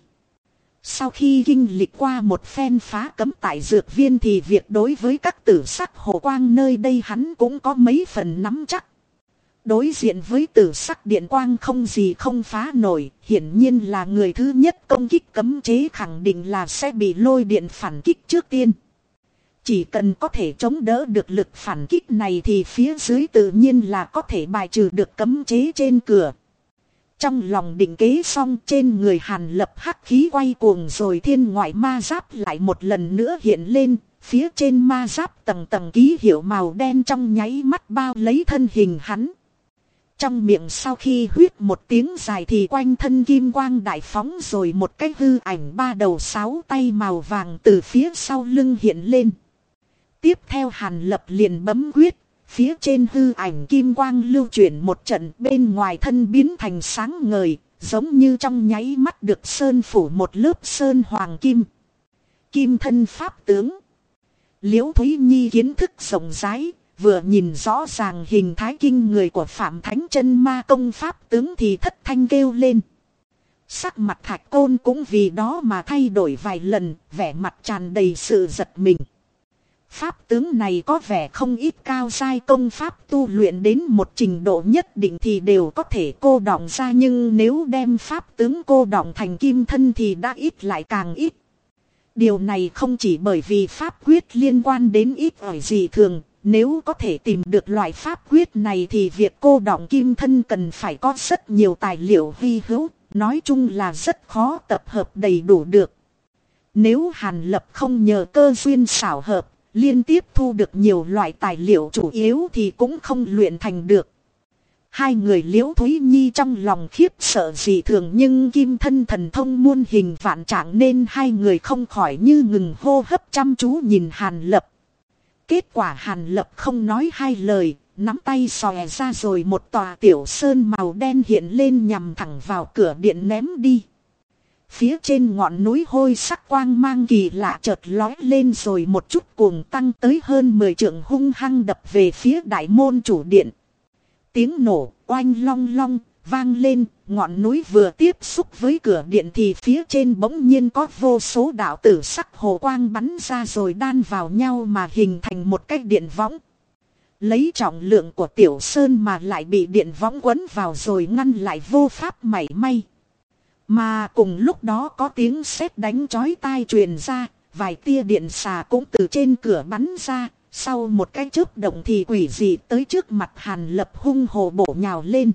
Sau khi kinh lịch qua một phen phá cấm tại dược viên thì việc đối với các tử sắc hồ quang nơi đây hắn cũng có mấy phần nắm chắc. Đối diện với tử sắc điện quang không gì không phá nổi, hiển nhiên là người thứ nhất công kích cấm chế khẳng định là sẽ bị lôi điện phản kích trước tiên. Chỉ cần có thể chống đỡ được lực phản kích này thì phía dưới tự nhiên là có thể bài trừ được cấm chế trên cửa. Trong lòng định kế xong trên người hàn lập hắc khí quay cuồng rồi thiên ngoại ma giáp lại một lần nữa hiện lên, phía trên ma giáp tầng tầng ký hiệu màu đen trong nháy mắt bao lấy thân hình hắn. Trong miệng sau khi huyết một tiếng dài thì quanh thân kim quang đại phóng rồi một cái hư ảnh ba đầu sáu tay màu vàng từ phía sau lưng hiện lên. Tiếp theo hàn lập liền bấm quyết, phía trên hư ảnh kim quang lưu chuyển một trận bên ngoài thân biến thành sáng ngời, giống như trong nháy mắt được sơn phủ một lớp sơn hoàng kim. Kim thân pháp tướng. Liễu Thúy Nhi kiến thức rộng rãi, vừa nhìn rõ ràng hình thái kinh người của Phạm Thánh chân ma công pháp tướng thì thất thanh kêu lên. Sắc mặt thạch côn cũng vì đó mà thay đổi vài lần, vẻ mặt tràn đầy sự giật mình. Pháp tướng này có vẻ không ít cao sai công pháp tu luyện đến một trình độ nhất định thì đều có thể cô đọng ra nhưng nếu đem pháp tướng cô đọng thành kim thân thì đã ít lại càng ít. Điều này không chỉ bởi vì pháp quyết liên quan đến ít ỏi gì thường, nếu có thể tìm được loại pháp quyết này thì việc cô đọng kim thân cần phải có rất nhiều tài liệu hy hữu, nói chung là rất khó tập hợp đầy đủ được. Nếu Hàn Lập không nhờ cơ duyên xảo hợp, Liên tiếp thu được nhiều loại tài liệu chủ yếu thì cũng không luyện thành được. Hai người liễu Thúy Nhi trong lòng khiếp sợ gì thường nhưng kim thân thần thông muôn hình vạn trạng nên hai người không khỏi như ngừng hô hấp chăm chú nhìn Hàn Lập. Kết quả Hàn Lập không nói hai lời, nắm tay xòe ra rồi một tòa tiểu sơn màu đen hiện lên nhằm thẳng vào cửa điện ném đi. Phía trên ngọn núi hôi sắc quang mang kỳ lạ chợt lói lên rồi một chút cuồng tăng tới hơn 10 trượng hung hăng đập về phía đại môn chủ điện. Tiếng nổ oanh long long vang lên, ngọn núi vừa tiếp xúc với cửa điện thì phía trên bỗng nhiên có vô số đạo tử sắc hồ quang bắn ra rồi đan vào nhau mà hình thành một cái điện võng. Lấy trọng lượng của tiểu sơn mà lại bị điện võng quấn vào rồi ngăn lại vô pháp mảy may. Mà cùng lúc đó có tiếng sét đánh chói tai truyền ra, vài tia điện xà cũng từ trên cửa bắn ra, sau một cái chớp động thì quỷ dị tới trước mặt Hàn Lập hung hồ bổ nhào lên.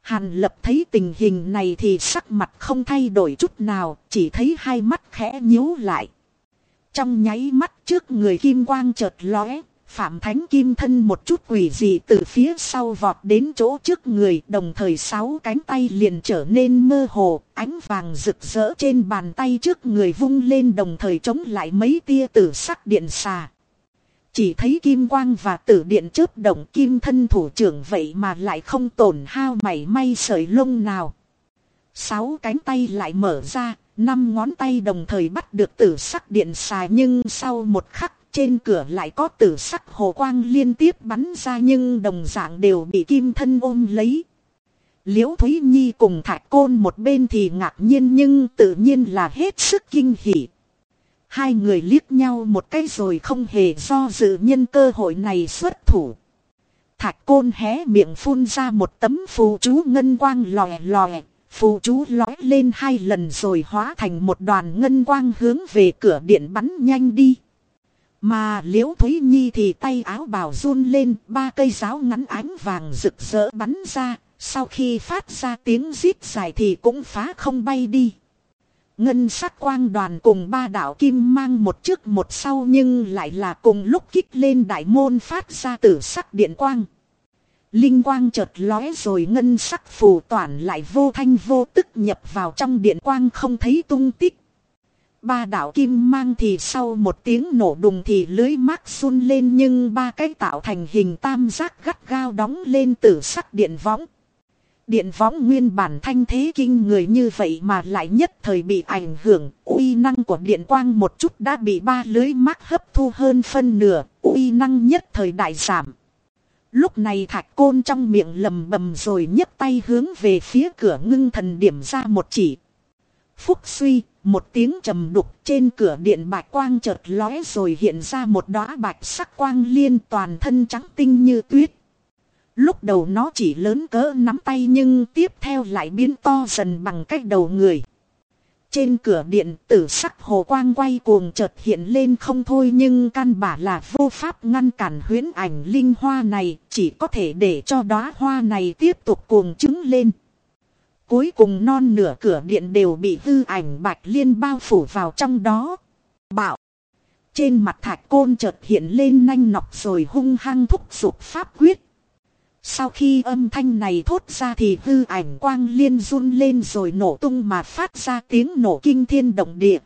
Hàn Lập thấy tình hình này thì sắc mặt không thay đổi chút nào, chỉ thấy hai mắt khẽ nhíu lại. Trong nháy mắt trước người kim quang chợt lóe, Phạm Thánh Kim thân một chút quỷ dị từ phía sau vọt đến chỗ trước người đồng thời sáu cánh tay liền trở nên mơ hồ, ánh vàng rực rỡ trên bàn tay trước người vung lên đồng thời chống lại mấy tia tử sắc điện xà. Chỉ thấy kim quang và tử điện chớp động kim thân thủ trưởng vậy mà lại không tổn hao mảy may sợi lông nào. Sáu cánh tay lại mở ra, năm ngón tay đồng thời bắt được tử sắc điện xà nhưng sau một khắc trên cửa lại có tử sắc hồ quang liên tiếp bắn ra nhưng đồng dạng đều bị kim thân ôm lấy. Liễu Thúy Nhi cùng thạch côn một bên thì ngạc nhiên nhưng tự nhiên là hết sức kinh hỉ. Hai người liếc nhau một cái rồi không hề do dự nhân cơ hội này xuất thủ. Thạch côn hé miệng phun ra một tấm phù chú ngân quang lòe lòe. Phù chú lói lên hai lần rồi hóa thành một đoàn ngân quang hướng về cửa điện bắn nhanh đi. Mà liễu Thúy Nhi thì tay áo bào run lên, ba cây giáo ngắn ánh vàng rực rỡ bắn ra. Sau khi phát ra tiếng rít dài thì cũng phá không bay đi. Ngân sắc quang đoàn cùng ba đạo kim mang một trước một sau nhưng lại là cùng lúc kích lên đại môn phát ra tử sắc điện quang. Linh quang chợt lóe rồi ngân sắc phù toàn lại vô thanh vô tức nhập vào trong điện quang không thấy tung tích. Ba đạo kim mang thì sau một tiếng nổ đùng thì lưới mác run lên nhưng ba cái tạo thành hình tam giác gắt gao đóng lên tử sắc điện võng. Điện võng nguyên bản thanh thế kinh người như vậy mà lại nhất thời bị ảnh hưởng, uy năng của điện quang một chút đã bị ba lưới mắt hấp thu hơn phân nửa, uy năng nhất thời đại giảm. Lúc này thạch côn trong miệng lầm bầm rồi nhấc tay hướng về phía cửa ngưng thần điểm ra một chỉ. Phúc suy, một tiếng trầm đục trên cửa điện bạch quang chợt lóe rồi hiện ra một đóa bạch sắc quang liên toàn thân trắng tinh như tuyết. Lúc đầu nó chỉ lớn cỡ nắm tay nhưng tiếp theo lại biến to dần bằng cách đầu người. Trên cửa điện tử sắc hồ quang quay cuồng chợt hiện lên không thôi nhưng căn bản là vô pháp ngăn cản huyến ảnh linh hoa này, chỉ có thể để cho đóa hoa này tiếp tục cuồng trứng lên. Cuối cùng non nửa cửa điện đều bị hư ảnh bạch liên bao phủ vào trong đó. Bạo! Trên mặt thạch côn chợt hiện lên nanh nọc rồi hung hăng thúc giục pháp quyết. Sau khi âm thanh này thốt ra thì hư ảnh quang liên run lên rồi nổ tung mà phát ra tiếng nổ kinh thiên động địa.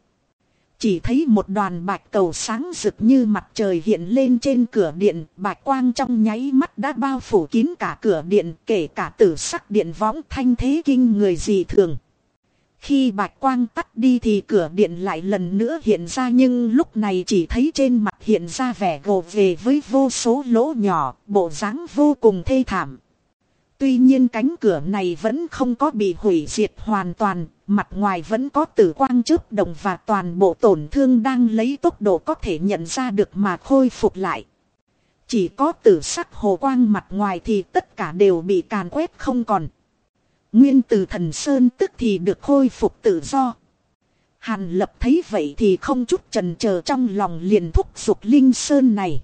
Chỉ thấy một đoàn bạch cầu sáng rực như mặt trời hiện lên trên cửa điện, bạch quang trong nháy mắt đã bao phủ kín cả cửa điện, kể cả tử sắc điện võng thanh thế kinh người dị thường. Khi bạch quang tắt đi thì cửa điện lại lần nữa hiện ra nhưng lúc này chỉ thấy trên mặt hiện ra vẻ gồ về với vô số lỗ nhỏ, bộ dáng vô cùng thê thảm. Tuy nhiên cánh cửa này vẫn không có bị hủy diệt hoàn toàn, mặt ngoài vẫn có tử quang chớp động và toàn bộ tổn thương đang lấy tốc độ có thể nhận ra được mà khôi phục lại. Chỉ có tử sắc hồ quang mặt ngoài thì tất cả đều bị càn quét không còn. Nguyên từ thần sơn tức thì được khôi phục tự do. Hàn lập thấy vậy thì không chút trần chờ trong lòng liền thúc giục linh sơn này.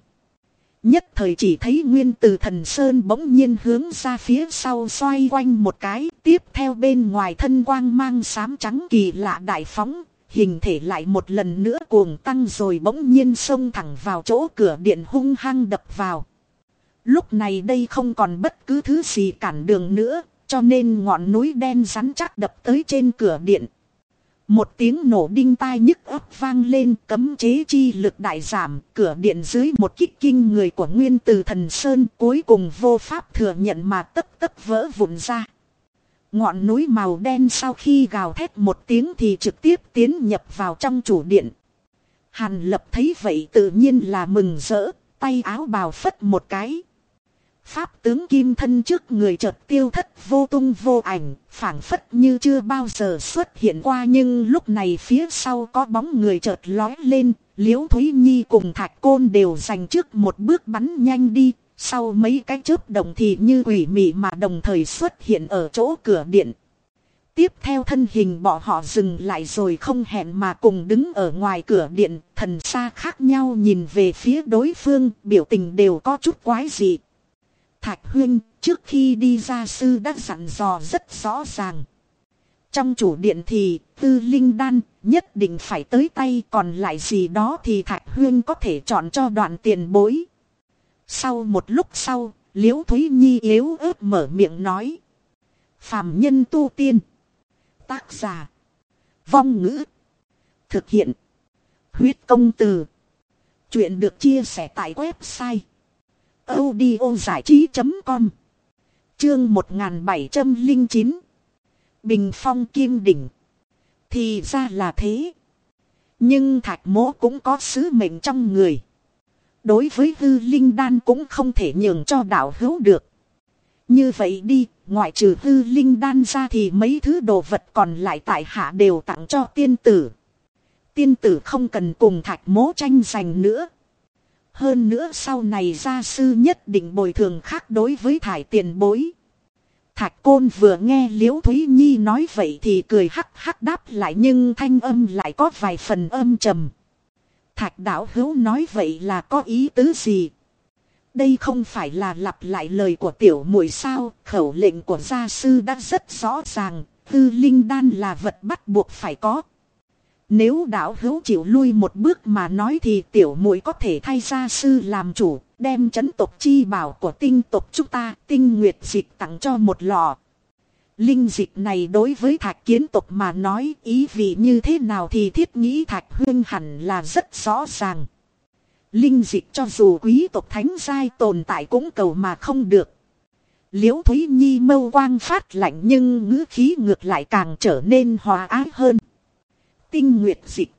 Nhất thời chỉ thấy nguyên từ thần sơn bỗng nhiên hướng ra phía sau xoay quanh một cái, tiếp theo bên ngoài thân quang mang sám trắng kỳ lạ đại phóng, hình thể lại một lần nữa cuồng tăng rồi bỗng nhiên xông thẳng vào chỗ cửa điện hung hăng đập vào. Lúc này đây không còn bất cứ thứ gì cản đường nữa, cho nên ngọn núi đen rắn chắc đập tới trên cửa điện. Một tiếng nổ đinh tai nhức ấp vang lên cấm chế chi lực đại giảm, cửa điện dưới một kích kinh người của nguyên từ thần Sơn cuối cùng vô pháp thừa nhận mà tất tất vỡ vụn ra. Ngọn núi màu đen sau khi gào thét một tiếng thì trực tiếp tiến nhập vào trong chủ điện. Hàn lập thấy vậy tự nhiên là mừng rỡ, tay áo bào phất một cái. Pháp tướng kim thân trước người chợt tiêu thất vô tung vô ảnh, phảng phất như chưa bao giờ xuất hiện qua nhưng lúc này phía sau có bóng người chợt lói lên, liễu Thúy Nhi cùng thạch côn đều dành trước một bước bắn nhanh đi, sau mấy cái chớp động thì như quỷ mị mà đồng thời xuất hiện ở chỗ cửa điện. Tiếp theo thân hình bọn họ dừng lại rồi không hẹn mà cùng đứng ở ngoài cửa điện, thần xa khác nhau nhìn về phía đối phương, biểu tình đều có chút quái dị. Thạch Huyên, trước khi đi ra sư đã dặn dò rất rõ ràng. Trong chủ điện thì, tư linh đan, nhất định phải tới tay còn lại gì đó thì Thạch Huyên có thể chọn cho đoạn tiền bối. Sau một lúc sau, Liễu Thúy Nhi yếu ớt mở miệng nói. Phạm nhân tu tiên. Tác giả. Vong ngữ. Thực hiện. Huyết công từ. Chuyện được chia sẻ tại website audio giải trí.com Chương 1709 Bình phong kim đỉnh Thì ra là thế. Nhưng thạch mỗ cũng có sứ mệnh trong người. Đối với hư linh đan cũng không thể nhường cho đạo hữu được. Như vậy đi, ngoại trừ hư linh đan ra thì mấy thứ đồ vật còn lại tại hạ đều tặng cho tiên tử. Tiên tử không cần cùng thạch mỗ tranh giành nữa. Hơn nữa sau này gia sư nhất định bồi thường khác đối với thải tiền bối. Thạch côn vừa nghe Liễu Thúy Nhi nói vậy thì cười hắc hắc đáp lại nhưng thanh âm lại có vài phần âm trầm. Thạch đạo hữu nói vậy là có ý tứ gì? Đây không phải là lặp lại lời của tiểu muội sao, khẩu lệnh của gia sư đã rất rõ ràng, tư linh đan là vật bắt buộc phải có. Nếu đạo hữu chịu lui một bước mà nói thì tiểu muội có thể thay gia sư làm chủ, đem chấn tộc chi bảo của tinh tộc chúng ta, tinh nguyệt dịch tặng cho một lò. Linh dịch này đối với thạch kiến tộc mà nói ý vị như thế nào thì thiết nghĩ thạch huyên hẳn là rất rõ ràng. Linh dịch cho dù quý tộc thánh giai tồn tại cũng cầu mà không được. Liễu Thúy Nhi mâu quang phát lạnh nhưng ngữ khí ngược lại càng trở nên hòa ái hơn. Tinh Nguyệt Dịch.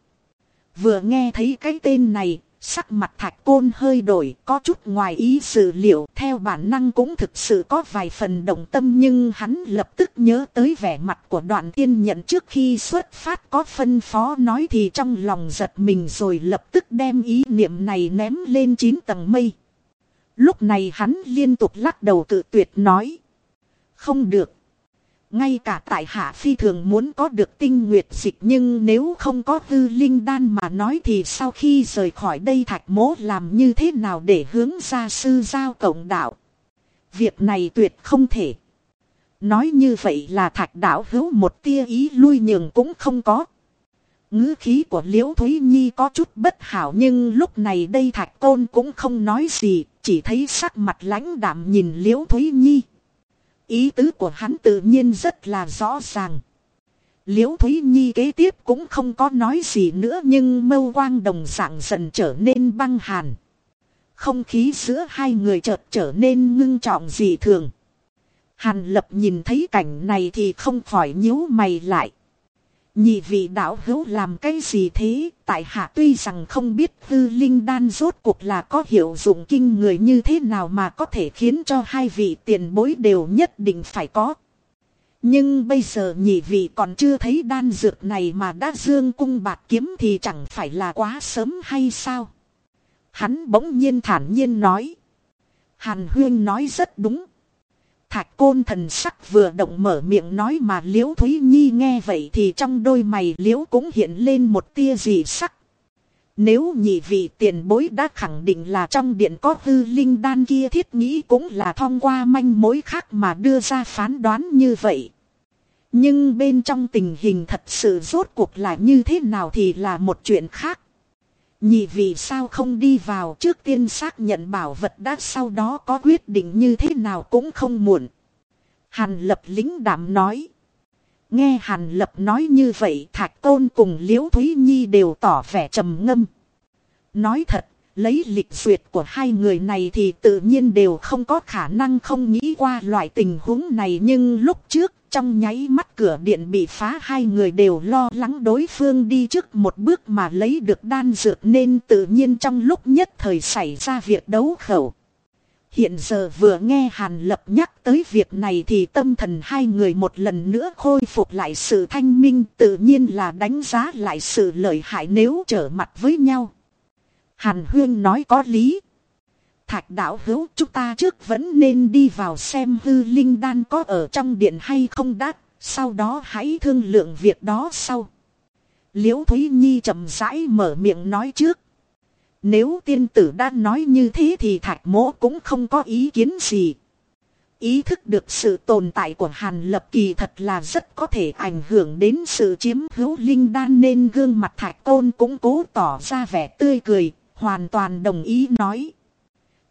Vừa nghe thấy cái tên này, sắc mặt thạch côn hơi đổi, có chút ngoài ý sự liệu, theo bản năng cũng thực sự có vài phần động tâm nhưng hắn lập tức nhớ tới vẻ mặt của đoạn tiên nhận trước khi xuất phát có phân phó nói thì trong lòng giật mình rồi lập tức đem ý niệm này ném lên chín tầng mây. Lúc này hắn liên tục lắc đầu tự tuyệt nói. Không được. Ngay cả tại hạ phi thường muốn có được tinh nguyệt dịch nhưng nếu không có tư linh đan mà nói thì sau khi rời khỏi đây thạch mố làm như thế nào để hướng ra sư giao cộng đạo. Việc này tuyệt không thể. Nói như vậy là thạch đạo hữu một tia ý lui nhường cũng không có. ngữ khí của liễu thúy nhi có chút bất hảo nhưng lúc này đây thạch côn cũng không nói gì, chỉ thấy sắc mặt lãnh đạm nhìn liễu thúy nhi. Ý tứ của hắn tự nhiên rất là rõ ràng. Liễu Thúy Nhi kế tiếp cũng không có nói gì nữa nhưng mâu quang đồng dạng dần trở nên băng hàn. Không khí giữa hai người chợt trở nên ngưng trọng dị thường. Hàn lập nhìn thấy cảnh này thì không khỏi nhíu mày lại. Nhị vị đạo hữu làm cái gì thế, tại hạ tuy rằng không biết tư linh đan rốt cuộc là có hiệu dụng kinh người như thế nào mà có thể khiến cho hai vị tiền bối đều nhất định phải có. Nhưng bây giờ nhị vị còn chưa thấy đan dược này mà đã dương cung bạc kiếm thì chẳng phải là quá sớm hay sao? Hắn bỗng nhiên thản nhiên nói. Hàn huyên nói rất đúng. Thạch côn thần sắc vừa động mở miệng nói mà liễu Thúy Nhi nghe vậy thì trong đôi mày liễu cũng hiện lên một tia dị sắc. Nếu nhị vị tiền bối đã khẳng định là trong điện có hư linh đan kia thiết nghĩ cũng là thông qua manh mối khác mà đưa ra phán đoán như vậy. Nhưng bên trong tình hình thật sự rốt cuộc là như thế nào thì là một chuyện khác. Nhị vì sao không đi vào trước tiên xác nhận bảo vật đã sau đó có quyết định như thế nào cũng không muộn. Hàn lập lính đảm nói. Nghe Hàn lập nói như vậy Thạch Tôn cùng Liễu Thúy Nhi đều tỏ vẻ trầm ngâm. Nói thật, lấy lịch duyệt của hai người này thì tự nhiên đều không có khả năng không nghĩ qua loại tình huống này nhưng lúc trước trong nháy mắt cửa điện bị phá, hai người đều lo lắng đối phương đi trước một bước mà lấy được đan dược nên tự nhiên trong lúc nhất thời xảy ra việc đấu khẩu. Hiện giờ vừa nghe Hàn Lập nhắc tới việc này thì tâm thần hai người một lần nữa khôi phục lại sự thanh minh, tự nhiên là đánh giá lại sự lợi hại nếu trở mặt với nhau. Hàn Huyên nói có lý. Thạch đạo hữu chúng ta trước vẫn nên đi vào xem hư linh đan có ở trong điện hay không đắt, sau đó hãy thương lượng việc đó sau. Liễu Thúy Nhi chậm rãi mở miệng nói trước. Nếu tiên tử đã nói như thế thì thạch mỗ cũng không có ý kiến gì. Ý thức được sự tồn tại của Hàn Lập kỳ thật là rất có thể ảnh hưởng đến sự chiếm hữu linh đan nên gương mặt thạch côn cũng cố tỏ ra vẻ tươi cười, hoàn toàn đồng ý nói.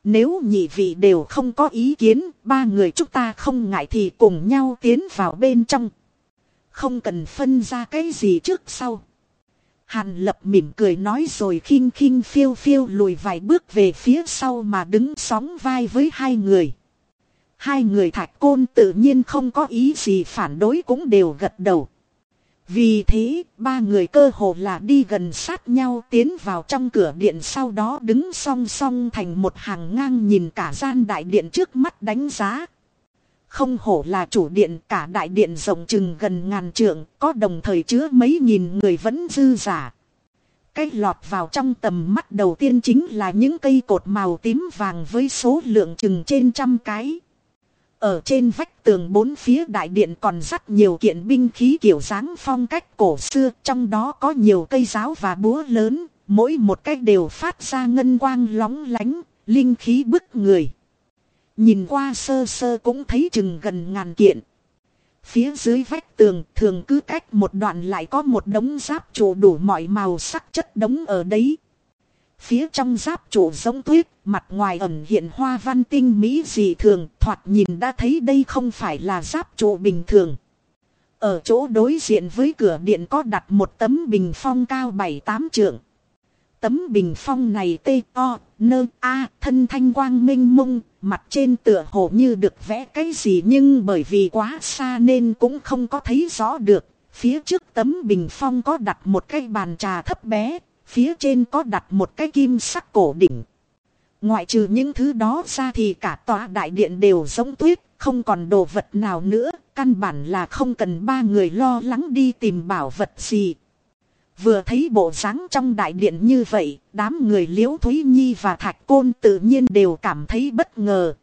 Nếu nhị vị đều không có ý kiến, ba người chúng ta không ngại thì cùng nhau tiến vào bên trong. Không cần phân ra cái gì trước sau. Hàn lập mỉm cười nói rồi khinh khinh phiêu phiêu lùi vài bước về phía sau mà đứng sóng vai với hai người. Hai người thạch côn tự nhiên không có ý gì phản đối cũng đều gật đầu. Vì thế, ba người cơ hồ là đi gần sát nhau tiến vào trong cửa điện sau đó đứng song song thành một hàng ngang nhìn cả gian đại điện trước mắt đánh giá. Không hổ là chủ điện cả đại điện rộng chừng gần ngàn trượng, có đồng thời chứa mấy nghìn người vẫn dư giả. Cái lọt vào trong tầm mắt đầu tiên chính là những cây cột màu tím vàng với số lượng chừng trên trăm cái. Ở trên vách tường bốn phía đại điện còn rất nhiều kiện binh khí kiểu dáng phong cách cổ xưa, trong đó có nhiều cây giáo và búa lớn, mỗi một cái đều phát ra ngân quang lóng lánh, linh khí bức người. Nhìn qua sơ sơ cũng thấy chừng gần ngàn kiện. Phía dưới vách tường thường cứ cách một đoạn lại có một đống giáp trụ đủ mọi màu sắc chất đống ở đấy. Phía trong giáp trụ giống tuyết, mặt ngoài ẩn hiện hoa văn tinh mỹ dị thường, thoạt nhìn đã thấy đây không phải là giáp trụ bình thường. Ở chỗ đối diện với cửa điện có đặt một tấm bình phong cao 7-8 trượng. Tấm bình phong này tê o, nơ a, thân thanh quang minh mông, mặt trên tựa hồ như được vẽ cái gì nhưng bởi vì quá xa nên cũng không có thấy rõ được. Phía trước tấm bình phong có đặt một cái bàn trà thấp bé, phía trên có đặt một cái kim sắc cổ đỉnh. Ngoại trừ những thứ đó ra thì cả tòa đại điện đều giống tuyết, không còn đồ vật nào nữa, căn bản là không cần ba người lo lắng đi tìm bảo vật gì. Vừa thấy bộ dáng trong đại điện như vậy, đám người liễu Thúy Nhi và Thạch Côn tự nhiên đều cảm thấy bất ngờ.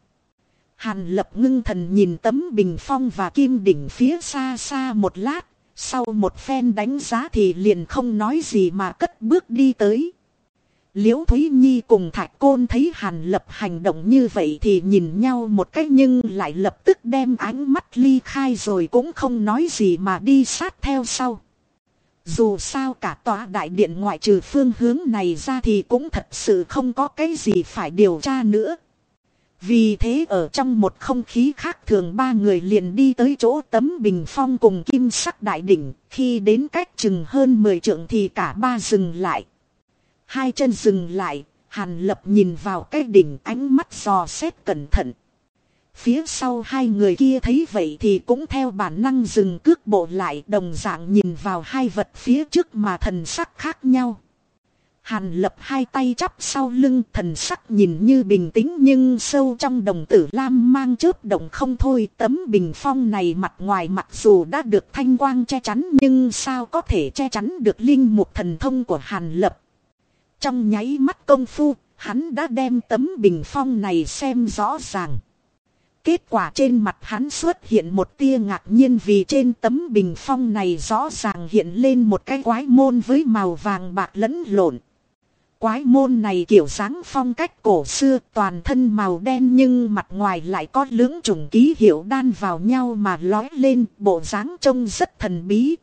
Hàn lập ngưng thần nhìn tấm bình phong và kim đỉnh phía xa xa một lát, sau một phen đánh giá thì liền không nói gì mà cất bước đi tới. Liễu Thúy Nhi cùng Thạch Côn thấy Hàn Lập hành động như vậy thì nhìn nhau một cách nhưng lại lập tức đem ánh mắt ly khai rồi cũng không nói gì mà đi sát theo sau. Dù sao cả tòa đại điện ngoại trừ phương hướng này ra thì cũng thật sự không có cái gì phải điều tra nữa. Vì thế ở trong một không khí khác thường ba người liền đi tới chỗ tấm bình phong cùng kim sắc đại đỉnh. Khi đến cách chừng hơn 10 trượng thì cả ba dừng lại. Hai chân dừng lại, hàn lập nhìn vào cái đỉnh ánh mắt dò xét cẩn thận. Phía sau hai người kia thấy vậy thì cũng theo bản năng dừng cước bộ lại đồng dạng nhìn vào hai vật phía trước mà thần sắc khác nhau. Hàn lập hai tay chắp sau lưng thần sắc nhìn như bình tĩnh nhưng sâu trong đồng tử lam mang chớp động không thôi. Tấm bình phong này mặt ngoài mặc dù đã được thanh quang che chắn nhưng sao có thể che chắn được linh mục thần thông của Hàn lập. Trong nháy mắt công phu, hắn đã đem tấm bình phong này xem rõ ràng. Kết quả trên mặt hắn xuất hiện một tia ngạc nhiên vì trên tấm bình phong này rõ ràng hiện lên một cái quái môn với màu vàng bạc lẫn lộn. Quái môn này kiểu dáng phong cách cổ xưa toàn thân màu đen nhưng mặt ngoài lại có lưỡng trùng ký hiệu đan vào nhau mà lói lên bộ dáng trông rất thần bí.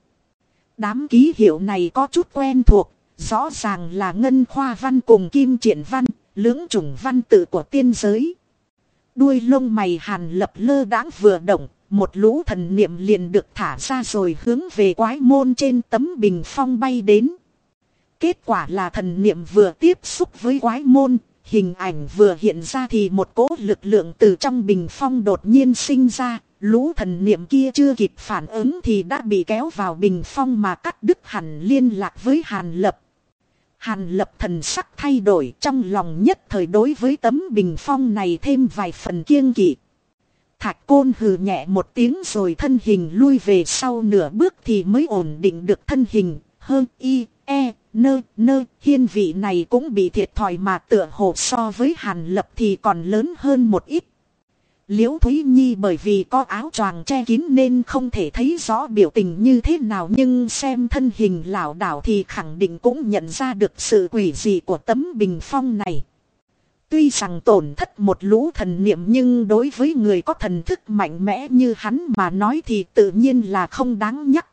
Đám ký hiệu này có chút quen thuộc, rõ ràng là ngân khoa văn cùng kim triển văn, lưỡng trùng văn tự của tiên giới. Đuôi lông mày hàn lập lơ đãng vừa động, một lũ thần niệm liền được thả ra rồi hướng về quái môn trên tấm bình phong bay đến. Kết quả là thần niệm vừa tiếp xúc với quái môn, hình ảnh vừa hiện ra thì một cỗ lực lượng từ trong bình phong đột nhiên sinh ra, lũ thần niệm kia chưa kịp phản ứng thì đã bị kéo vào bình phong mà cắt đứt hẳn liên lạc với Hàn Lập. Hàn Lập thần sắc thay đổi trong lòng nhất thời đối với tấm bình phong này thêm vài phần kiêng kỵ. Thạch côn hừ nhẹ một tiếng rồi thân hình lui về sau nửa bước thì mới ổn định được thân hình, hơn y, e, nơ, nơ, hiên vị này cũng bị thiệt thòi mà tựa hồ so với hàn lập thì còn lớn hơn một ít. Liễu Thúy Nhi bởi vì có áo choàng che kín nên không thể thấy rõ biểu tình như thế nào nhưng xem thân hình lão đảo thì khẳng định cũng nhận ra được sự quỷ dị của tấm bình phong này. Tuy rằng tổn thất một lũ thần niệm nhưng đối với người có thần thức mạnh mẽ như hắn mà nói thì tự nhiên là không đáng nhắc.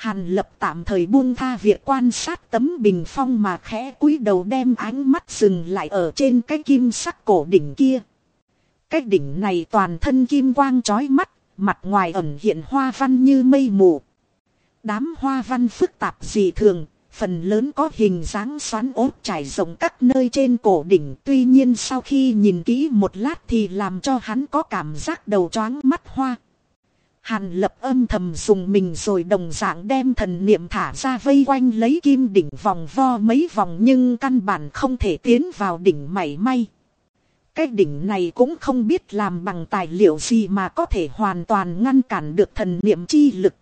Hàn lập tạm thời buông tha việc quan sát tấm bình phong mà khẽ cúi đầu đem ánh mắt dừng lại ở trên cái kim sắc cổ đỉnh kia. Cái đỉnh này toàn thân kim quang trói mắt, mặt ngoài ẩn hiện hoa văn như mây mù. Đám hoa văn phức tạp dị thường, phần lớn có hình dáng xoắn ốp trải rộng các nơi trên cổ đỉnh. Tuy nhiên sau khi nhìn kỹ một lát thì làm cho hắn có cảm giác đầu choáng mắt hoa. Hàn lập âm thầm dùng mình rồi đồng dạng đem thần niệm thả ra vây quanh lấy kim đỉnh vòng vo mấy vòng nhưng căn bản không thể tiến vào đỉnh mảy may. Cái đỉnh này cũng không biết làm bằng tài liệu gì mà có thể hoàn toàn ngăn cản được thần niệm chi lực.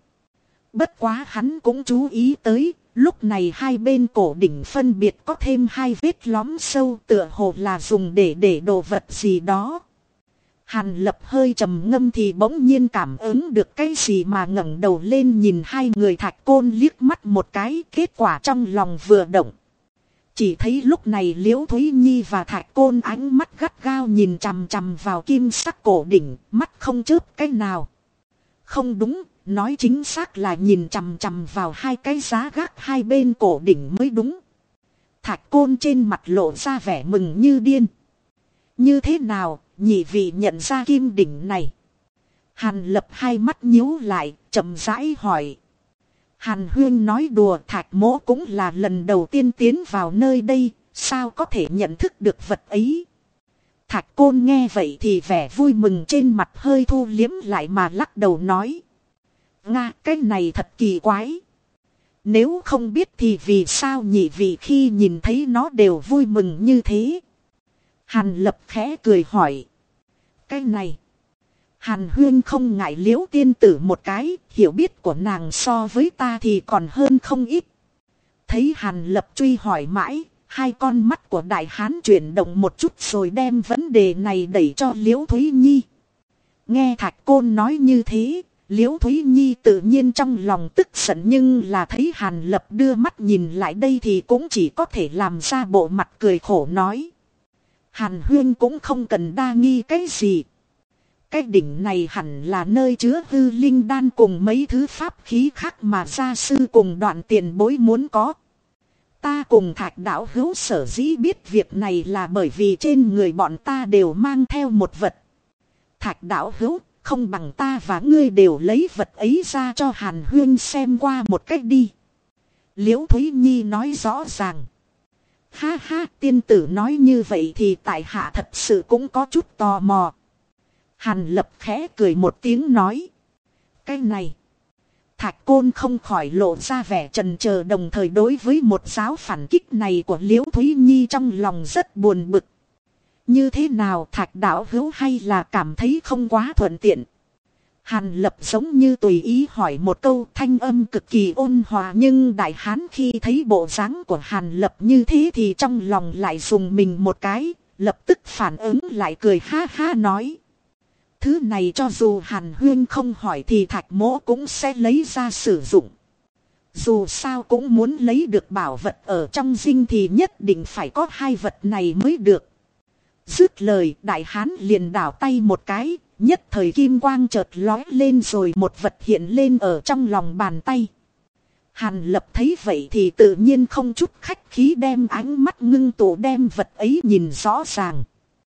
Bất quá hắn cũng chú ý tới, lúc này hai bên cổ đỉnh phân biệt có thêm hai vết lõm sâu tựa hồ là dùng để để đồ vật gì đó. Hàn lập hơi trầm ngâm thì bỗng nhiên cảm ứng được cái gì mà ngẩng đầu lên nhìn hai người thạch côn liếc mắt một cái kết quả trong lòng vừa động. Chỉ thấy lúc này liễu Thúy Nhi và thạch côn ánh mắt gắt gao nhìn chằm chằm vào kim sắc cổ đỉnh, mắt không chớp cái nào. Không đúng, nói chính xác là nhìn chằm chằm vào hai cái giá gác hai bên cổ đỉnh mới đúng. Thạch côn trên mặt lộ ra vẻ mừng như điên. Như thế nào, nhị vị nhận ra kim đỉnh này. Hàn lập hai mắt nhíu lại, chậm rãi hỏi. Hàn huyên nói đùa thạch mỗ cũng là lần đầu tiên tiến vào nơi đây, sao có thể nhận thức được vật ấy. Thạch côn nghe vậy thì vẻ vui mừng trên mặt hơi thu liếm lại mà lắc đầu nói. Nga cái này thật kỳ quái. Nếu không biết thì vì sao nhị vị khi nhìn thấy nó đều vui mừng như thế. Hàn lập khẽ cười hỏi. Cái này. Hàn huyên không ngại liễu tiên tử một cái, hiểu biết của nàng so với ta thì còn hơn không ít. Thấy hàn lập truy hỏi mãi, hai con mắt của đại hán chuyển động một chút rồi đem vấn đề này đẩy cho liễu Thúy Nhi. Nghe thạch côn nói như thế, liễu Thúy Nhi tự nhiên trong lòng tức giận nhưng là thấy hàn lập đưa mắt nhìn lại đây thì cũng chỉ có thể làm ra bộ mặt cười khổ nói. Hàn huyên cũng không cần đa nghi cái gì. Cái đỉnh này hẳn là nơi chứa hư linh đan cùng mấy thứ pháp khí khác mà gia sư cùng đoạn tiền bối muốn có. Ta cùng thạch đạo hữu sở dĩ biết việc này là bởi vì trên người bọn ta đều mang theo một vật. Thạch đạo hữu, không bằng ta và ngươi đều lấy vật ấy ra cho Hàn Huyên xem qua một cách đi. Liễu Thúy Nhi nói rõ ràng. Ha ha, tiên tử nói như vậy thì tại hạ thật sự cũng có chút tò mò. Hàn lập khẽ cười một tiếng nói. Cái này. Thạch côn không khỏi lộ ra vẻ trần chờ đồng thời đối với một giáo phản kích này của Liễu Thúy Nhi trong lòng rất buồn bực. Như thế nào thạch đạo hữu hay là cảm thấy không quá thuận tiện. Hàn lập giống như tùy ý hỏi một câu thanh âm cực kỳ ôn hòa nhưng đại hán khi thấy bộ dáng của hàn lập như thế thì trong lòng lại dùng mình một cái, lập tức phản ứng lại cười ha ha nói. Thứ này cho dù hàn huyên không hỏi thì thạch mỗ cũng sẽ lấy ra sử dụng. Dù sao cũng muốn lấy được bảo vật ở trong dinh thì nhất định phải có hai vật này mới được. Dứt lời đại hán liền đảo tay một cái, nhất thời kim quang chợt lói lên rồi một vật hiện lên ở trong lòng bàn tay. Hàn lập thấy vậy thì tự nhiên không chút khách khí đem ánh mắt ngưng tụ đem vật ấy nhìn rõ ràng.